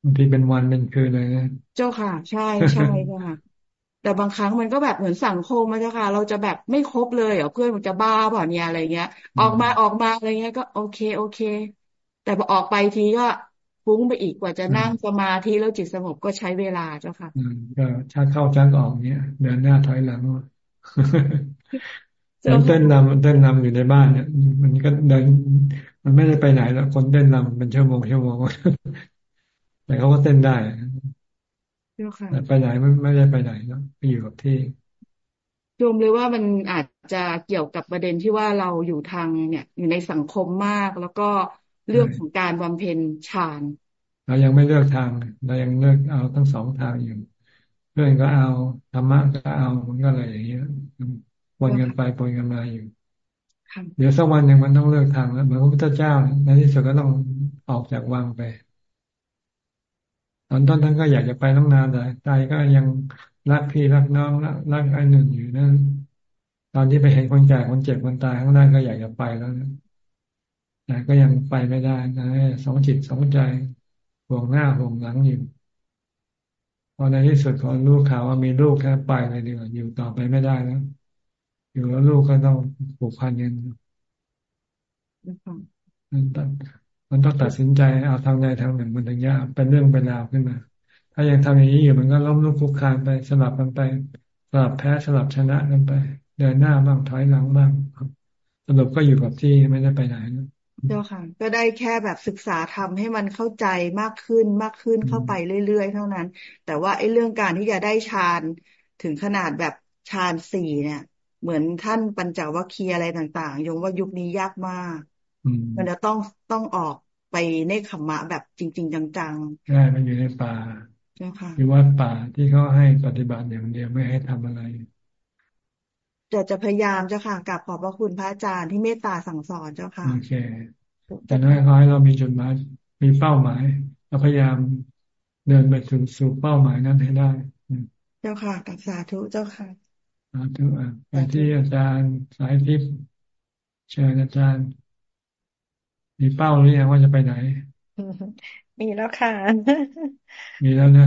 บางทีเป็นวันเป็นคืนเลยนะเจ้าค่ะ ใช่ใช่ค่ะ แต่บางครั้งมันก็แบบเหมือนสังคมมันจะค่ะ เราจะแบบไม่ครบเลยเหรอเพื่อนมันจะบ้าเปล่าเนี่ยอะไรเงี้ย ออกมาออกมาอะไรเงี้ยก็โอเค โอเค แต่พอออกไปทีก็ฟุ้งไปอีกกว่าจะนั่งสมาธิแล้วจิตสงบก็ใช้เวลาเจ้าค่ะก็ชักเข้าชักออกเนี้ยเดินหน้าถอยหลัง เต้นเต้นนำเต้นนำอยู่ในบ้านเนี่ยมันก็เดิน มันไม่ได้ไปไหนแล้วคนเต้นนำเป็นชั่วโมงชั่วโมงแต่เขาก็เต้นได้แต่ไปไหนไม่ไม่ได้ไปไหนแล้วไปอยู่กับที่รวมเลยว่ามันอาจจะเกี่ยวกับประเด็นที่ว่าเราอยู่ทางเนี่ย อยู่ในสังคมมาก แล้วก็เรื่องของการบำเพ็ญฌานเรายังไม่เลือกทาง เรายังเลือกเอาทั้งสองทางอยู่ เพื่อนก็เอาธรรมะก็เอามันก็อะไรอย่างเงี้ยวนกันไปปนกันมาอยู่เดี๋ยวสักวันหนึ่งมันต้องเลือกทางแล้วเหมือนพระพุทธเจ้าในที่สุดก็ต้องออกจากวังไปตอนต้นท่านก็อยากจะไปต้องนานแต่ใจก็ยังรักพี่รักน้องรักรักไอ้หนึ่งอยู่นั่นตอนที่ไปเห็นคนแก่คนเจ็บคนตายข้างหน้าก็อยากจะไปแล้วนะแต่ก็ยังไปไม่ได้นะสองจิตสองใจห่วงหน้าห่วงหลังอยู่ พอในที่สุดพอลูกข่าวว่ามีลูกแค่ไปเลยดีกว่าอยู่ต่อไปไม่ได้แล้วอยู่แล้วลูกก็ต้องผูกพันกันมันต้องมันต้องตัดสินใจเอาทางใดทางหนึ่งมันถึงยากเป็นเรื่องเป็นราวขึ้นมา ถ้ายังทำอย่างนี้อยู่มันก็ล้มลุกคลุกคลานไปสลับกันไปสลับแพ้สลับชนะกันไป เดินหน้าบ้างถอยหลังบ้างสรุปก็อยู่กับที่ไม่ได้ไปไหนนะ เจ้าค่ะ ก็ได้แค่แบบศึกษาทำให้มันเข้าใจมากขึ้นมากขึ้นเข้าไปเรื่อยๆ เท่านั้น แต่ว่าไอ้เรื่องการที่จะได้ฌานถึงขนาดแบบฌานสี่เนี่ย เหมือนท่านปัญจวัคคีย์อะไรต่างๆยงว่ายุคนี้ยากมากมันจะต้องต้องออกไปในขมมะแบบจริง ๆ จังๆใช่มันอยู่ในป่าเจ้าค่ะอยู่วัดป่าที่เขาให้ปฏิบัติอย่างเดียวไม่ให้ทำอะไร จะจะพยายามเจ้าค่ะกับขอบพระคุณพระอาจารย์ที่เมตตาสั่งสอนเจ้าค่ะโอเคแต่น้อยๆเรามีจุดหมายมีเป้าหมายเราพยายามเดินไปถึงสู่เป้าหมายนั้นให้ได้ เจ้าค่ะกับสาธุเจ้าค่ะสาธุอะไปที่อาจารย์สายทิพย์เชิญอาจารย์ มีเป้าหรือยังว่าจะไปไหน มีแล้วค่ะ มีแล้วนะ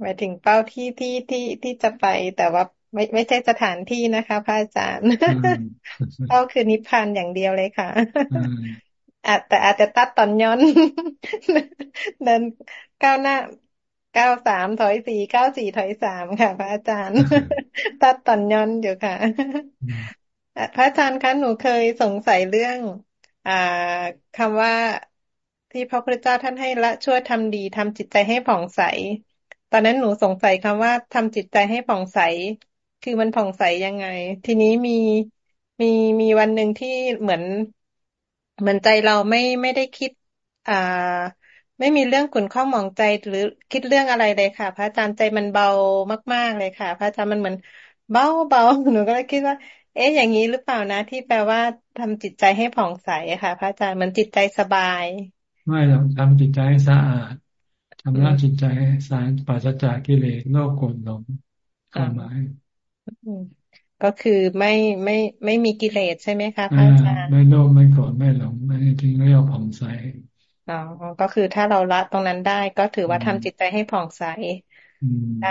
หมายถึงเป้าที่ที่ที่ที่จะไปแต่ว่า ไม่ไม่ใช่สถานที่นะคะพระอาจารย์ก็คือนิพพานอย่างเดียวเลยค่ะอาจแต่อาจจะตัดตอนย้อนเดินก้าวหน้าเก้าสามถอยสี่เก้าสี่ถอยสามค่ะ พระอาจารย์ ตัดตอนย้อนอยู่ค่ะ พระอาจารย์คะหนูเคยสงสัยเรื่อง อ่าคำว่าที่พระพุทธเจ้าท่านให้ละชั่วทำดีทำจิตใจให้ผ่องใส ตอนนั้นหนูสงสัยคำว่าทำจิตใจให้ผ่องใส คือมันผ่องใสยังไง ทีนี้มีมีมีวันหนึ่งที่เหมือน เหมือนใจเราไม่ไม่ได้คิด อ่า ไม่มีเรื่องขุ่นข้องหมองใจหรือคิดเรื่องอะไรเลยค่ะ พระอาจารย์ใจมันเบามาก ๆเลยค่ะ พระอาจารย์มันเหมือนเบาเบาหนูก็เลยคิดว่า เอ๊ะอย่างนี้หรือเปล่านะ ที่แปลว่าทำจิตใจให้ผ่องใสค่ะ พระอาจารย์มันจิตใจสบาย ไม่หรอกทำจิตใจให้สะอาดทำละจิตใจให้สารปราศจากกิเลสโลกโกรธหลงความหมาย ก็คือไม่ไม่ไม่มีกิเลสใช่ไหมคะพระอาจารย์ไม่โลภไม่โกรธไม่หลงไม่ทิ้งเรียกผ่องใสอ๋อก็คือถ้าเราละตรงนั้นได้ก็ถือว่าทำจิตใจให้ผ่องใสได้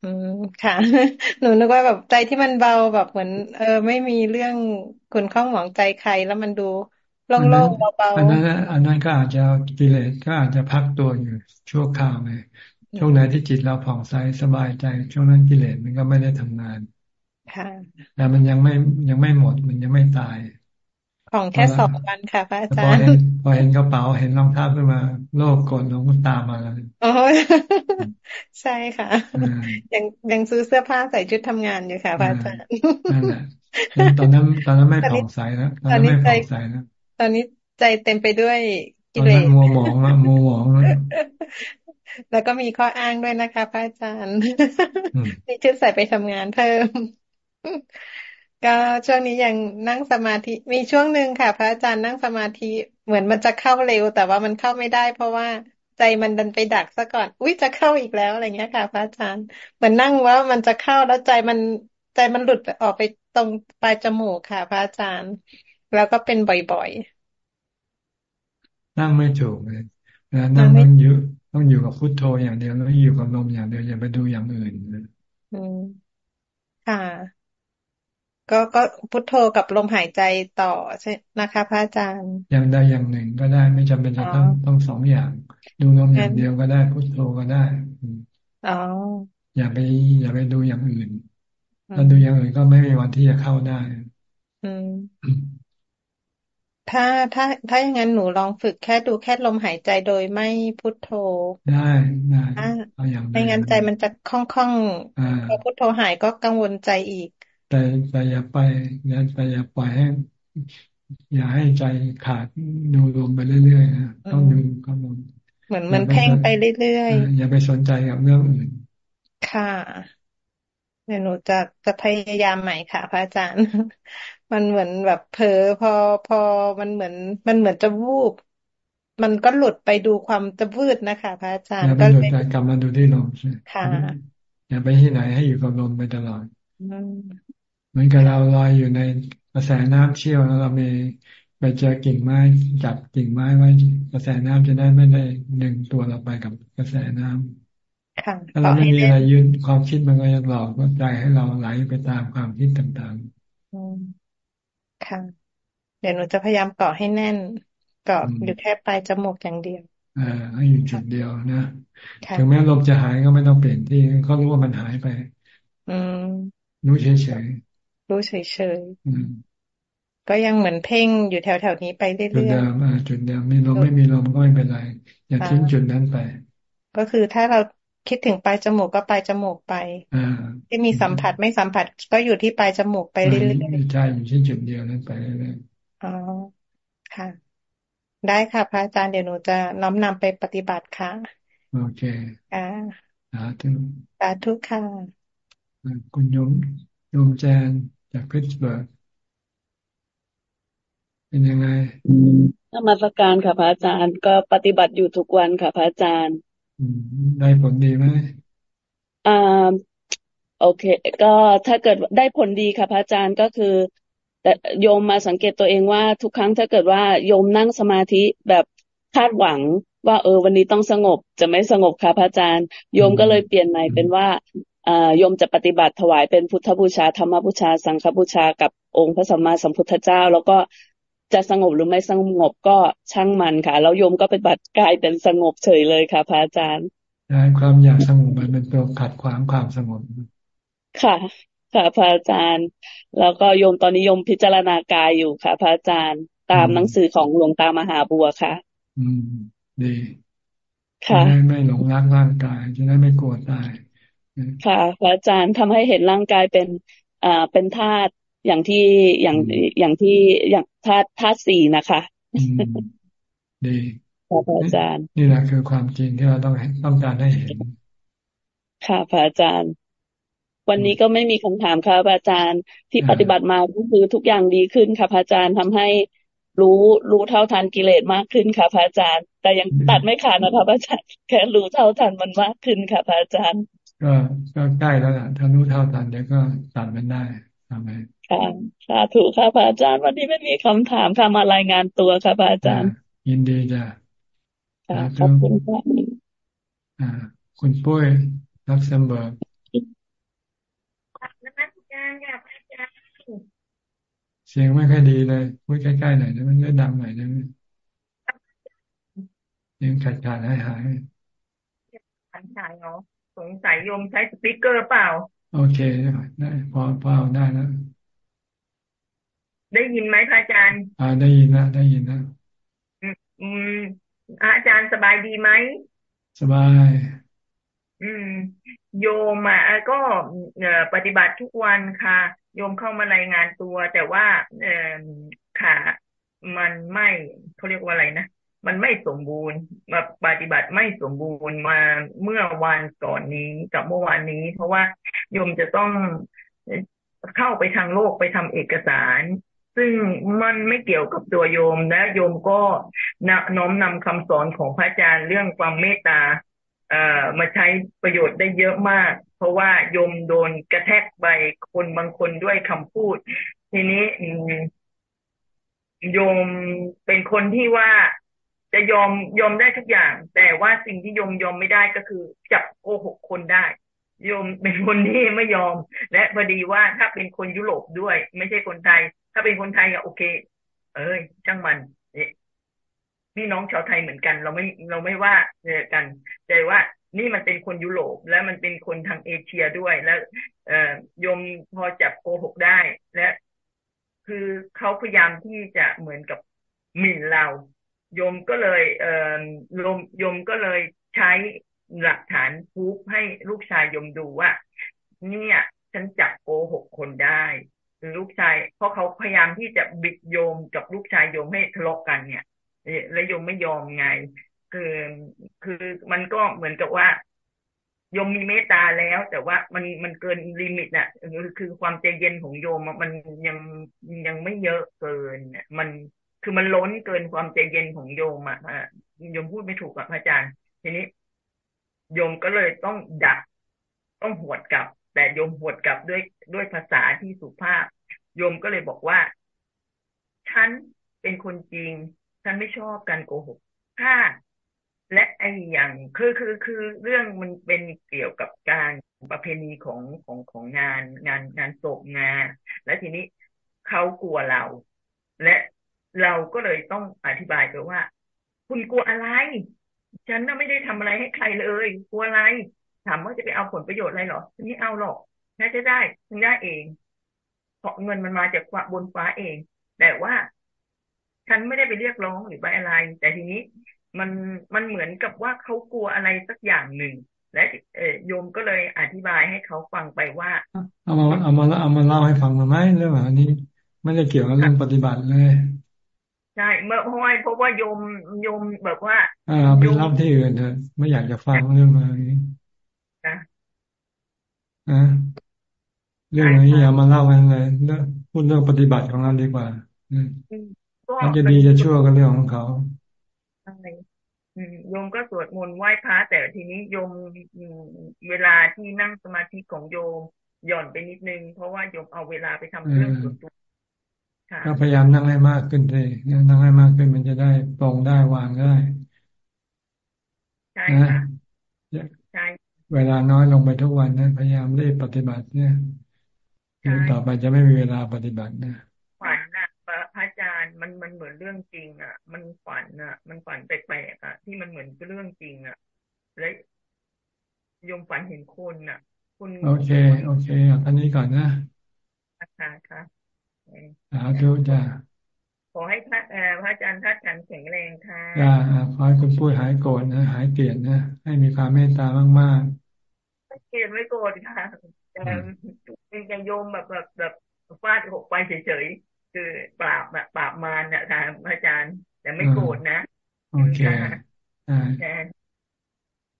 อืมค่ะ หนูนึกว่าแบบใจที่มันเบาแบบเหมือน เออ ไม่มีเรื่องคุณข้องหมองใจใครแล้วมันดูโล่งๆเบาๆอันนั้นอันนั้นก็อาจจะกิเลสก็อาจจะพักตัวอยู่ชั่วคราวเลย ช่วงไหนที่จิตเราผ่องใสสบายใจ ช่วงนั้นกิเลสมันก็ไม่ได้ทำงานค่ะแต่มันยังไม่ยังไม่หมดมันยังไม่ตาย ของแค่สองวันค่ะพระอาจารย์พอเห็นกระเป๋าเห็นรองเท้าขึ้นมา โลกกดลงก็ตามมาแล้วโอ้ยใช่ค่ะ ยังยังซื้อเสื้อผ้าใส่ชุดทำงานอยู่ค่ะพระอาจารย์นั่นแหละตอนนั้นตอนนั้นไม่ผ่องใสแล้วตอนนั้นไม่ผ่องใสแล้วตอนนี้ใจเต็มไปด้วยกิเลสมัวหมองแล้วมัวหมอง แล้วแล้วก็มีข้ออ้างด้วยนะคะพระอาจารย์นี่ชุดใส่ไปทำงานเพิ่ม ก็ช่วงนี้ยังนั่งสมาธิ มีช่วงหนึ่งค่ะ พระอาจารย์นั่งสมาธิเหมือนมันจะเข้าเร็ว แต่ว่ามันเข้าไม่ได้ เพราะว่าใจมันดันไปดักซะก่อน อุ้ยจะเข้าอีกแล้วอะไรเงี้ยค่ะ พระอาจารย์เหมือนนั่งว่ามันจะเข้าแล้วใจมันใจมันหลุดออกไปตรงปลายจมูกค่ะ พระอาจารย์ แล้วก็เป็นบ่อยๆ นั่งไม่ถูกเลยนะนั่งต้องอยู่ ต้องอยู่กับพุทโธอย่างเดียวแล้วอยู่กับลมอย่างเดียวอย่าไปดูอย่างอื่นอืมค่ะ ก็ก็พุทโธกับลมหายใจต่อใช่นะคะ พระอาจารย์อย่างใดอย่างหนึ่งก็ได้ไม่จำเป็นจะต้องต้องสองอย่าง ดูลมอย่างเดียวก็ได้พุทโธก็ได้อ๋ออย่าไป อย่าไปดูอย่างอื่นถ้าดูอย่างอื่นก็ไม่มีวันที่จะเข้าได้ อืม ถ้าถ้าถ้าอย่างนั้นหนูลองฝึกแค่ดูแค่ลมหายใจโดยไม่พุทโธ ได้ได้เอาอย่างไม่งั้นใจมันจะคล่องคล่องพอพุทโธหายก็กังวลใจอีก แต่แต่อย่าไปอย่าแต่อย่าปล่อยให้อย่าให้ใจขาดดูลมไปเรื่อยๆนะต้องดูกำลังเหมือนมันเพ่งไปเรื่อยๆอย่าไปสนใจกับเรื่องอื่น ค่ะเดี๋ยวหนูจะจะพยายามใหม่ค่ะ พระอาจารย์ มันเหมือนแบบเผลอพอพอมันเหมือน มันเหมือนจะวูบ มันก็หลุดไปดูความจะวืดนะคะ พระอาจารย์ก็เลยกลับมาดูที่ลมใช่ค่ะอย่าไปที่ไหนให้อยู่กับลมไปตลอดเหมือนกับเราลอยอยู่ในกระแสน้ำเชี่ยวแล้วเรามีไปเจอกิ่งไม้จับกิ่งไม้ไว้กระแสน้ำจะได้ไม่ได้หนึ่งตัวเราไปกับกระแสน้ำถ้าเราไม่มีอะไรยืนความคิดมันก็ยังหลอกก็ใจให้เราไหลไปตามความคิดต่างๆ ค่ะ เดี๋ยวหนูจะพยายามเกาะให้แน่น เกาะอยู่แค่ปลายจมูกอย่างเดียวอ่าให้อยู่จุดเดียวนะถึงแม้ลมจะหายก็ไม่ต้องเปลี่ยนที่เขารู้ว่ามันหายไป อืมรู้เฉยๆรู้เฉยๆก็ยังเหมือนเพ่งอยู่แถวๆนี้ไปเรื่อยๆจุดเดิมจุดเดิมมีลมไม่มีลมก็ไม่เป็นไร อย่าทิ้งจุดนั้นไป ก็คือถ้าเรา คิดถึงปลายจมูกก็ปลายจมูกไปที่มีสัมผัสไม่สัมผัส ก็อยู่ที่ปลายจมูกไปเรื่อยๆใช่อยู่ที่จุดเดียวนั้นไปเรื่อยๆอ๋อค่ะ ได้ค่ะพระอาจารย์เดี๋ยวหนูจะน้อมนำไปปฏิบัติค่ะ โอเคค่ะสาธุสาธุค่ะคุณยมยมแจนจากพิตสเบิร์กเป็นยังไงนมัสการค่ะพระอาจารย์ก็ปฏิบัติอยู่ทุกวันค่ะพระอาจารย์ ได้ผลดีไหมอ่าโอเค ก็ถ้าเกิดได้ผลดีค่ะพระอาจารย์ก็คือ แต่โยมมาสังเกตตัวเองว่าทุกครั้งถ้าเกิดว่าโยมนั่งสมาธิแบบคาดหวังว่าเออวันนี้ต้องสงบจะไม่สงบค่ะพระอาจารย์ โยมก็เลยเปลี่ยนใหม่เป็นว่าอ่าโยมจะปฏิบัติถวายเป็นพุทธบูชาธรรมบูชา สังฆบูชากับองค์พระสัมมาสัมพุทธเจ้า แล้วก็ จะสงบหรือไม่สงบก็ช่างมันค่ะ แล้วโยมก็ปฏิบัติกายเป็นสงบเฉยเลยค่ะ พระอาจารย์ใช่ความอยากสงบมันเป็นตัวขัดขวางความสงบค่ะค่ะพระอาจารย์ แล้วก็โยมตอนนี้โยมพิจารณากายอยู่ค่ะ พระอาจารย์ตามหนังสือของหลวงตามหาบัวค่ะ อืม ดีค่ะไม่ไม่หลงรักร่างกายจะได้ไม่กลัวตายค่ะพระอาจารย์ทำให้เห็นร่างกายเป็นอ่าเป็นธาตุ อย่างที่อย่างอย่างที่อย่างธาตุธาตุสี่นะคะดีค่ะพระอาจารย์ นี่แหละคือความจริงที่เราต้องต้องการให้เห็น ค่ะพระอาจารย์ วันนี้ก็ไม่มีคำถามค่ะพระอาจารย์ที่ปฏิบัติมาก็คือทุกอย่างดีขึ้นค่ะพระอาจารย์ทำให้รู้รู้เท่าทันกิเลสมากขึ้นค่ะพระอาจารย์ แต่ยังตัดไม่ขาดนะคะพระอาจารย์แค่รู้เท่าทันมันมากขึ้นค่ะพระอาจารย์ ก็ก็ใกล้แล้วล่ะถ้ารู้เท่าทันเดี๋ยวก็ตัดมันได้ทำไม ค่ะสาธุค่ะพระอาจารย์ วันนี้ไม่มีคำถามค่ะมารายงานตัวค่ะพระอาจารย์ ยินดีจ้ะขอบคุณค่ะอ่าคุณปุ้ยลักเซมเบิร์กเสียงไม่ค่อยดีเลยพูดใกล้ๆหน่อยนะมันไม่ดังหน่อยนะเสียงขาดขาดหายหายขาดหายเนาะสงสัยโยมใช้สปีกเกอร์เปล่า โอเคได้พอพอได้แล้ว ได้ยินไหมพระอาจารย์ อ่า ได้ยินนะได้ยินนะอืมอาจารย์สบายดีไหมสบายอือืม โยมอะก็ปฏิบัติทุกวันค่ะ โยมเข้ามารายงานตัว แต่ว่าเออค่ะมันไม่เขาเรียกว่าอะไรนะมันไม่สมบูรณ์มาปฏิบัติไม่สมบูรณ์มาเมื่อวันก่อนนี้กับเมื่อวานนี้ เพราะว่าโยมจะต้องเข้าไปทางโลกไปทำเอกสาร ซึ่งมันไม่เกี่ยวกับตัวโยมและโยมก็น้อมนำคำสอนของพระอาจารย์เรื่องความเมตตาเอ่อมาใช้ประโยชน์ได้เยอะมาก เพราะว่าโยมโดนกระแทกใบคนบางคนด้วยคำพูด ทีนี้โยมเป็นคนที่ว่าจะยอมยอมได้ทุกอย่าง แต่ว่าสิ่งที่โยมยอมไม่ได้ก็คือจับโกหกคนได้โยมเป็นคนที่ไม่ยอม และพอดีว่าถ้าเป็นคนยุโรปด้วย ไม่ใช่คนไทย ถ้าเป็นคนไทยอะโอเค เอ้ยช่างมันนี่น้องชาวไทยเหมือนกัน เราไม่เราไม่ว่าเจอกันแต่ว่านี่มันเป็นคนยุโรป และมันเป็นคนทางเอเชียด้วยแล้วเอ่อยมพอจับโกหกได้ และ คือเขาพยายามที่จะเหมือนกับหมิ่นเราโยมก็เลย เอ่อโยมโยมก็เลยใช้หลักฐานพูฟให้ลูกชายโยมดูว่า เนี่ย ฉันจับโกหกคนได้ ลูกชาย เพราะเขาพยายามที่จะบิดโยมกับลูกชายโยมให้ทะเลาะกันเนี่ยแล้วโยมไม่ยอมไง คือคือมันก็เหมือนกับว่าโยมมีเมตตาแล้ว แต่ว่ามันมันเกินลิมิตอะคือความใจเย็นของโยมมันยังยังไม่เยอะเกินมันคือมันล้นเกินความใจเย็นของโยมอะโยมพูดไม่ถูกอะพระอาจารย์ ทีนี้ โยมก็เลยต้องดักต้องหวดกลับ แต่โยมหวดกลับด้วยด้วยภาษาที่สุภาพ โยมก็เลยบอกว่า ฉันเป็นคนจริง ฉันไม่ชอบการโกหกถ้าและไอ้อย่างคือคือคือเรื่องมันเป็นเกี่ยวกับการประเพณีของของของงานงานงานศพงาน และทีนี้เขากลัวเรา และเราก็เลยต้องอธิบายไปว่า คุณกลัวอะไร ฉันน่ะไม่ได้ทำอะไรให้ใครเลย กลัวอะไรถามว่าจะไปเอาผลประโยชน์อะไรหรอไม่เอาหรอกน่าจะได้ฉันได้เอง เพราะเงินมันมาจากบนฟ้าเอง แต่ว่า ฉันไม่ได้ไปเรียกร้องหรือไปอะไร แต่ทีนี้มันมันเหมือนกับว่าเขากลัวอะไรสักอย่างหนึ่ง และเอโยมก็เลยอธิบายให้เขาฟังไปว่า เอามาเอามาเอามาเล่าให้ฟังมาไหมเรื่องอันนี้ไม่ได้เกี่ยวกับเรื่องปฏิบัติเลยใช่เมื่อเพราะว่าเพราะว่าโยมโยมแบบว่าอ่าไปเล่าที่อื่นเถอะไม่อยากจะฟังเรื่องอะไรนี้นะอ่า เรื่องนี้อย่ามาเล่ากันเลยพูดเรื่องปฏิบัติของเราดีกว่าอืมมันจะดีจะชั่วก็เรื่องของเขาใช่โยมก็สวดมนต์ไหว้พระแต่ทีนี้โยมเวลาที่นั่งสมาธิของโยมหย่อนไปนิดนึง เพราะว่าโยมเอาเวลาไปทำเรื่องส่วนตัวก็พยายามนั่งให้มากขึ้นเลยนั่งให้มากขึ้นมันจะได้ตรงได้วางได้ใช่ค่ะใช่เวลาน้อยลงไปทุกวันนะพยายามรีบปฏิบัติเนี่ย ต่อไปจะไม่มีเวลาปฏิบัตินะฝันนะพระอาจารย์มันมันเหมือนเรื่องจริง อะ มันฝันอะ มันฝันแปลกๆอะ ที่มันเหมือนเรื่องจริง อะแล้วยมฝันเห็นคนอะ คุณโอเค โอเคอะท่านนี้ก่อนนะค่ะค่ะสาธุจ้าขอให้พระพระอาจารย์ท่านแข็งแรงค่ะจ้าขอให้คุณปุ้ยหายโกรธนะหายเกลียดนะให้มีความเมตตามากๆไม่เกลียดไม่โกรธค่ะ แต่เป็นโยมแบบแบบแบบฟาดหกไปเฉยๆคือปราบแบบปราบมารนะทางพระอาจารย์ แต่ไม่โกรธนะโอเคอ่า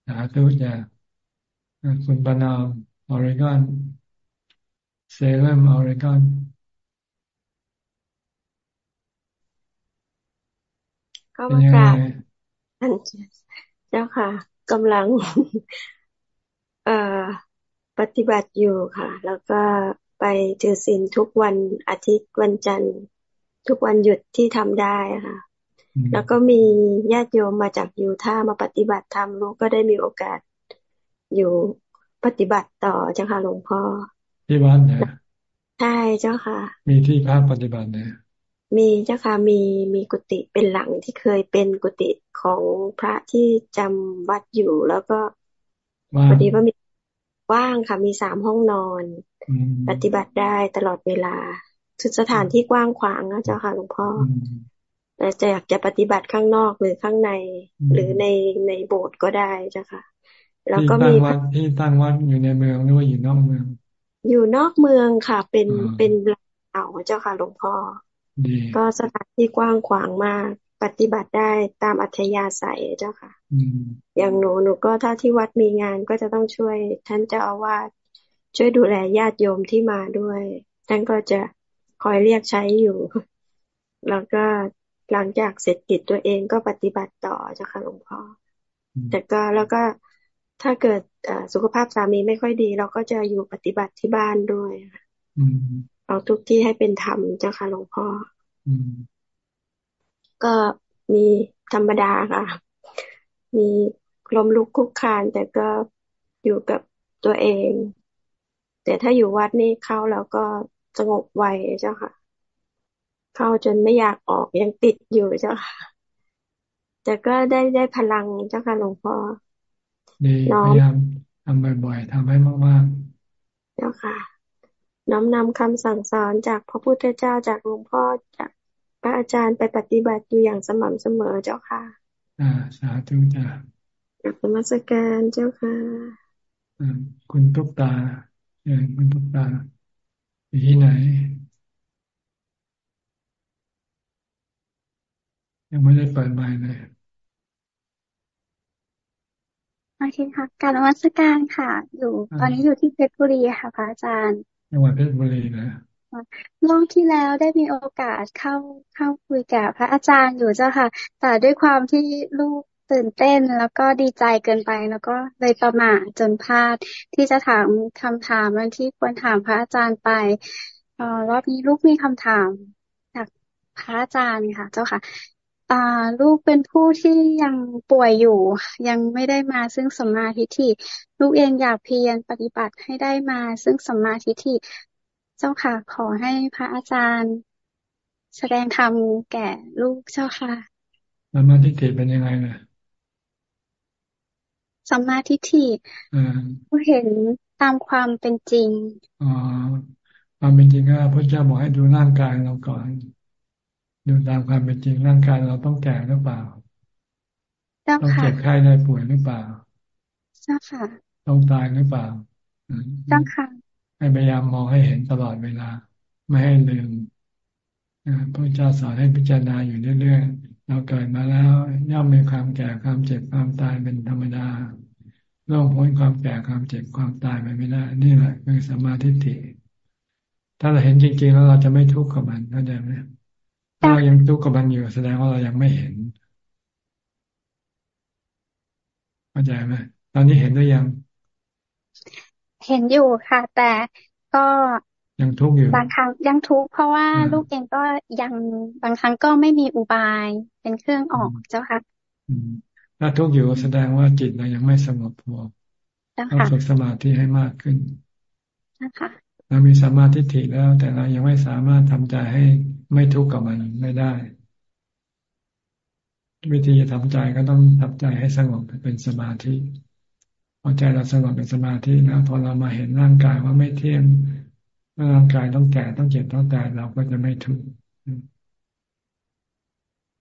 สาธุจ้าคุณปนามออริกอนเซเลมออริกอนก็มากราบท่านเจ้าค่ะกำลัง เอ่อ ปฏิบัติอยู่ค่ะ แล้วก็ไปถือศีลทุกวันอาทิตย์วันจันทร์ ทุกวันหยุดที่ทำได้ค่ะ แล้วก็มีญาติโยมมาจากยูท่ามาปฏิบัติธรรมลูกก็ได้มีโอกาสอยู่ปฏิบัติต่อเจ้าค่ะหลวงพ่อที่บ้านนะใช่เจ้าค่ะ มีที่พักปฏิบัติเนี่ยมีเจ้าค่ะมีมีกุฏิเป็นหลังที่เคยเป็นกุฏิของพระที่จำวัดอยู่แล้วก็พอดีว่ามี ว่างค่ะมีสามห้องนอน ปฏิบัติได้ตลอดเวลาสถานที่กว้างขวางนะเจ้าค่ะหลวงพ่อแต่จะอยากจะปฏิบัติข้างนอกหรือข้างใน หรือในในโบสถ์ก็ได้เจ้าค่ะ แล้วก็มีวัดที่ตั้งวัดอยู่ในเมืองหรือว่าอยู่นอกเมือง อยู่นอกเมืองค่ะ เป็นเป็นเขาเจ้าค่ะหลวงพ่อก็สถานที่กว้างขวางมาก ปฏิบัติได้ตามอัธยาศัยเจ้าค่ะ อย่างหนูหนูก็ถ้าที่วัดมีงานก็จะต้องช่วย ท่านเจ้าอาวาสช่วยดูแลญาติโยมที่มาด้วย ท่านก็จะคอยเรียกใช้อยู่ แล้วก็หลังจากเสร็จกิจตัวเองก็ปฏิบัติต่อเจ้าค่ะหลวงพ่อ แต่ก็แล้วก็ถ้าเกิดสุขภาพสามีไม่ค่อยดี เราก็จะอยู่ปฏิบัติที่บ้านด้วยเอาทุกที่ให้เป็นธรรมเจ้าค่ะหลวงพ่อก็มีธรรมดาค่ะ มีลมลุกคุกคานแต่ก็อยู่กับตัวเอง แต่ถ้าอยู่วัดนี่เข้าแล้วก็สงบไวเจ้าค่ะ เข้าจนไม่อยากออกยังติดอยู่เจ้าค่ะ แต่ก็ได้ได้พลังเจ้าค่ะหลวงพ่อดีพยายามทำบ่อยๆทำให้มากๆ เจ้าค่ะ น้อมนำคำสั่งสอนจากพระพุทธเจ้าจากหลวงพ่อจากพระอาจารย์ไปปฏิบัติอยู่อย่างสม่ำเสมอเจ้าค่ะ อ่า สาธุจ้ากับรมสการเจ้าค่ะคุณตุ๊กตาเออคุณตุ๊กตาอยู่ที่ไหน ยังไม่ได้เปิดไมค์เลยโอเคค่ะการวัตการค่ะ อยู่ ตอนนี้อยู่ที่เพชรบุรีค่ะพระอาจารย์จังหวัดเพชรบุรีนะ รอบที่แล้วได้มีโอกาสเข้าเข้าคุยกับพระอาจารย์อยู่เจ้าค่ะ แต่ด้วยความที่ลูกตื่นเต้นแล้วก็ดีใจเกินไป แล้วก็เลยประมาทจนพลาดที่จะถามคำถามวันที่ควรถามพระอาจารย์ไปออรอบนี้ลูกมีคำถามจากพระอาจารย์ค่ะ เจ้าค่ะอ่าลูกเป็นผู้ที่ยังป่วยอยู่ ยังไม่ได้มาซึ่งสมาธิที่ลูกเองอยากเพียรปฏิบัติให้ได้มาซึ่งสมาธิที่ เจ้าค่ะ ขอให้พระอาจารย์ แสดงธรรมแก่ลูกเจ้าค่ะสมาธิิเป็นยังไงนะสัมมาทิฏฐิผู้เห็นตามความเป็นจริงอ๋อความเป็นจริงก็พระเจ้าบอกให้ดูร่างกายเราก่อนดูตามความเป็นจริงร่างกายเราต้องแก่หรือเปล่าต้องเจ็บไข้ได้ป่วยหรือเปล่าเจ้าค่ะต้องตายหรือเปล่าเจ้าค่ะ ให้พยายามมองให้เห็นตลอดเวลา ไม่ให้ลืมพระเจ้าสอนให้พิจารณาอยู่เรื่อยๆ เราเกิดมาแล้วย่อมมีความแก่ความเจ็บความตายเป็นธรรมดาล่วงพ้นความแก่ความเจ็บความตายไปไม่ได้ นี่แหละคือสมาธิิถ้าเราเห็นจริง ๆ แล้วเราจะไม่ทุกข์กับมันเข้าใจไหมถ้าเรายังทุกข์กับมันอยู่แสดงว่าเรายังไม่เห็นเข้าใจไหมตอนนี้เห็นหรือยัง เห็นอยู่ค่ะ แต่ก็ยังทุกข์อยู่บางครั้งยังทุกข์เพราะว่าลูกเองก็ยังบางครั้งก็ไม่มีอุบายเป็นเครื่องออกเจ้าค่ะถ้าทุกข์อยู่แสดงว่าจิตเรายังไม่สงบพอต้องฝึกสมาธิให้มากขึ้นนะคะเรามีสมาธิถิแล้ว แต่เรายังไม่สามารถทำใจให้ไม่ทุกข์กับมันไม่ได้ วิธีทำใจก็ต้องทำใจให้สงบเป็นสมาธิ พอใจเราสงบเป็นสมาธิแล้วพอเรามาเห็นร่างกายว่าไม่เที่ยงร่างกายต้องแก่ต้องเจ็บต้องตายเราก็จะไม่ทุกข์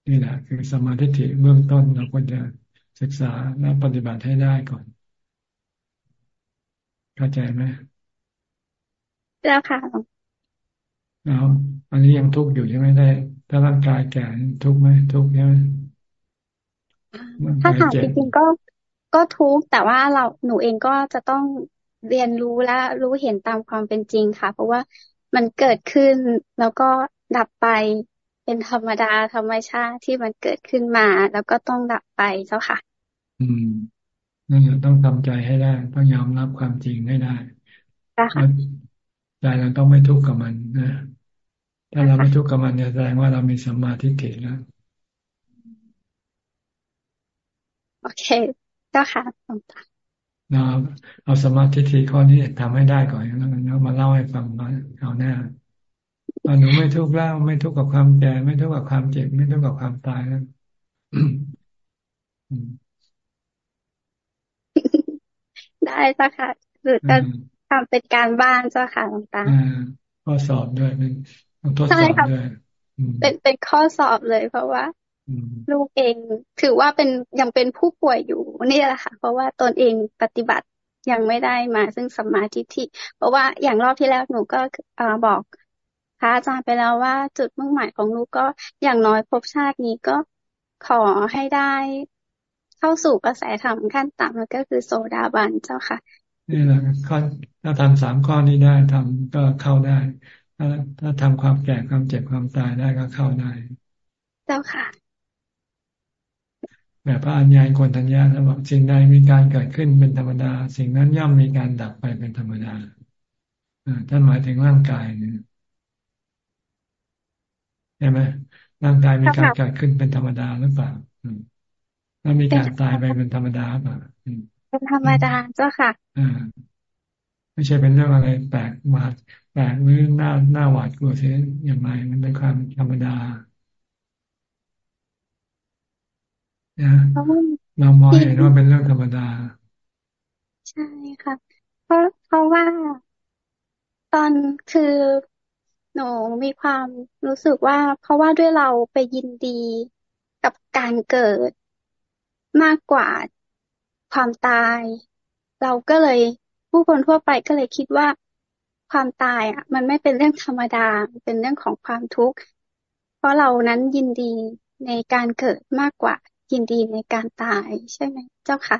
นี่แหละคือสมาธิถิเบื้องต้นเราควรจะศึกษาและปฏิบัติให้ได้ก่อน เข้าใจไหมแล้วค่ะแล้วอันนี้ยังทุกข์อยู่ใช่ไหมได้ ถ้าร่างกายแก่ทุกข์ไหมทุกข์ใช่ไหมถ้าถามจริงๆก็ ก็ทุกข์แต่ว่าเราหนูเองก็จะต้องเรียนรู้และรู้เห็นตามความเป็นจริงค่ะ เพราะว่ามันเกิดขึ้นแล้วก็ดับไปเป็นธรรมดาธรรมชาติที่มันเกิดขึ้นมา แล้วก็ต้องดับไปเจ้าค่ะ อืมนั่นแหละต้องทำใจให้ได้ ต้องยอมรับความจริงให้ได้ใจเราต้องไม่ทุกข์กับมันนะถ้าเราไม่ทุกข์กับมันเนี่ยแสดงว่าเรามีสัมมาทิฏฐิแล้วโอเค เจ้าค่ะตรงตาเราเอาสมาธิทีข้อนี้ทำให้ได้ก่อนแล้วกันแล้วมาเล่าให้ฟังมาเอาหน้าหนูไม่ทุกข์แล้วไม่ทุกข์กับความแก่ไม่ทุกข์กับความเจ็บไม่ทุกข์กับความตายแล้วได้จ้ะค่ะหรือจะทำเป็นการบ้านเจ้าค่ะหลวงตาข้อสอบด้วยเป็นต้องทดสอบด้วยเป็นเป็นข้อสอบเลยเพราะว่า ลูกเองถือว่าเป็นยังเป็นผู้ป่วยอยู่นี่แหละค่ะ เพราะว่าตนเองปฏิบัติยังไม่ได้มาซึ่งสัมมาทิฏฐิเพราะว่าอย่างรอบที่แล้วหนูก็บอกพระอาจารย์ไปแล้วว่าจุดมุ่งหมายของลูกก็อย่างน้อยภพชาตินี้ก็ขอให้ได้เข้าสู่กระแสธรรมขั้นต่ำก็คือโซดาบันเจ้าค่ะนี่แหละข้อถ้าทำสามข้อนี้ได้ทำก็เข้าได้ ถ้าถ้าทำความแก่ความเจ็บความตายได้ก็เข้าได้ เจ้าค่ะ แบบพระอัญญาณคนทัญญาแล้วบอกสิ่งใดมีการเกิดขึ้นเป็นธรรมดา สิ่งนั้นย่อมมีการดับไปเป็นธรรมดาท่านหมายถึงร่างกายเนี่ยใช่ไหมร่างกายมีการเกิดขึ้นเป็นธรรมดาหรือเปล่าแล้วมีการตายไปเป็นธรรมดาเปล่าเป็นธรรมดาเจ้าค่ะอ่าไม่ใช่เป็นเรื่องอะไรแปลกมาแปลกหรือหน้าหน้าหวาดกลัวเสียอย่างไรมันเป็นความธรรมดา นะเรามองเห็นว่าเป็นเรื่องธรรมดา ใช่ค่ะเพราะเพราะว่าตอนคือหนูมีความรู้สึกว่า เพราะว่าด้วยเราไปยินดีกับการเกิดมากกว่าความตาย เราก็เลยผู้คนทั่วไปก็เลยคิดว่าความตายอะ มันไม่เป็นเรื่องธรรมดาเป็นเรื่องของความทุกข์ เพราะเรานั้นยินดีในการเกิดมากกว่า ยินดีในการตายใช่ไหมเจ้าค่ะ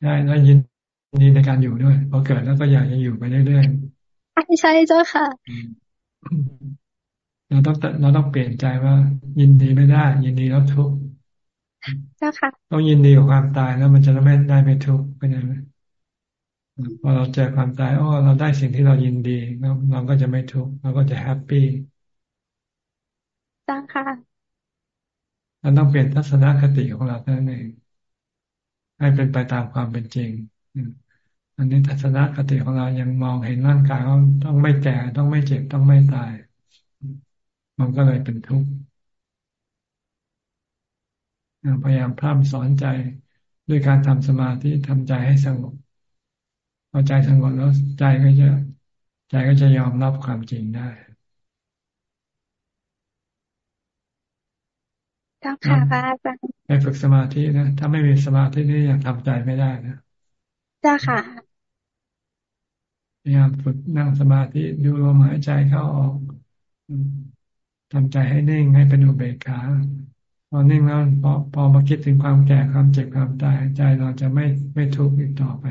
ใช่แล้วยินดีในการอยู่ด้วยพอเกิดแล้วก็อยากจะอยู่ไปเรื่อยๆใช่เจ้าค่ะเราต้องเราต้องเปลี่ยนใจว่า ยินดีไม่ได้ ยินดีแล้วทุกข์เจ้าค่ะต้องยินดีกับความตายแล้วมันจะไม่ได้ไม่ทุกข์ไปไหนพอเราเจอความตายอ๋อเราได้สิ่งที่เรายินดีเราเราก็จะไม่ทุกข์เราก็จะแฮปปี้เจ้าค่ะ เราต้องเปลี่ยนทัศนคติของเราเท่านั้นเองให้เป็นไปตามความเป็นจริงอันนี้ทัศนคติของเรายังมองเห็นร่างกายว่าต้องไม่แก่ต้องไม่เจ็บต้องไม่ตาย มันก็เลยเป็นทุกข์พยายามพร่ำสอนใจด้วยการทำสมาธิทำใจให้สงบพอใจสงบแล้วใจก็จะ ใจก็จะยอมรับความจริงได้ เจ้าค่ะพระอาจารย์ไปฝึกสมาธินะ ถ้าไม่มีสมาธินี่ยังทำใจไม่ได้นะเจ้าค่ะพยายามฝึกนั่งสมาธิดูลมหายใจเข้าออกทำใจให้นิ่งให้เป็นอุเบกขาพอนิ่งแล้วพอพอมาคิดถึงความแก่ความเจ็บความตายใจเราจะไม่ไม่ทุกข์อีกต่อไป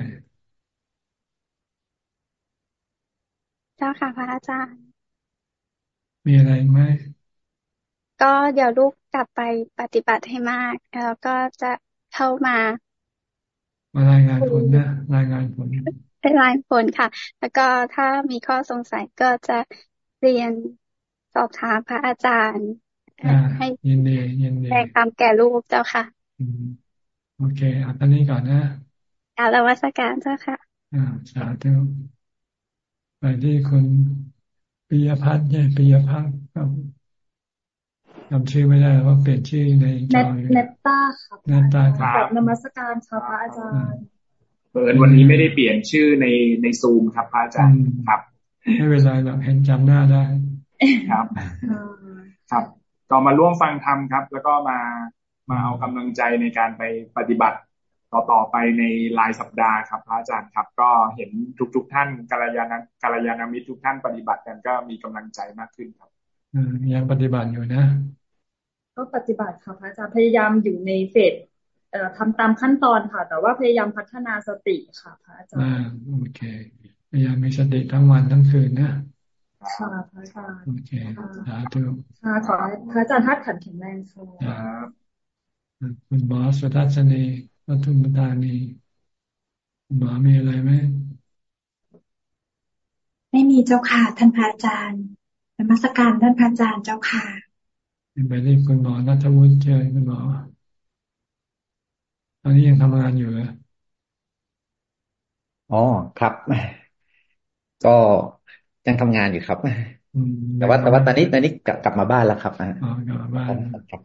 เจ้าค่ะพระอาจารย์ มีอะไรไหม ก็เดี๋ยวลูกกลับไปปฏิบัติให้มาก แล้วก็จะเข้ามามารายงานผลนะรายงานผลเป็นรายผลค่ะ แล้วก็ถ้ามีข้อสงสัยก็จะเรียนสอบถามพระอาจารย์ ให้ยินดียินดีแบ่งคำแก่ลูกเจ้าค่ะโอเคเอาตอนนี้ก่อนนะกาลวัสการเจ้าค่ะอ่าสาธุไปที่คุณปิยพัฒน์เนี่ยปิยพัฒน์ครับ จำชื่อไม่ได้ว่าเปลี่ยนชื่อในจอเนตตาครับเนตตาครับนมัสการครับพระอาจารย์เปิดวันนี้ไม่ได้เปลี่ยนชื่อในในซูมครับพระอาจารย์ครับไม่เป็นไรหรอกเห็นจำหน้าได้ครับครับก็มาร่วมฟังธรรมครับ แล้วก็มามาเอากำลังใจในการไปปฏิบัติต่อต่อไปในรายสัปดาห์ครับพระอาจารย์ครับ ก็เห็นทุกทุกท่านกัลยาณกัลยาณมิตรทุกท่านปฏิบัติกันก็มีกำลังใจมากขึ้นครับยังปฏิบัติอยู่นะ ก็ปฏิบัติค่ะพระอาจารย์พยายามอยู่ในเฟสเอ่อทำตามขั้นตอนค่ะ แต่ว่าพยายามพัฒนาสติค่ะพระอาจารย์อ่าโอเคพยายามมีสติทั้งวันทั้งคืนนะค่ะพระอาจารย์โอเคสาธุค่ะขอพระอาจารย์ทัดขันแข็งแรงค่ะคุณบอสสุทัศนีวัตุมตานีหมอมีอะไรไหมไม่มีเจ้าค่ะ ท่านพระอาจารย์นมัสการท่านพระอาจารย์เจ้าค่ะ ไปที่คุณหมอนัทวุฒิเจอคุณหมอตอนนี้ยังทำงานอยู่เลยอ๋อครับ ก็ยังทำงานอยู่ครับแต่ว่าแต่ว่าตอนนี้ตอนนี้กลับมาบ้านแล้วครับอ๋อกลับมาบ้านครับ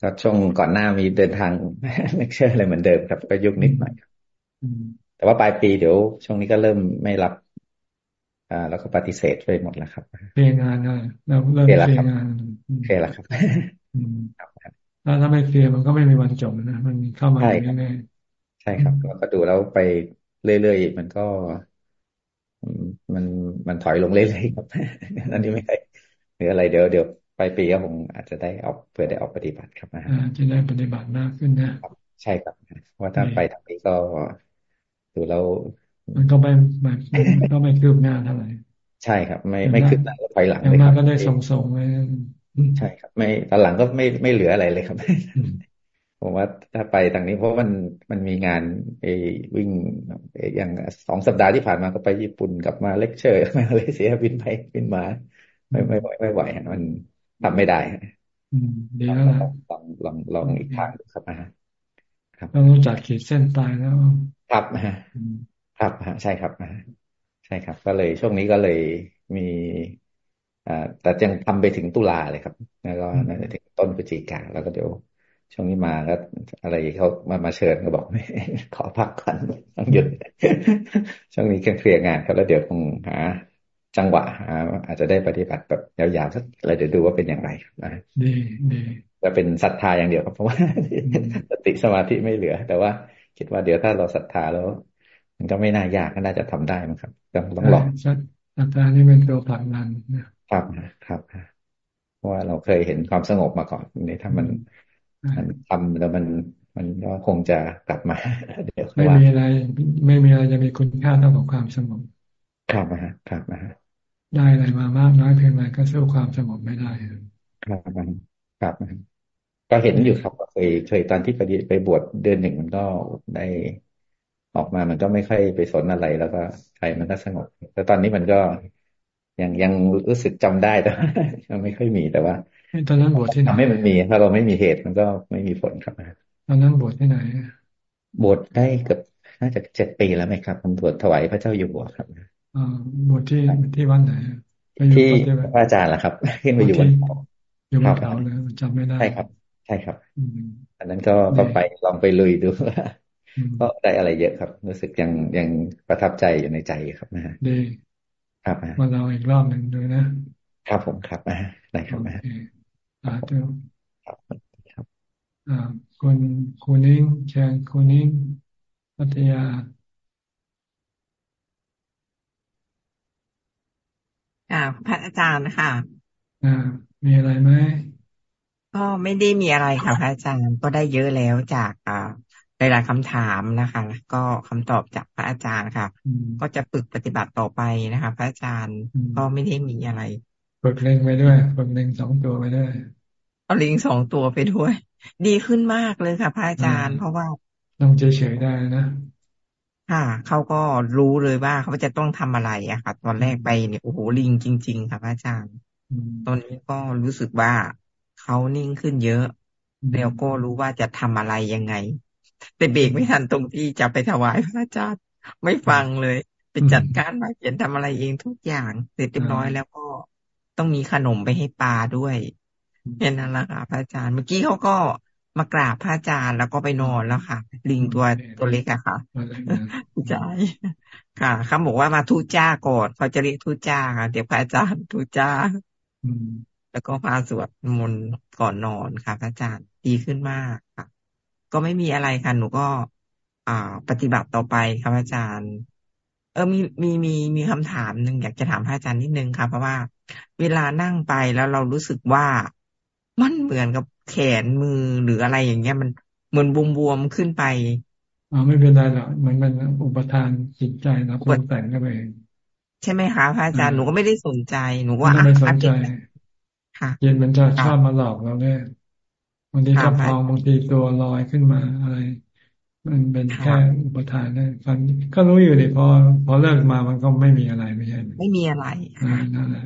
ก็ช่วงก่อนหน้ามีเดินทางไม่เชื่ออะไรเหมือนเดิมครับก็ยุคนิดหน่อยแต่ว่าปลายปีเดี๋ยวช่วงนี้ก็เริ่มไม่รับ อ่า แล้วก็ปฏิเสธไปหมดแล้วครับเพียงานนะเราเริ่มเพียงานเพียแล้วครับถ้าถ้าไม่เพียมันก็ไม่มีวันจบนะมันเข้ามาแน่ใช่ครับแล้วก็ดูแล้วไปเรื่อยๆมันก็ มันมันถอยลงเรื่อยๆครับอันนี้ไม่ใช่หรืออะไรเดี๋ยวเดี๋ยวไปปีก็คงอาจจะได้ออกเพื่อได้ออกปฏิบัติครับนะจะได้ปฏิบัติมากขึ้นนะใช่ครับว่าถ้าไปทางนี้ก็ดูแล้ว มันก็ไม่มันก็ไม่คืบหน้าเท่าไหร่ใช่ครับ ไม่ไม่คืบหน้าก็ถอยหลังเลยครับก็ได้ส่งๆไว้ใช่ครับ ไม่ตอนหลังก็ไม่ไม่เหลืออะไรเลยครับผมว่าถ้าไปทางนี้เพราะมันมันมีงานไอ้วิ่งอย่างสองสัปดาห์ที่ผ่านมาก็ไปญี่ปุ่นกลับมาเลคเชอร์มาเลยเสียบินไปบินมา ไม่ไม่ไม่ไม่ไหวมันทำไม่ได้ดีแล้วนะลองลองลองอีกทางดูครับนะครับต้องรู้จักขีดเส้นตายแล้วครับฮะ ครับฮะใช่ครับใช่ครับ ก็เลยช่วงนี้ก็เลยมีอ่าแต่ยังทำไปถึงตุลาเลยครับ แล้วก็น่าจะถึงต้นพฤศจิกาแล้วก็เดี๋ยวช่วงนี้มาก็อะไรเขามามาเชิญก็บอกไม่ขอพักก่อนต้องหยุด ช่วงนี้เคลียร์งานครับแล้วเดี๋ยวคงหาจังหวะหาอาจจะได้ปฏิบัติแบบยาวๆสักอะไรเดี๋ยวดูว่าเป็นอย่างไรนะดีดีจะเป็นศรัทธาอย่างเดียวครับเพราะว่าสติสมาธิไม่เหลือ แต่ว่าคิดว่าเดี๋ยวถ้าเราศรัทธาแล้ว มันก็ไม่น่ายากก็น่าจะทำได้มั้งครับต้องต้องลองศรัทธานี่เป็นตัวผลักดันนะครับครับเพราะว่าเราเคยเห็นความสงบมาก่อนนี่ถ้ามันมันทำแล้วมันมันก็คงจะกลับมาเดี๋ยวไม่มีอะไร ไม่มีอะไรจะมีคุณค่าเท่ากับความสงบครับนะฮะครับนะฮะได้อะไรมามากน้อยเพียงไรก็สู้ความสงบไม่ได้ครับครับก็เห็นอยู่ครับเคยเคยตอนที่ไปไปบวชเดือนหนึ่งมันก็ได้ ออกมามันก็ไม่ค่อยไปสนอะไรแล้วก็ใจมันก็สงบแต่ตอนนี้มันก็ยังยังรู้สึกจำได้แต่ยังไม่ค่อยมีแต่ว่าตอนนั้นบวชที่ไหนทำให้มันมี ถ้าเราไม่มีเหตุมันก็ไม่มีผลครับตอนนั้นบวชที่ไหนบวชได้เกือบน่าจะเจ็ดปีแล้วไหมครับผมบวชถวายพระเจ้าอยู่หัวครับอ่าบวชที่ที่วันไหนที่พระอาจารย์ล่ะครับขึ้นมาอยู่บนเขาอยู่บนเขาเลยจำไม่ได้ใช่ครับ ใช่ครับ อันนั้นก็ก็ไปลองไปลุยดู ก็ได้อะไรเยอะครับ รู้สึกยังยังประทับใจอยู่ในใจครับนะฮะดีครับมาเราอีกรอบหนึ่งด้วยนะครับผมครับได้ครับนะสาธุครับครับอ่าคุณคุณนิ้งเชิญคุณนิ้งพัทยาค่ะพระอาจารย์นะคะอ่า มีอะไรไหมก็ไม่ได้มีอะไรค่ะพระอาจารย์ก็ได้เยอะแล้วจากอ่า หลายๆคำถามนะคะก็คำตอบจากพระอาจารย์ค่ะ ก็จะฝึกปฏิบัติต่อไปนะคะ พระอาจารย์ก็ไม่ได้มีอะไรฝึกเล่งไปด้วยฝึกเล่งสองตัวไปด้วย เอาลิงสองตัวไปด้วย ดีขึ้นมากเลยค่ะ พระอาจารย์ เพราะว่าต้องเฉยๆได้นะค่ะเขาก็รู้เลยว่าเขาจะต้องทำอะไรอะค่ะ ตอนแรกไปเนี่ยโอ้โหลิงจริง ๆ ค่ะพระอาจารย์ตอนนี้ก็รู้สึกว่าเขานิ่งขึ้นเยอะแล้วก็รู้ว่าจะทำอะไรยังไง แต่เบรกไม่ทันตรงที่จะไปถวายพระอาจารย์ไม่ฟังเลย เป็นจัดการมาเขียนทำอะไรเองทุกอย่าง เสร็จเรียบร้อยแล้วก็ต้องมีขนมไปให้ปลาด้วยเห็นนั่นแหละค่ะพระอาจารย์เมื่อกี้เขาก็มากราบพระอาจารย์แล้วก็ไปนอนแล้วค่ะ ลิงตัวตัวเล็กอะค่ะใช่ค่ะเขาบอกว่ามาทูจ้าก่อนเขาจะเรียกทูจ้าค่ะเดี๋ยวพระอาจารย์ทูจ้าแล้วก็พาสวดมนต์ก่อนนอนค่ะพระอาจารย์ดีขึ้นมากค่ะ ก็ไม่มีอะไรค่ะหนูก็ อ่า ปฏิบัติต่อไปครับอาจารย์ เออมีมีมีมีคำถามหนึ่งอยากจะถามพระอาจารย์นิดนึงค่ะเพราะว่า เวลานั่งไปแล้วเรารู้สึกว่ามันเหมือนกับแขนมือหรืออะไรอย่างเงี้ยมันเหมือนบวมๆขึ้นไปอ๋อไม่เป็นไรหรอกมันเป็นอุปทานจิตใจเราปรุงแต่งก็ไปใช่ไหมคะพระอาจารย์หนูก็ไม่ได้สนใจ หนูว่าไม่สนใจค่ะเย็นมันจะชอบมาหลอกเราเนี่ย บางทีก็พองบางทีตัวลอยขึ้นมาอะไร มันเป็นแค่อุปทานนะฟันก็รู้อยู่ดิพอพอเลิกมามันก็ไม่มีอะไรไม่ใช่ไม่มีอะไรนั่นแหละ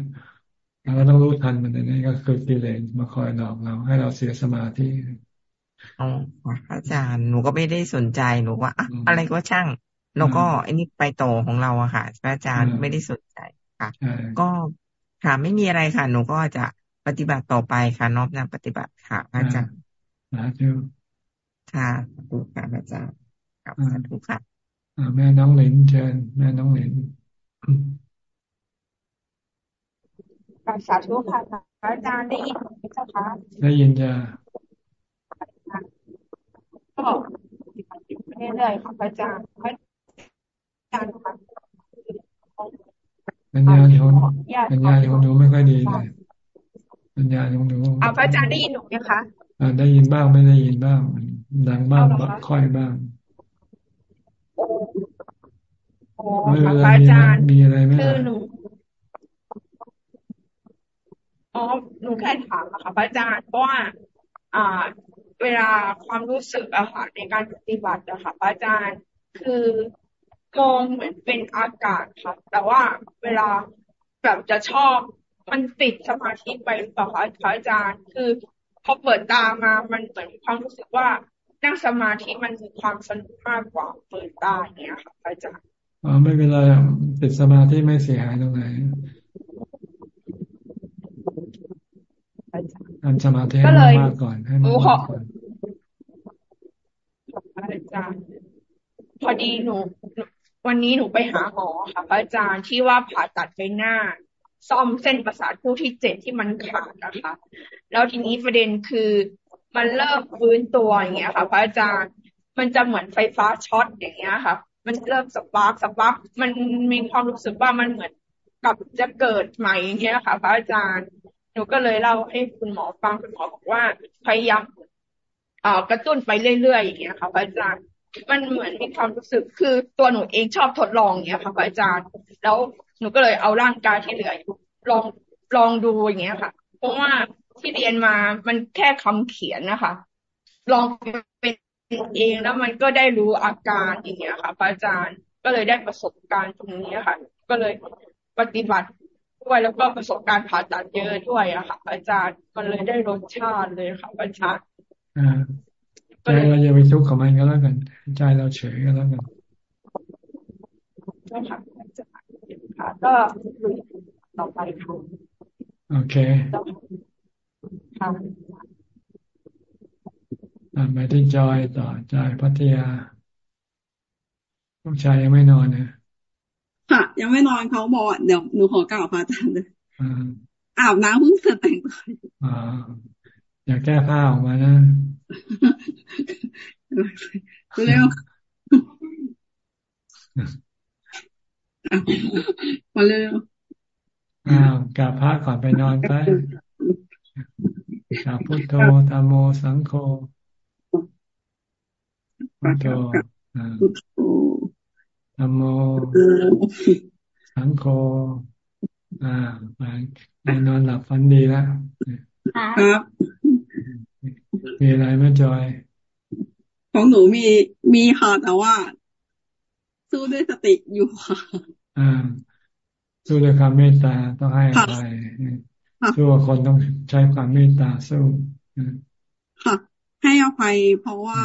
เราก็ต้องรู้ทันมันนี่ก็คือกิเลสมาคอยหลอกเรา ให้เราเสียสมาธิอ๋ออาจารย์หนูก็ไม่ได้สนใจหนูว่าอะไรก็ช่างแล้วก็อันนี้ไปต่อของเราอะค่ะอาจารย์ไม่ได้สนใจค่ะ ก็ค่ะไม่มีอะไรค่ะ หนูก็จะปฏิบัติต่อไปค่ะนอบนำปฏิบัติค่ะอาจารย์ สาธุค่ะถูกค่ะอาจารย์ครับสาธุค่ะแม่น้องหลินเชิญแม่น้องหลินการสาธุค่ะอาจารย์ได้ยินไหมเจ้าคะได้ยินจ้ะก็เรื่อยๆค่ะอาจารย์อาจารย์ค่ะปัญญาของปัญญาของหนูไม่ค่อยดีเลยปัญญาของหนูเอาอาจารย์ได้ยินหนูไหมคะอ่า ได้ยินบ้างไม่ได้ยินบ้างดังบ้างค่อยบ้างไม่เป็นไรอาจารย์มีอะไรไหมคือหนูอ๋อหนูแค่ถามอะค่ะพระอาจารย์เพราะว่าอ่า เวลาความรู้สึกอะค่ะในการปฏิบัติอะค่ะพระอาจารย์ คือมองเหมือนเป็นอากาศค่ะ แต่ว่าเวลาแบบจะชอบมันติดสมาธิไปหรือเปล่าคะพระอาจารย์ คือพ อเปิดตามามันเหมือนความรู้สึกว่านั่งสมาธิมันมีความสนุกมากกว่าเปิดตาเนี้ยค่ะพระอาจารย์อ๋อไม่เป็นไรติดสมาธิไม่เสียหายตรงไหนทำสมาธิให้มากก่อนให้มากก่อนอาจารย์พอดีหนู วันนี้หนูไปหาหมอค่ะอาจารย์ที่ว่าผ่าตัดใบหน้า ซ่อมเส้นประสาทคู่ที่เจ็ดที่มันขาดนะคะ แล้วทีนี้ประเด็นคือมันเริ่มฟื้นตัวอย่างเงี้ยค่ะ พระอาจารย์มันจะเหมือนไฟฟ้าช็อตอย่างเงี้ยค่ะ มันเริ่มสปาร์กสปาร์กมันมีความรู้สึกว่ามันเหมือนกับจะเกิดใหม่อย่างเงี้ยค่ะ พระอาจารย์หนูก็เลยเล่าให้คุณหมอฟังคุณหมอบอกว่าพยายามอ่ากระตุ้นไปเรื่อยๆอย่างเงี้ยค่ะพระอาจารย์มันเหมือนมีความรู้สึกคือตัวหนูเองชอบทดลองอย่างเงี้ยค่ะพระอาจารย์ แล้ว หนูก็เลยเอาร่างกายที่เหลือลองลองดูอย่างเงี้ยค่ะ เพราะว่าที่เรียนมามันแค่คำเขียนนะคะ ลองเป็นเองแล้วมันก็ได้รู้อาการอย่างเงี้ยค่ะพระอาจารย์ก็เลยได้ประสบการณ์ตรงนี้ค่ะ ก็เลยปฏิบัติด้วยแล้วก็ประสบการณ์ผ่าตัดเยอะด้วยอะค่ะ อาจารย์มันเลยได้รสชาติเลยค่ะอาจารย์ใจเราอย่าไปทุกข์กับมันก็แล้วกัน ใจเราเฉยก็แล้วกัน ค่ะก็ต่อไปค่ะโอเคค่ะมาที่จอยต่อจอยพัทยาลูกชายยังไม่นอนเนี่ยค่ะ ยังไม่นอนเขาบอกเดี๋ยวหนูขอกล่าวพระอาจารย์เลยอาบน้ำเพิ่งเสร็จแต่งตัวอ่าอย่าแก้ผ้าออกมานะเร็ว มาเร็วอ้าวกราบพระก่อนไปนอนไปกราบพุทโธธรรมโมสังโฆพุทโธธรรมโม สังโฆอ่าไปนอนหลับฝันดีแล้วครับมีอะไรไหมจอย ของหนูมีมีค่ะแต่ว่า สู้ด้วยสติอยู่ค่ะอ่า สู้ด้วยความเมตตาต้องให้อภัยสู้กับคนต้องใช้ความเมตตาสู้ค่ะ ให้อภัย เพราะว่า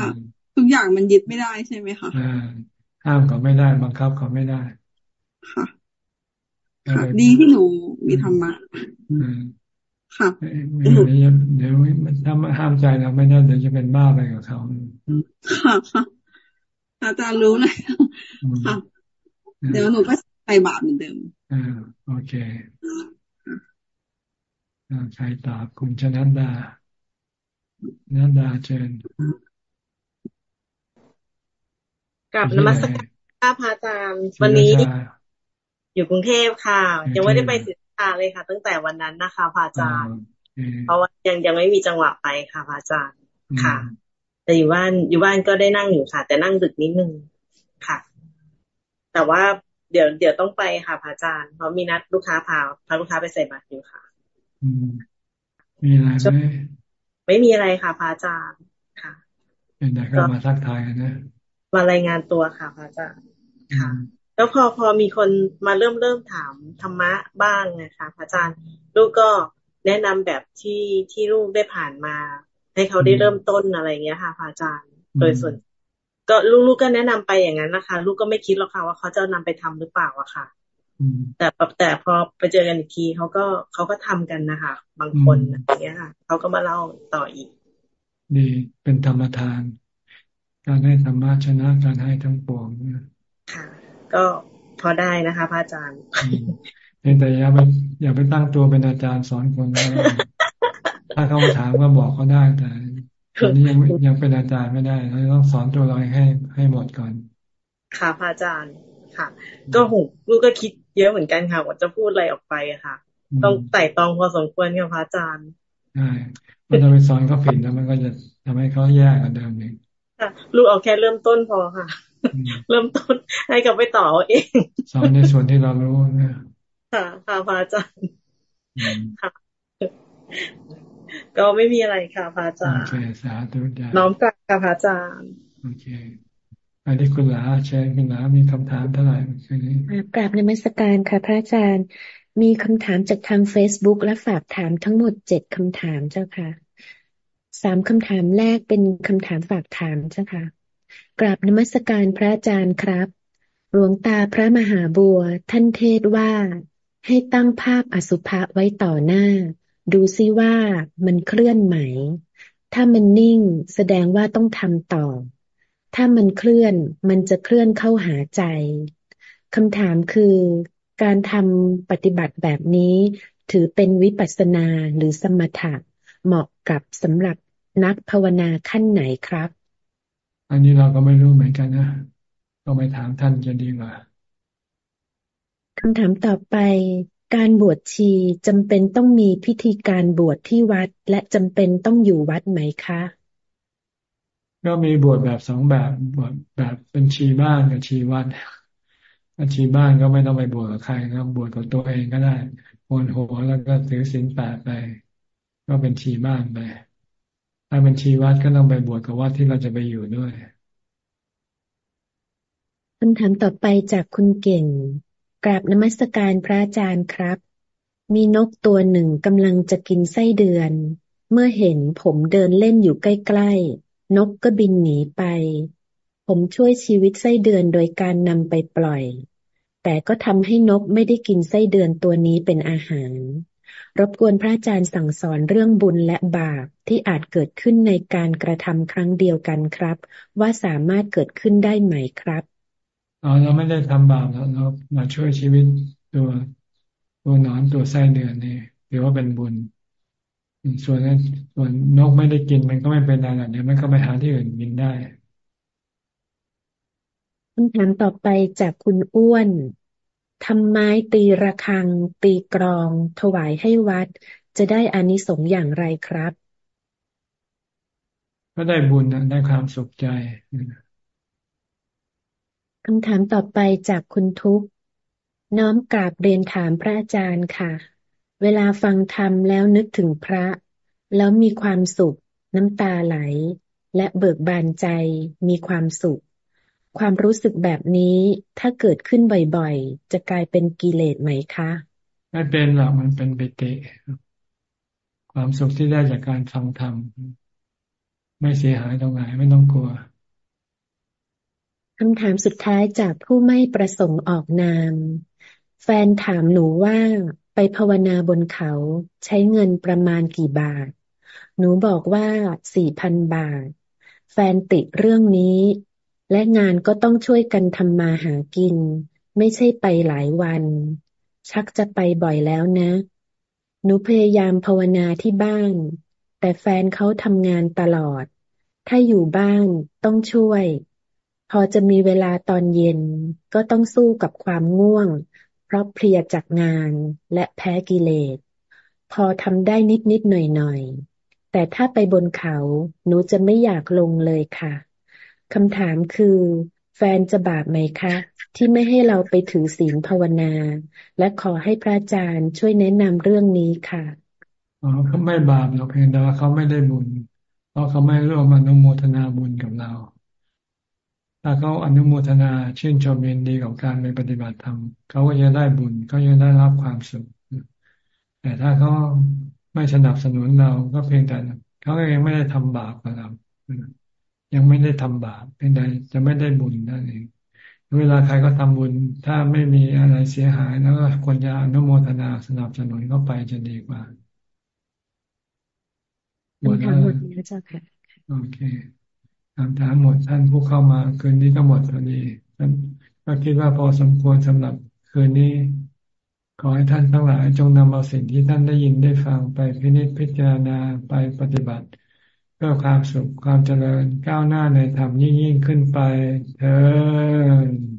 ทุกอย่างมันยึดไม่ได้ใช่ไหมคะห้ามก็ไม่ได้บังคับก็ไม่ได้ ค่ะค่ะดีที่หนูมีธรรมะค่ะเดี๋ยวเดี๋ยวถ้าห้ามใจเราไม่ได้เดี๋ยวจะเป็นบ้าไปกับเขาค่ะค่ะอาจารย์รู้เลยค่ะ เดี๋ยวหนูก็ ไปบาปเหมือนเดิมอ่าโอเคใครตอบคุณชนันดานันดาเชิญกับนมัสการพระอาจารย์วันนี้ อยู่กรุงเทพค่ะ ยังไม่ได้ไปศิลปาเลยค่ะ ตั้งแต่วันนั้นนะคะพระอาจารย์ เพราะว่ายังยังไม่มีจังหวะไปค่ะพระอาจารย์ค่ะ แต่อยู่บ้านอยู่บ้านก็ได้นั่งอยู่ค่ะ แต่นั่งดึกนิดนึงค่ะ แต่ว่า เดี๋ยวเดี๋ยวต้องไปค่ะพระอาจารย์เพราะมีนัดลูกค้าพาพาลูกค้าไปใส่บาตรอยู่ค่ะมีอะไรไหมไม่มีอะไรค่ะพระอาจารย์ค่ะเป็นแต่ก็มาทักทายนะมารายงานตัวค่ะพระอาจารย์ค่ะ แล้วพอพอมีคนมาเริ่มเริ่มถามธรรมะบ้างนะคะพระอาจารย์ลูกก็แนะนำแบบที่ที่ลูกได้ผ่านมา ให้เขาได้เริ่มต้นอะไรเงี้ยค่ะพระอาจารย์ โดยส่วน ก็ลูกๆก็แนะนำไปอย่างนั้นนะคะ ลูกก็ไม่คิดหรอกค่ะว่าเขาจะนำไปทำหรือเปล่าอะค่ะแต่แต่พอไปเจอกันอีกทีเขาก็เขาก็ทำกันนะคะ บางคนอย่างเงี้ยค่ะเขาก็มาเล่าต่ออีก ดีเป็นธรรมทาน การให้ธรรมะชนะการให้ทั้งปวงค่ะ ก็พอได้นะคะพระอาจารย์แต่อย่าไปอย่าไปตั้งตัวเป็นอาจารย์สอนคนถ้าเขามาถามก็บอกเขาได้แต่ตอนนี้ ยังยังเป็นอาจารย์ไม่ได้เราต้องสอนตัวเราให้ให้หมดก่อน ค่ะพระอาจารย์ค่ะ ก็หูลูกก็คิดเยอะเหมือนกันค่ะว่าจะพูดอะไรออกไปค่ะ ต้องไต่ตองพอสมควรค่ะพระอาจารย์ใช่มันจะไปสอนเขาผิดแล้วมันก็จะทำให้เขาแย่กันเดิมเองค่ะ ลูกเอาแค่เริ่มต้นพอค่ะ เริ่มต้นให้กับไปต่อเองสอนในส่วนที่เรารู้นะค่ะค่ะพระอาจารย์ค่ะ ก็ไม่มีอะไรค่ะพระอาจารย์โอเคสาธุจ้าน้อมกลับค่ะพระอาจารย์โอเคอันนี้คุณหลาเชิญคุณหลามีคำถามเท่าไหร่คืนนี้กราบในมัสการค่ะพระอาจารย์ มีคำถามจากทาง Facebook และฝากถามทั้งหมดเจ็ดคำถามเจ้าค่ะสามคำถามแรกเป็นคำถามฝากถามเจ้าค่ะกราบนมัสการพระอาจารย์ครับ หลวงตาพระมหาบัว ท่านเทศว่าให้ตั้งภาพอสุภะไว้ต่อหน้า ดูซิว่ามันเคลื่อนไหม ถ้ามันนิ่งแสดงว่าต้องทำต่อ ถ้ามันเคลื่อนมันจะเคลื่อนเข้าหาใจคำถามคือการทำปฏิบัติแบบนี้ถือเป็นวิปัสสนาหรือสมถะเหมาะกับสำหรับนักภาวนาขั้นไหนครับ อันนี้เราก็ไม่รู้เหมือนกันนะก็ไปถามท่านจะดีกว่าคำถามต่อไป การบวชชีจำเป็นต้องมีพิธีการบวชที่วัด และจำเป็นต้องอยู่วัดไหมคะ ก็มีบวชแบบสองแบบบวชแบบเป็นชีบ้านกับชีวัดถ้าชีบ้านก็ไม่ต้องไปบวชกับใครครับบวชกับตัวเองก็ได้โกนหัวแล้วก็ถือศีลแปดไป ก็เป็นชีบ้านไปถ้าเป็นชีวัดก็ต้องไปบวชกับวัดที่เราจะไปอยู่ด้วยคำถามต่อไปจากคุณเก่ง กราบนมัสการพระอาจารย์ครับ มีนกตัวหนึ่งกำลังจะกินไส้เดือน เมื่อเห็นผมเดินเล่นอยู่ใกล้ๆ นกก็บินหนีไป ผมช่วยชีวิตไส้เดือนโดยการนำไปปล่อย แต่ก็ทำให้นกไม่ได้กินไส้เดือนตัวนี้เป็นอาหาร รบกวนพระอาจารย์สั่งสอนเรื่องบุญและบาปที่อาจเกิดขึ้นในการกระทำครั้งเดียวกันครับ ว่าสามารถเกิดขึ้นได้ไหมครับ เราไม่ได้ทำบาปแล้วเรามาช่วยชีวิตตัวตัวหนอนตัวไส้เดือนนี่ถือว่าเป็นบุญ ส่วนนั้นส่วนนกไม่ได้กินมันก็ไม่เป็นอะไรเดี๋ยวมันก็ไปหาที่อื่นกินได้คำถามต่อไปจากคุณอ้วนทำไม้ตีระฆัง ตีกรอง ถวายให้วัด จะได้อานิสงส์อย่างไรครับ ก็ได้บุญนะได้ความสุขใจ คำถามต่อไปจากคุณทุกน้อมกราบเรียนถามพระอาจารย์ค่ะ เวลาฟังธรรมแล้วนึกถึงพระ แล้วมีความสุข น้ำตาไหล และเบิกบานใจ มีความสุข ความรู้สึกแบบนี้ถ้าเกิดขึ้นบ่อยๆ จะกลายเป็นกิเลสไหมคะ ไม่เป็นหรอกมันเป็นเบเตความสุขที่ได้จากการฟังธรรมไม่เสียหายตรงไหนไม่ต้องกลัว คำถามสุดท้ายจากผู้ไม่ประสงค์ออกนาม แฟนถามหนูว่าไปภาวนาบนเขาใช้เงินประมาณกี่บาท หนูบอกว่าสี่พันบาท แฟนติเรื่องนี้ และงานก็ต้องช่วยกันทำมาหากิน ไม่ใช่ไปหลายวัน ชักจะไปบ่อยแล้วนะ หนูพยายามภาวนาที่บ้าน แต่แฟนเขาทำงานตลอด ถ้าอยู่บ้านต้องช่วย พอจะมีเวลาตอนเย็นก็ต้องสู้กับความง่วง เพราะเพลียจากงานและแพ้กิเลส พอทำได้นิดนิดหน่อยหน่อยแต่ถ้าไปบนเขาหนูจะไม่อยากลงเลยค่ะคำถามคือ แฟนจะบาปไหมคะ ที่ไม่ให้เราไปถือศีลภาวนา และขอให้พระอาจารย์ช่วยแนะนำเรื่องนี้ค่ะอ๋อเขาไม่บาปเราเพียงแต่ว่าเขาไม่ได้บุญ เพราะเขาไม่ร่วมอนุโมทนาบุญกับเรา ถ้าเขาอนุโมทนาชื่นชมยินดีกับการไปปฏิบัติธรรมเขาก็จะได้บุญเขาจะได้รับความสุข แต่ถ้าเขาไม่สนับสนุนเราก็เพียงแต่เขาเองไม่ได้ทำบาปกับเรายังไม่ได้ทำบาปเป็นใดจะไม่ได้บุญนั่นเองเวลาใครก็ทำบุญ ถ้าไม่มีอะไรเสียหายแล้วก็ควรจะอนุโมทนาสนับสนุนเข้าไปจะดีกว่าหมดแล้วเจ้าค่ะโอเค คำถามหมดท่านผู้เข้ามา คืนนี้ก็หมดพอดีท่านก็คิดว่าพอสมควรสำหรับคืนนี้ ขอให้ท่านทั้งหลายจงนำเอาสิ่งที่ท่านได้ยินได้ฟังไปพินิจพิจารณาไปปฏิบัติ เพื่อความสุขความเจริญก้าวหน้าในธรรมยิ่งยิ่งขึ้นไปเถิด